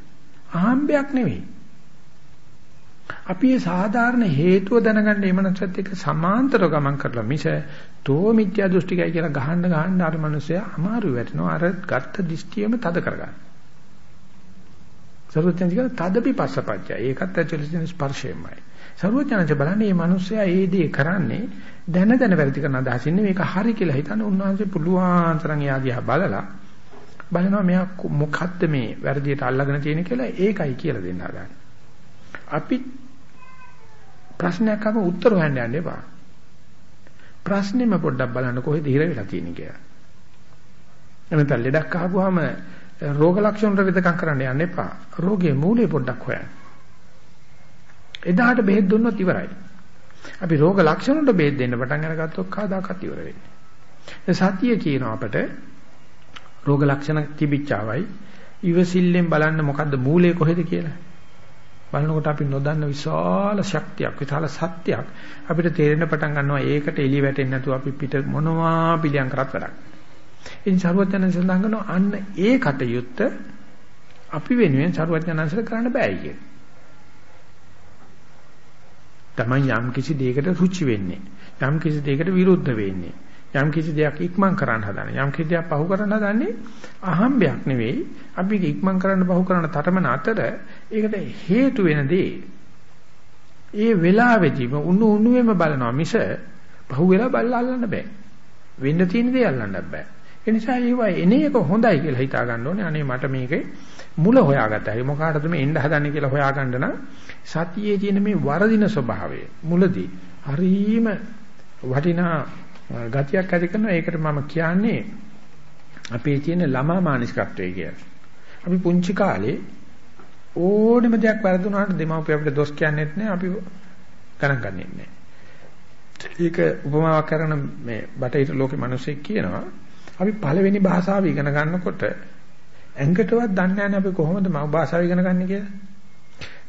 අහම්බයක් නෙවෙයි. අපි මේ සාධාරණ හේතුව දැනගන්න එමනසත් එක්ක සමාන්තරව ගමන් කරලා මිස තෝ මිත්‍යා දෘෂ්ටිකයි කියලා ගහන්න ගහන්න අර මිනිස්සයා අමාරු වෙටනවා අර ගත්ත දෘෂ්ටියම තද කරගන්න. සර්වඥාන්ති කියන තදපි පස්සපච්චය. ඒකත් ඇතුළේ තියෙන ස්පර්ශයමයි. සර්වඥාන්ති බලන්නේ මේ මිනිස්සයා ඒ දේ කරන්නේ දැන දැන වැරදි කරන අදහසින් මේක හරි කියලා හිතන උන්වහන්සේ පුළුවන් තරම් එයා දිහා බලලා බලනවා මෙයා මොකද්ද මේ වැරදියට අල්ලගෙන තියෙන කියලා ඒකයි කියලා දෙන්න හදන්නේ. අපි ප්‍රශ්නයක් අහම උත්තර හොයන්න යන්න එපා. ප්‍රශ්නෙම පොඩ්ඩක් බලන්න කොහෙද හිර වෙලා තියෙන්නේ කියලා. එමෙතන ලෙඩක් අහපුවාම රෝග ලක්ෂණ වලට විදකම් කරන්න යන්න එපා. රෝගයේ මූලය පොඩ්ඩක් හොයන්න. එදාට බෙහෙත් දුන්නොත් ඉවරයි. අපි රෝග ලක්ෂණ වලට බෙහෙත් දෙන්න පටන් අරගත්තොත් කවදාකවත් ඉවර වෙන්නේ. සතිය කියනවා අපට රෝග ලක්ෂණ තිබිච්චවයි ඉවසිල්ලෙන් බලන්න මොකද්ද මූලය කොහෙද කියලා. බලනකොට අපි නොදන්න විශාල ශක්තියක් විශාල සත්‍යයක් අපිට තේරෙන්න පටන් ගන්නවා ඒකට එළිය වැටෙන්නේ නැතුව අපි පිට මොනවා පිළියම් කරත් වැඩක්. ඉතින් සරුවචනන් සඳහන් කරනවා අන්න ඒ කටයුත්ත අපි වෙනුවෙන් සරුවචනන්සල කරන්න බෑයි කියන්නේ. තමයි යම් කිසි දෙයකට රුචි වෙන්නේ. යම් කිසි දෙයකට විරුද්ධ වෙන්නේ. යම් කිසි දෙයක් ඉක්මන් කරන්න හදන. යම් කිසි දෙයක් පහු කරන්න හදන්නේ අහම්බයක් නෙවෙයි. අපි ඉක්මන් කරන්න පහු කරන්න තරමන අතර ඒකට හේතු වෙන දේ. ඒ වෙලාවේදීම උණු උණුවේම බලනවා මිස පහු වෙලා බලලා අල්ලන්න බෑ. වෙන්න තියෙන දේ අල්ලන්න බෑ. ඒ නිසා ඒවා එන එක හොඳයි කියලා හිතා ගන්න ඕනේ. අනේ මට මේකේ මුල හොයාගත්තයි. මොකකටද මේ එන්න හදන්නේ කියලා හොයාගන්න නම් සතියේ තියෙන මේ වරදින ස්වභාවය මුලදී හරීම වටිනා ගතියක් ඇති කරනවා. ඒකට මම කියන්නේ අපේ තියෙන ළමා මානසිකත්වය කියලා. අපි පුංචි කාලේ ඕනෙම දෙයක් වැරදුනාට දෙමව්පිය අපිට දොස් කියන්නේත් නැහැ. අපි ගණන් ගන්නෙත් නැහැ. ඒක උපමාවක් කරන මේ බටහිර ලෝකේ මිනිස්සෙක් කියනවා අපි පළවෙනි භාෂාව ඉගෙන ගන්නකොට ඇඟටවත් දන්නේ නැහැ අපි කොහොමද මව් භාෂාව ඉගෙන ගන්න කියලා.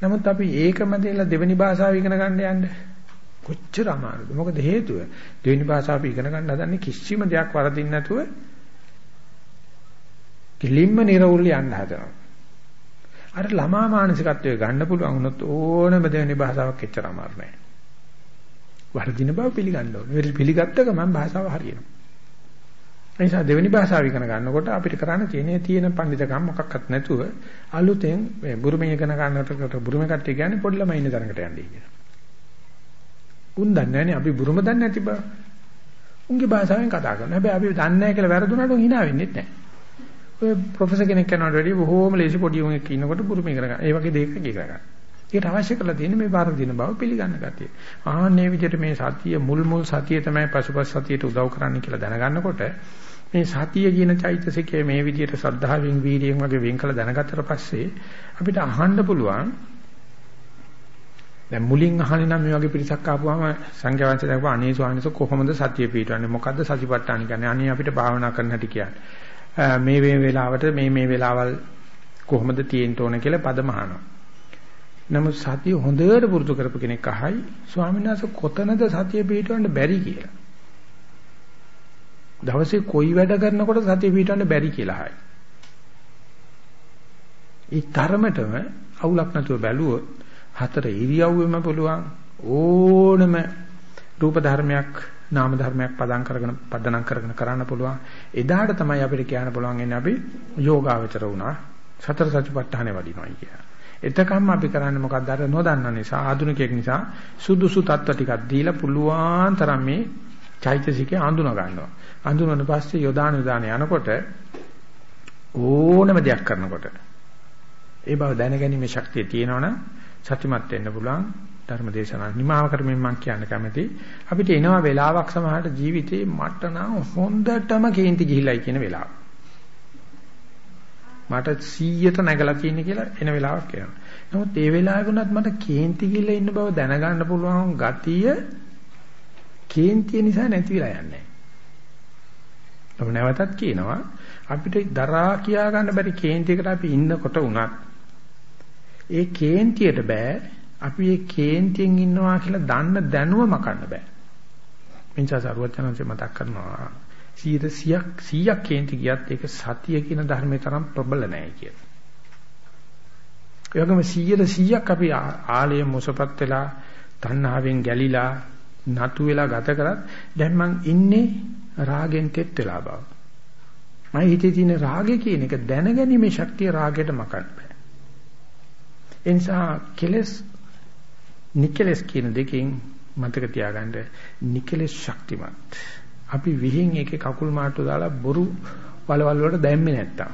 නමුත් අපි ඒකම දෙලා දෙවෙනි භාෂාව ඉගෙන ගන්න යන්නේ කොච්චර අමාරුද? මොකද හේතුව දෙවෙනි භාෂාව අපි ඉගෙන ගන්න හදන්නේ කිසිම දෙයක් වරදින්න නැතුව කිලින්ම නිරවුල් යන්න හදනවා. අර ළමා මානසිකත්වයේ ගන්න පුළුවන් වුණොත් ඕනම දෙවෙනි භාෂාවක් එච්චර අමාරු නෑ. වරදින බව පිළිගන්න ඕනේ. පිළිගත්ත ගමන් භාෂාව හරියනවා. ඒ නිසා දෙවෙනි භාෂාව ඉගෙන ගන්නකොට අපිට කරන්න තියෙන්නේ තියෙන පඬිතකම් මොකක්වත් නැතුව අලුතෙන් මේ බුරුමේ ඉගෙන ගන්නකොට බුරුමේ කට්ටිය කියන්නේ පොඩි ළමයි ඉන්න තරකට යන්නේ කියලා. උන් දන්නේ නැනේ අපි බුරුම දන්නේ නැති බව. උන්ගේ භාෂාවෙන් කතා කරනවා. හැබැයි අපි දන්නේ නැහැ කියලා වැරදුනට උන් hina වෙන්නේ නැහැ. ඔය ප්‍රොෆෙසර් කෙනෙක් කරනවට වැඩිය බොහෝම ලේසි පොඩි උන්ෙක් ඉන්නකොට බුරුමේ ඉගෙන ගන්න. ඒ වගේ දෙයක ඉගෙන ගන්න. ඒකට අවශ්‍ය කරලා තියෙන්නේ මේ වරදින බව පිළිගන්න ගතිය. ආන්නේ විදිහට මේ සතිය මුල් මුල් සතිය තමයි පසුපස සතියට උදව් කරන්නේ කියලා දැනගන්නකොට මේ සතිය කියන චෛතසිකය මේ විදිහට සද්ධාවෙන් වීර්යයෙන් වගේ වෙන් කළ දැනගත්තට පස්සේ අපිට අහන්න පුළුවන් දැන් මුලින් අහන්නේ නම් මේ වගේ පිරිසක් ආපුවාම සංඝයා වහන්සේ දැක්වා අනේ ස්වාමීන් කොහොමද සතිය පිටවන්නේ මොකද්ද සතිපට්ඨාන කියන්නේ අනේ අපිට භාවනා කරන්න හැටි කියන්නේ මේ මේ වෙලාවට මේ මේ වෙලාවල් කොහොමද තියෙන්න ඕන කියලා පදම අහනවා නමුත් සතිය හොඳට පුරුදු කරපු කෙනෙක් අහයි ස්වාමීන් වහන්සේ කොතනද සතිය පිටවන්න බැරි කියලා දවසේ කොයි වැඩ කරනකොට සතිය පිටවන්න බැරි කියලා අහයි. ඒ තරමටම අවුලක් නැතුව බැලුවොත් හතර ඉරියව්වෙම පුළුවන් ඕනම රූප ධර්මයක් නාම ධර්මයක් පදම් කරගෙන පදනම් කරගෙන කරන්න පුළුවන්. එදාට තමයි අපිට කියන්න පුළුවන් ඉන්නේ අපි යෝගාවචර වුණා. සතර සතිපට්ඨානෙ වඩිනවයි කියලා. එතකම්ම අපි කරන්නේ මොකක්ද අර නොදන්න නිසා ආධුනිකයෙක් නිසා සුදුසු තත්ත්ව ටිකක් දීලා පුළුවන් තරම් මේ චෛතසිකේ අඳුන ගන්නවා. අඳුනන පස්සේ යොදාන යොදාන යනකොට ඕනම දෙයක් කරනකොට ඒ බව දැනගැනීමේ ශක්තිය තියෙනවනම් සත්‍යමත් වෙන්න පුළුවන් ධර්ම දේශනා නිමාව කරමින් මම කියන්න කැමති අපිට එනවා වෙලාවක් සමහරට ජීවිතේ මට නම් හොඳටම කේන්ති ගිහිලයි කියන වෙලාව. මට 100ට නැගලා තියෙන කියලා එන වෙලාවක් එනවා. නමුත් ඒ වෙලාවේ වුණත් මට කේන්ති ගිහිල්ලා ඉන්න බව දැනගන්න පුළුවන් ගතිය කේන්තිය නිසා නැති වෙලා යන්නේ. මම නැවතත් කියනවා අපිට දරා කියා ගන්න බැරි කේන්තියකට අපි ඉන්නකොට උනත් ඒ කේන්තියට බෑ අපි ඒ කේන්තියෙන් ඉන්නවා කියලා දන්න දැනුව මකන්න බෑ. මින්චා සරුවචනන්සේ මතක් කරනවා 100ක් 100ක් කේන්ති ගියත් ඒක සතිය කියන ධර්මයේ තරම් ප්‍රබල නැහැ කියලා. ඒ වගේම 100ට 100ක් අපි ආලය මොසපත් වෙලා තණ්හාවෙන් ගැලිලා නතු වෙලා ගත කරත් දැන් මං ඉන්නේ රාගෙන් තෙත් වෙලා බව. මම හිතේ තියෙන රාගය කියන එක දැනගැනීමේ ශක්තිය රාගයට මකන්න බෑ. ඒ නිසා කෙලස් නිකලස් කියන දෙකෙන් මතක තියාගන්න නිකලස් ශක්තිමත්. අපි විහිං එකේ කකුල් මාට්ටු දාලා බොරු වලවල් වලට දැම්මේ නැත්තම්.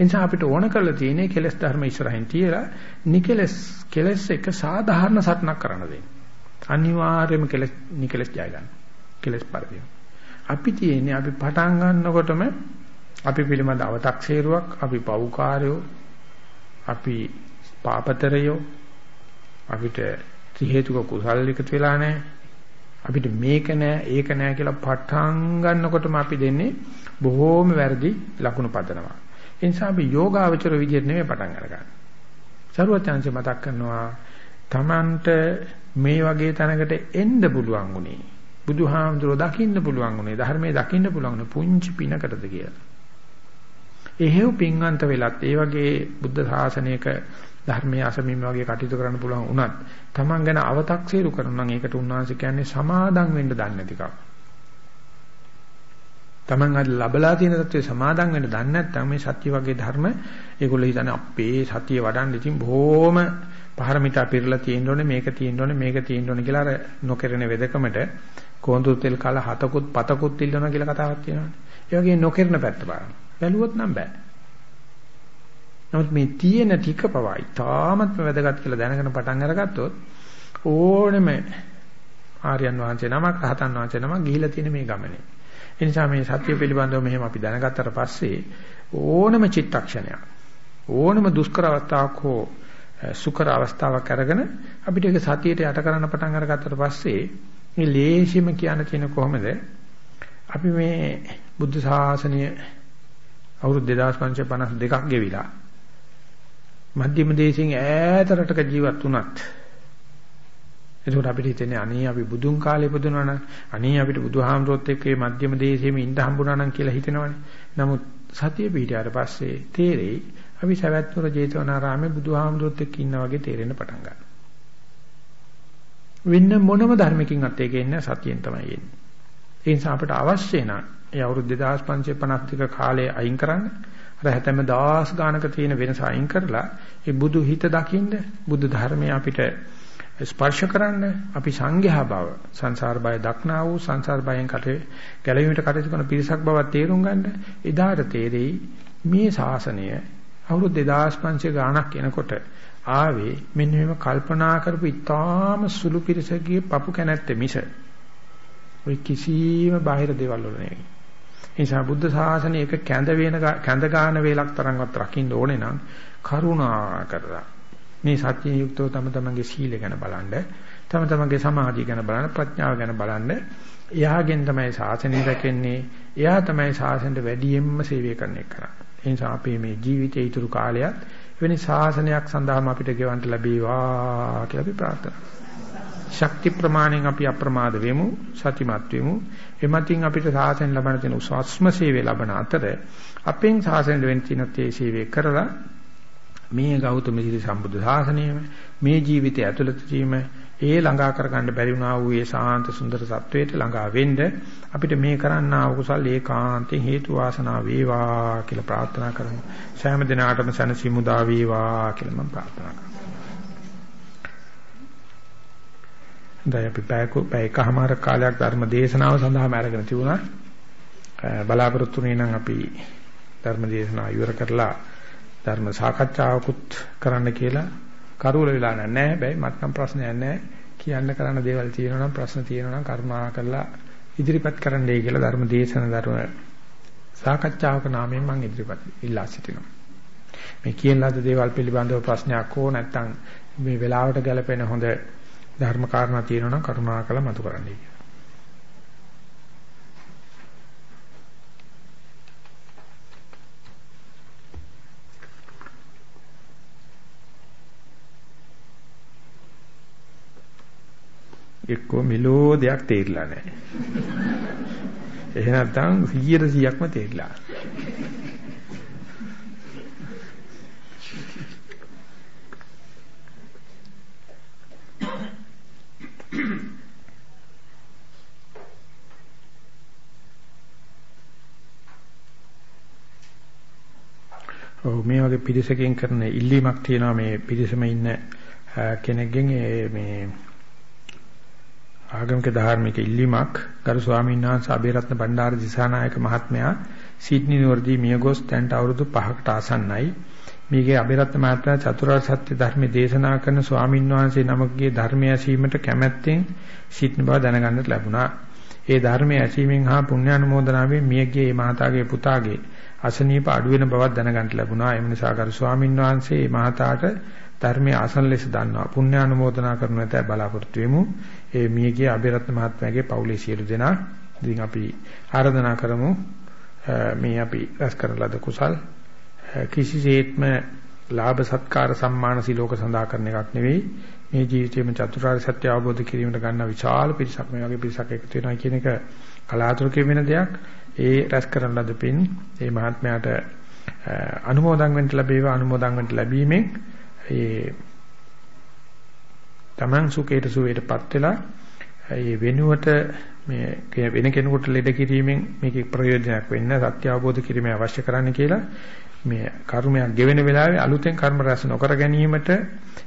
එනිසා අපිට ඕන කරලා තියෙන්නේ කෙලස් ධර්ම ඉස්සරහින් තියලා නිකලස් කෙලස් එක සාධාරණ සටනක් කරන්න දෙන්න. අනිවාර්යයෙන්ම කෙලස් නිකලස් ජය ගන්න. කෙලස් පරිදි. අපි තියෙන්නේ අපි පටන් ගන්නකොටම අපි පිළිබඳ අව탁සේරුවක්, අපි පෞකාරයෝ, අපි පාපතරයෝ අපිට ත්‍රි හේතුක කුසල් එකතු වෙලා නැහැ. අපිට මේක නෑ ඒක නෑ කියලා පටන් ගන්නකොටම අපි දෙන්නේ බොහෝම වැරදි ලකුණු පදනවා. ඒ නිසා අපි යෝගාවචර විදිහට නෙමෙයි පටන් අරගන්නේ. සරුවචාන්සේ මතක් කරනවා Tamanට මේ වගේ තැනකට එන්න පුළුවන් උනේ. බුදුහාමුදුරුවෝ දකින්න පුළුවන් උනේ ධර්මයේ දකින්න පුළුවන් උනේ පුංචි පිනකටද කියලා. එහෙව් පින්වන්ත වෙලත් ඒ වගේ බුද්ධ ශාසනයක ධර්මයේ අසමීම වගේ කටයුතු කරන්න පුළුවන් වුණත් Taman ගැන අව탁සීරු කරනවා නම් ඒකට උන්වහන්සේ කියන්නේ සමාදම් වෙන්න දන්නේ නැතිකම. Taman අද ලබලා තියෙන தත්ත්වයේ සමාදම් වෙන්න දන්නේ නැත්නම් මේ සත්‍ය වගේ ධර්ම ඒගොල්ලෝ හිතන්නේ අපේ සතිය වඩන්න ඉතින් බොහොම පහරමිතා පිරලා තියෙන්න ඕනේ මේක තියෙන්න ඕනේ මේක තියෙන්න ඕනේ කියලා අර නොකරන වෙදකමට කොඳු තෙල් කාලා හතකුත් පතකුත් ඉල්ලනවා කියලා කතාවක් තියෙනවානේ. ඒ වගේ නොකරන පැත්ත බලන්න. බැලුවොත් නම් බෑ. නමුත් මේ තියෙන ටික පවා ඉතාමත්ම වැදගත් කියලා දැනගෙන පටන් අරගත්තොත් ඕනෙම ආර්යයන් වහන්සේ නමක් රහතන් වහන්සේ නමක් ගිහිලා තියෙන මේ ගමනේ. ඒ නිසා මේ සත්‍ය පිළිබඳව මෙහෙම අපි දැනගත්තට පස්සේ ඕනම චිත්තක්ෂණයක් ඕනම දුෂ්කර අවස්ථාවක් හෝ සුකර අවස්ථාවක් අරගෙන අපිට ඒක සතියට යට කරන්න පටන් අරගත්තට පස්සේ මේ ලේසිම කියන්න තියෙන කොහොමද අපි මේ බුද්ධ ශාසනය අවුරුදු 2552ක් ගෙවිලා මධ්‍යම දේශයෙන් ඈත රටක ජීවත් වුණත් එතකොට අපිට හිතෙන්නේ අනේ අපි බුදුන් කාලේ ඉපදුනා නම් අනේ අපිට බුදුහාමරොත් එක්ක මේ මධ්‍යම දේශෙම ඉඳ හම්බුනා නම් කියලා හිතෙනවනේ. නමුත් සතිය පිටියට පස්සේ තේරෙයි අපි සවැත්නුර ජේතවනාරාමේ බුදුහාමරොත් එක්ක ඉන්නා වගේ තේරෙන්න පටන් ගන්නවා. වෙන මොනම ධර්මකින්වත් ඒක එන්නේ සතියෙන් තමයි එන්නේ. ඒ නිසා අපිට අවශ්‍ය නම් ඒ අවුරුදු 2552 කාලේ අයින් කරන්න අර හැතැම්ම දහස් ගානක තියෙන වෙනස අයින් කරලා ඒ බුදු හිත දකින්න බුදු ධර්මය අපිට ස්පර්ශ කරන්න අපි සංඝයා බව සංසාර බය දක්නා වූ සංසාර බයෙන් කට ගැලවීමට කටයුතු කරන පිරිසක් බව තේරුම් ගන්න එදාට තේරෙයි මේ ශාසනය අවුරුදු 2500 ගාණක් එනකොට ආවේ මෙන්න මේව කල්පනා කරපු ඉතාම සුළු පිරිසකගේ පපු කැනැත්තේ මිස ඔය කිසිම බාහිර දේවල් වල නෙවෙයි. නිසා බුද්ධ ශාසනය එක කැඳ වෙන කැඳ ගන්න වේලක් තරම්වත් රකින්න ඕනේ නම් කරුණා කරලා මේ සත්‍ය යුක්තව තම තමන්ගේ සීල ගැන බලන්න තම තමන්ගේ සමාධිය ගැන බලන්න ප්‍රඥාව ගැන බලන්න. එයාගෙන් තමයි ශාසනය රැකෙන්නේ. එයා තමයි ශාසනයට වැඩියෙන්ම සේවය කරන එක කරන්නේ. ඒ නිසා අපේ මේ ජීවිතයේ ඊතුරු කාලයත් වෙනි ශාසනයක් සඳහාම අපිට ගෙවන්න ලැබේවා කියලා අපි ප්‍රාර්ථනා ශක්ති ප්‍රමාණයෙන් අපි අප්‍රමාද වෙමු සතිමත් වෙමු එමත්ින් අපිට සාසන ලබන තියෙන උසස්ම සේවය ලබන අතර අපෙන් සාසනෙට වෙන්න තියෙන තේ සේවය කරලා මේ ගෞතම සිරි සම්බුද්ධ ශාසනයම මේ ජීවිතය ඇතුළත තීම ඒ ළඟා කරගන්න බැරි වුණා වූ ඒ සාන්ත සුන්දර සත්වයට ළඟා වෙන්න අපිට මේ කරන්න ආ කුසල් ඒකාන්තයෙන් හේතු වාසනා වේවා කියලා ප්‍රාර්ථනා කරමු. සෑම දිනාටම සනසිමුදා වේවා කියලා මම ප්‍රාර්ථනා කරනවා. දැන් අපි පැයක පැයකමාර කාලයක් ධර්ම දේශනාව සඳහාම අරගෙන තිබුණා. බලාපොරොත්තු වෙනේ නම් අපි ධර්ම දේශනාව ඉවර කරලා ධර්ම සාකච්ඡාවකුත් කරන්න කියලා කරුවල වෙලා නැහැ. හැබැයි මට නම් ප්‍රශ්නයක් නැහැ. කියන්න කරන්න දේවල් තියෙනවා නම් ප්‍රශ්න තියෙනවා නම් කරුණා කරලා ඉදිරිපත් කරන්නයි කියලා ධර්ම දේශන ධර්ම සාකච්ඡාවක නාමයෙන් මම ඉදිරිපත් ඉල්ලා සිටිනවා. මේ කියන ලද දේවල් පිළිබඳව ප්‍රශ්නයක් හෝ නැත්නම් මේ වෙලාවට ගැලපෙන හොඳ ධර්ම කාරණා තියෙනවා නම් කරුණාකර මතු කරන්නයි කියලා. එක්කෝ මෙලෝ දෙයක් තේරිලා නැහැ. එහෙ නැත්නම් 100%ක්ම තේරිලා. ඔව් මේ වගේ පිරිසකින් කරන ඉල්ලීමක් තියෙනවා මේ පිරිසම ඉන්න කෙනෙක්ගෙන් මේ ආගමික ධාර්මික ඉල්ලීමක් ගරු ස්වාමීන් වහන්සේ අබේරත්න බණ්ඩාර දිසානායක මහත්මයා සිඩ්නි නුවරදී මියගොස් දැන්ට අවුරුදු 5කට ආසන්නයි. මේකේ අබේරත්න මහත්මයා චතුරාර්ය සත්‍ය ධර්ම දේශනා කරන ස්වාමීන් වහන්සේ නමකගේ ධර්මය ඇසීමට කැමැත්තෙන් සිටින බව දැනගන්නට ලැබුණා. ඒ ධර්මය ඇසීමෙන් හා පුණ්‍යානුමෝදනාවෙන් මියගේ මහතාගේ පුතාගේ අසනීප අඩු වෙන බවක් දැනගන්න ලැබුණා. එම නිසා කරු ස්වාමීන් වහන්සේ මේ මහතාට ධර්මයේ ආසන ලෙස දන්නවා. පුණ්‍යානුමෝදනා කරනු ඇතැයි බලාපොරොත්තු වෙමු. ඒ මියගේ අබිරත්න මහත්මයාගේ පවුලේ සියලු දෙනා ඉතින් අපි ආරාධනා කරමු මේ අපි රැස් කරන ලද කුසල් කිසිසේත්ම ලාභ සත්කාර සම්මාන සිලෝක සඳහා කරන එකක් නෙවෙයි. මේ ජීවිතයේම චතුරාර්ය සත්‍ය අවබෝධ කිරීමට ගන්න විශාල පිරිසක් මේ වගේ පිරිසක් එකතු වෙනවා කියන එක කලාතුරකින් වෙන දෙයක්. ඒ රැස් කරන ලද පින් ඒ මහත්මයාට අනුමෝදන් වෙන්න ලැබේවා. අනුමෝදන් වෙන්න ලැබීමෙන් ඒ Taman සුඛයට සුවයටපත් වෙලා ඒ වෙනුවට මේ වෙන කෙනෙකුට ලෙඩ කිරීමෙන් මේකේ ප්‍රයෝජනයක් වෙන්න සත්‍ය අවබෝධ කිරීම අවශ්‍ය කරන්න කියලා මේ කර්මයක් ගෙවෙන වෙලාවේ අලුතෙන් කර්ම රැස් නොකර ගැනීමට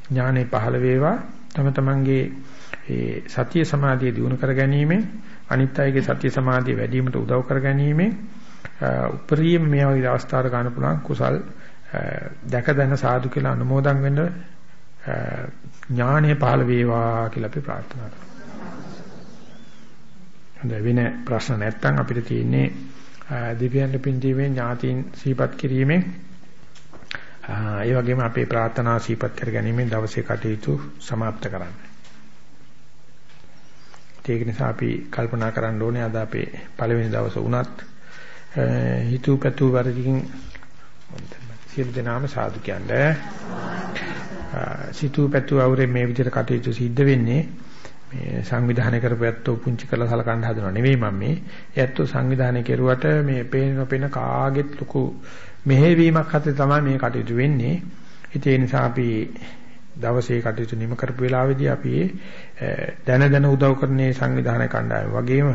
ඥානෙ පහළ වේවා තම තමන්ගේ ඒ සතිය සමාධිය දිනු කර ගැනීමෙන් අනිත් අයගේ සතිය සමාධිය වැඩි වීමට උදව් කර ගැනීමෙන් උපරිම මේ වගේ අවස්ථාවක ගන්න පුළුවන් කුසල් දැක දැන සාදු කියලා අනුමෝදන් වෙන්න ඥානය පහළ වේවා කියලා අපි ප්‍රාර්ථනා කරමු. හොඳයි වෙන ප්‍රශ්න නැත්නම් අපිට තියෙන්නේ දිව්‍යයන් පින්දීමේ ඥාතීන් සීපත් කිරීමෙන් ඒ වගේම අපේ ප්‍රාර්ථනා සීපත් කර ගැනීමෙන් දවසේ කටයුතු સમાપ્ત කරන්න. ඒක නිසා අපි කල්පනා කරන්න ඕනේ අද අපේ පළවෙනි දවස වුණත් හිතුවපතු වරකින් සියලු දෙනාම සාදු කියන්නේ සිතූ පැතු අවුරේ මේ විදිහට කටයුතු සිද්ධ වෙන්නේ මේ සංවිධානය කරපැත්තෝ පුංචි කරලා සලකන්න හදනව නෙවෙයි මම මේ. ඒත්තෝ සංවිධානය කෙරුවට මේ පේන නොපෙන කාගෙත් ලොකු මෙහෙවීමක් හතේ තමයි මේ කටයුතු වෙන්නේ. ඉතින් ඒ නිසා අපි දවසේ කටයුතු නිම කරපු වෙලාවේදී අපි දැන දැන උදව් කරන්නේ සංවිධානය කණ්ඩායම වගේම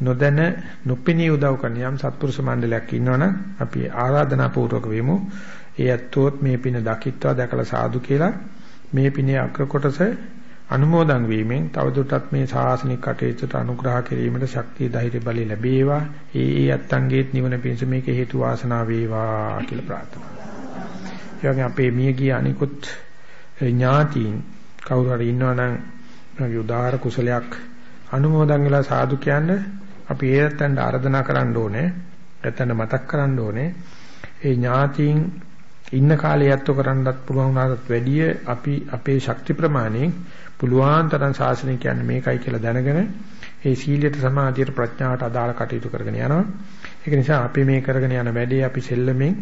නොදැන නොපෙනී උදව් කරන යම් සත්පුරුෂ මණ්ඩලයක් ඉන්නවනම් අපි ආරාධනා පූර්වක වෙමු. ඒ ඇත්තෝත් මේ පින දකිත්වා දැකලා සාදු කියලා මේ පිනේ අග්‍ර කොටස අනුමෝදන් වීමෙන් තවදුරටත් මේ ශාසනික කටයුතුට අනුග්‍රහ කිරීමට ශක්තිය ධෛර්ය බලය ලැබේවා. ඒ ඒ අත්තන්ගේත් නිවන පිණිස මේක හේතු වාසනා වේවා කියලා ප්‍රාර්ථනා කරනවා. ඒ අපේ මියගිය අනිකුත් ඥාතීන් කවුරු හරි ඉන්නවනම් මගේ උදාාර කුසලයක් අනුමෝදන් වෙලා සාදු කියන්නේ අපි ඒත්තන්ට ආරාධනා කරන්න ඕනේ. නැත්තඳ මතක් කරන්න ඕනේ. ඒ ඥාතීන් ඉන්න කාලේ යැත්තු කරන්නත් පුළුවන් වුණාට වැඩිය අපි අපේ ශක්ති ප්‍රමාණයෙන් පුළුවන් තරම් ශාසනය කියන්නේ මේකයි කියලා දැනගෙන ඒ සීලයට සමාධියට ප්‍රඥාවට අදාළ කටයුතු කරගෙන යනවා. ඒක නිසා අපි මේ කරගෙන යන වැඩේ අපි සෙල්ලමෙන්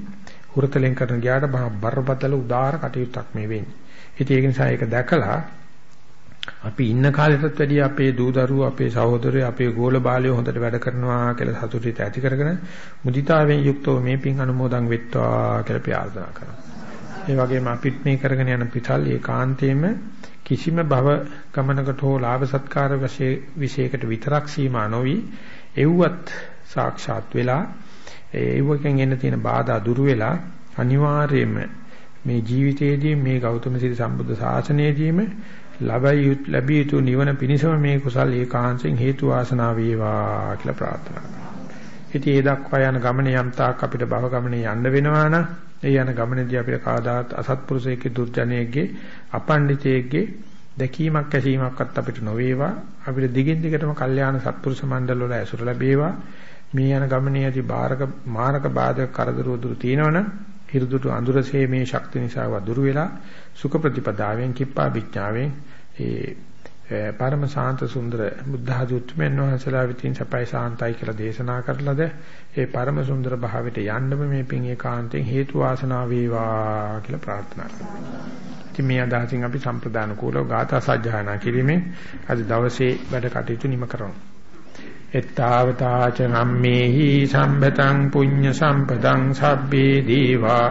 හුරතලෙන් කරන ගියාට බරපතල උදාාර කටයුත්තක් මේ වෙන්නේ. ඉතින් ඒක නිසා ඒක දැකලා අපි ඉන්න කාලෙටත් වැඩිය අපේ දූ දරුවෝ අපේ සහෝදරයෝ අපේ ගෝල බාලයෝ හොඳට වැඩ කරනවා කියලා සතුටිත ඇති කරගෙන මුදිතාවෙන් යුක්තව මේ පින් අනුමෝදන් වෙත්වා කියලා ප්‍රාර්ථනා කරනවා. ඒ වගේම අපිත් මේ කරගෙන යන පිටල් ඒකාන්තයෙන්ම කිසිම භව ගමනකට හෝ ලාභ සත්කාර විශේෂයකට විතරක් සීමා නොවි එව්වත් සාක්ෂාත් වෙලා ඒවකින් එන්න තියෙන බාධා දුරු වෙලා අනිවාර්යයෙන්ම මේ ජීවිතයේදී මේ ගෞතම සිරි සම්බුද්ධ ශාසනයේදීම ලැබිය ලැබිය යුතු නිවන පිණිසම මේ කුසල් ඒකාංශයෙන් හේතු වාසනා වේවා කියලා ප්‍රාර්ථනා කරනවා. ඉතින් ඒ දක්වා යන ගමනේ යම් තාක් අපිට භව ගමනේ යන්න වෙනවා නම් ඒ යන ගමනේදී අපිට කාදාත් අසත්පුරුෂයෙක්ගේ දුර්ජනයෙක්ගේ අපණ්ඩිතයෙක්ගේ දැකීමක් ඇසීමක්වත් අපිට නොවේවා. අපිට දිගින් දිගටම කල්යාණ සත්පුරුෂ මණ්ඩල වල ඇසුර ලැබේවා. මේ යන ගමනේ ඇති බාරක මාරක බාධක කරදර උදුරු තියෙනවනම් හිරුදුට අඳුරසේ මේ ශක්ති නිසා වදුරු වෙලා සුඛ ප්‍රතිපදාවෙන් කිප්පා විඥාවෙන් ඒ පරම ශාන්ත සුන්දර බුද්ධ ආධුත්මයන් වහන්සේලා විතින් සපයි ශාන්තයි කියලා දේශනා කරලද ඒ පරම සුන්දර භාවයට යන්නම මේ පින් ඒකාන්තයෙන් හේතු වාසනා වේවා කියලා ප්‍රාර්ථනා කරනවා. ඉතින් මේ අදහසින් අපි සම්ප්‍රදාන කූලව ගාථා සජ්ජායනා කිරීමෙන් අද දවසේ වැඩ කටයුතු නිම කරනවා. එත්තාවතාච නම්මේහි සම්බතං පුඤ්ඤ සම්පතං සබ්බේ දීවා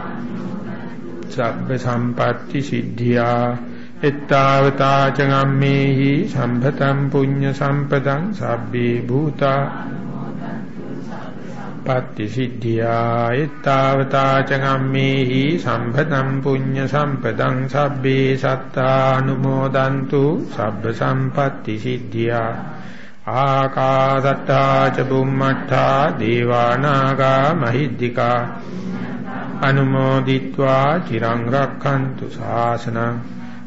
සබ්බ සම්පatti සිද්ධියා එත්තාවතා ච ගම්මේහි සම්පතං පුඤ්ඤ සම්පතං සබ්බේ භූතා පත්ති සිද්ධියා එත්තාවතා ච ගම්මේහි සම්පතං පුඤ්ඤ සම්පතං සබ්බේ සත්තානුමෝදන්තු සබ්බ සම්පatti සිද්ධියා ආකාසට්ටා ච බුම්මට්ටා දේවානාගා මහිද්దికා අනුමෝදිත්වා චිරං රක්ඛන්තු ශාසනං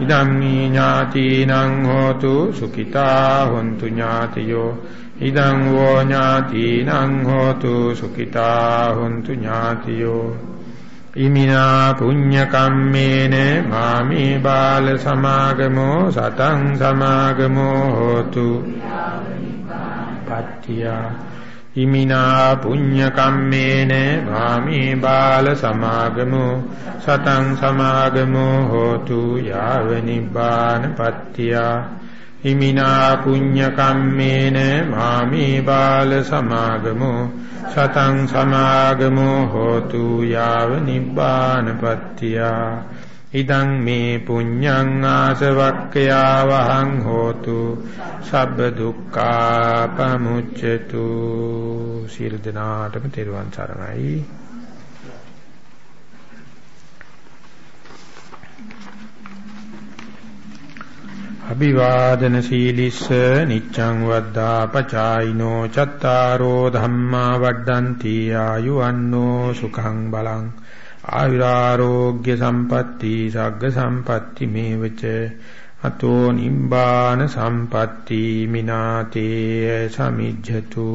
ඉදම්මි ඥාතිනං හෝතු සුඛිතා හොන්තු ඥාතියෝ ඉදං වෝ ඥාතිනං හෝතු සුඛිතා හොන්තු ඥාතියෝ ඉමිනා පුඤ්ඤ කම්මේන මාමේ බාල සමාගමෝ සතං සමාගමෝ හෝතු පත්‍තියා ඉමිනා පුඤ්ඤ කම්මේන භාමේ බාල සමාගමෝ සතං සමාගමෝ හෝතු යාව නිබ්බාන පත්‍තියා ඉමිනා පුඤ්ඤ කම්මේන භාමේ බාල සමාගමෝ සතං සමාගමෝ හෝතු යාව නිබ්බාන පත්‍තියා ඉදං මේ පුඤ්ඤං ආසවක්ඛයා වහං හෝතු සබ්බ දුක්ඛා පමුච්ඡතු. සියලු දෙනාටම තෙරුවන් සරණයි. අභිවාදන සීලිස්ස නිච්ඡං වද්දා පචායිනෝ චත්තාරෝ ධම්මා වඩ්ඩಂತಿ ආයුවන්නෝ සුඛං බලං ආයුරාෝග්‍ය සම්පatti සග්ග සම්පatti මේවච. අතෝ නිම්බාන සම්පatti මිනාතේ සමිජ්ජතු.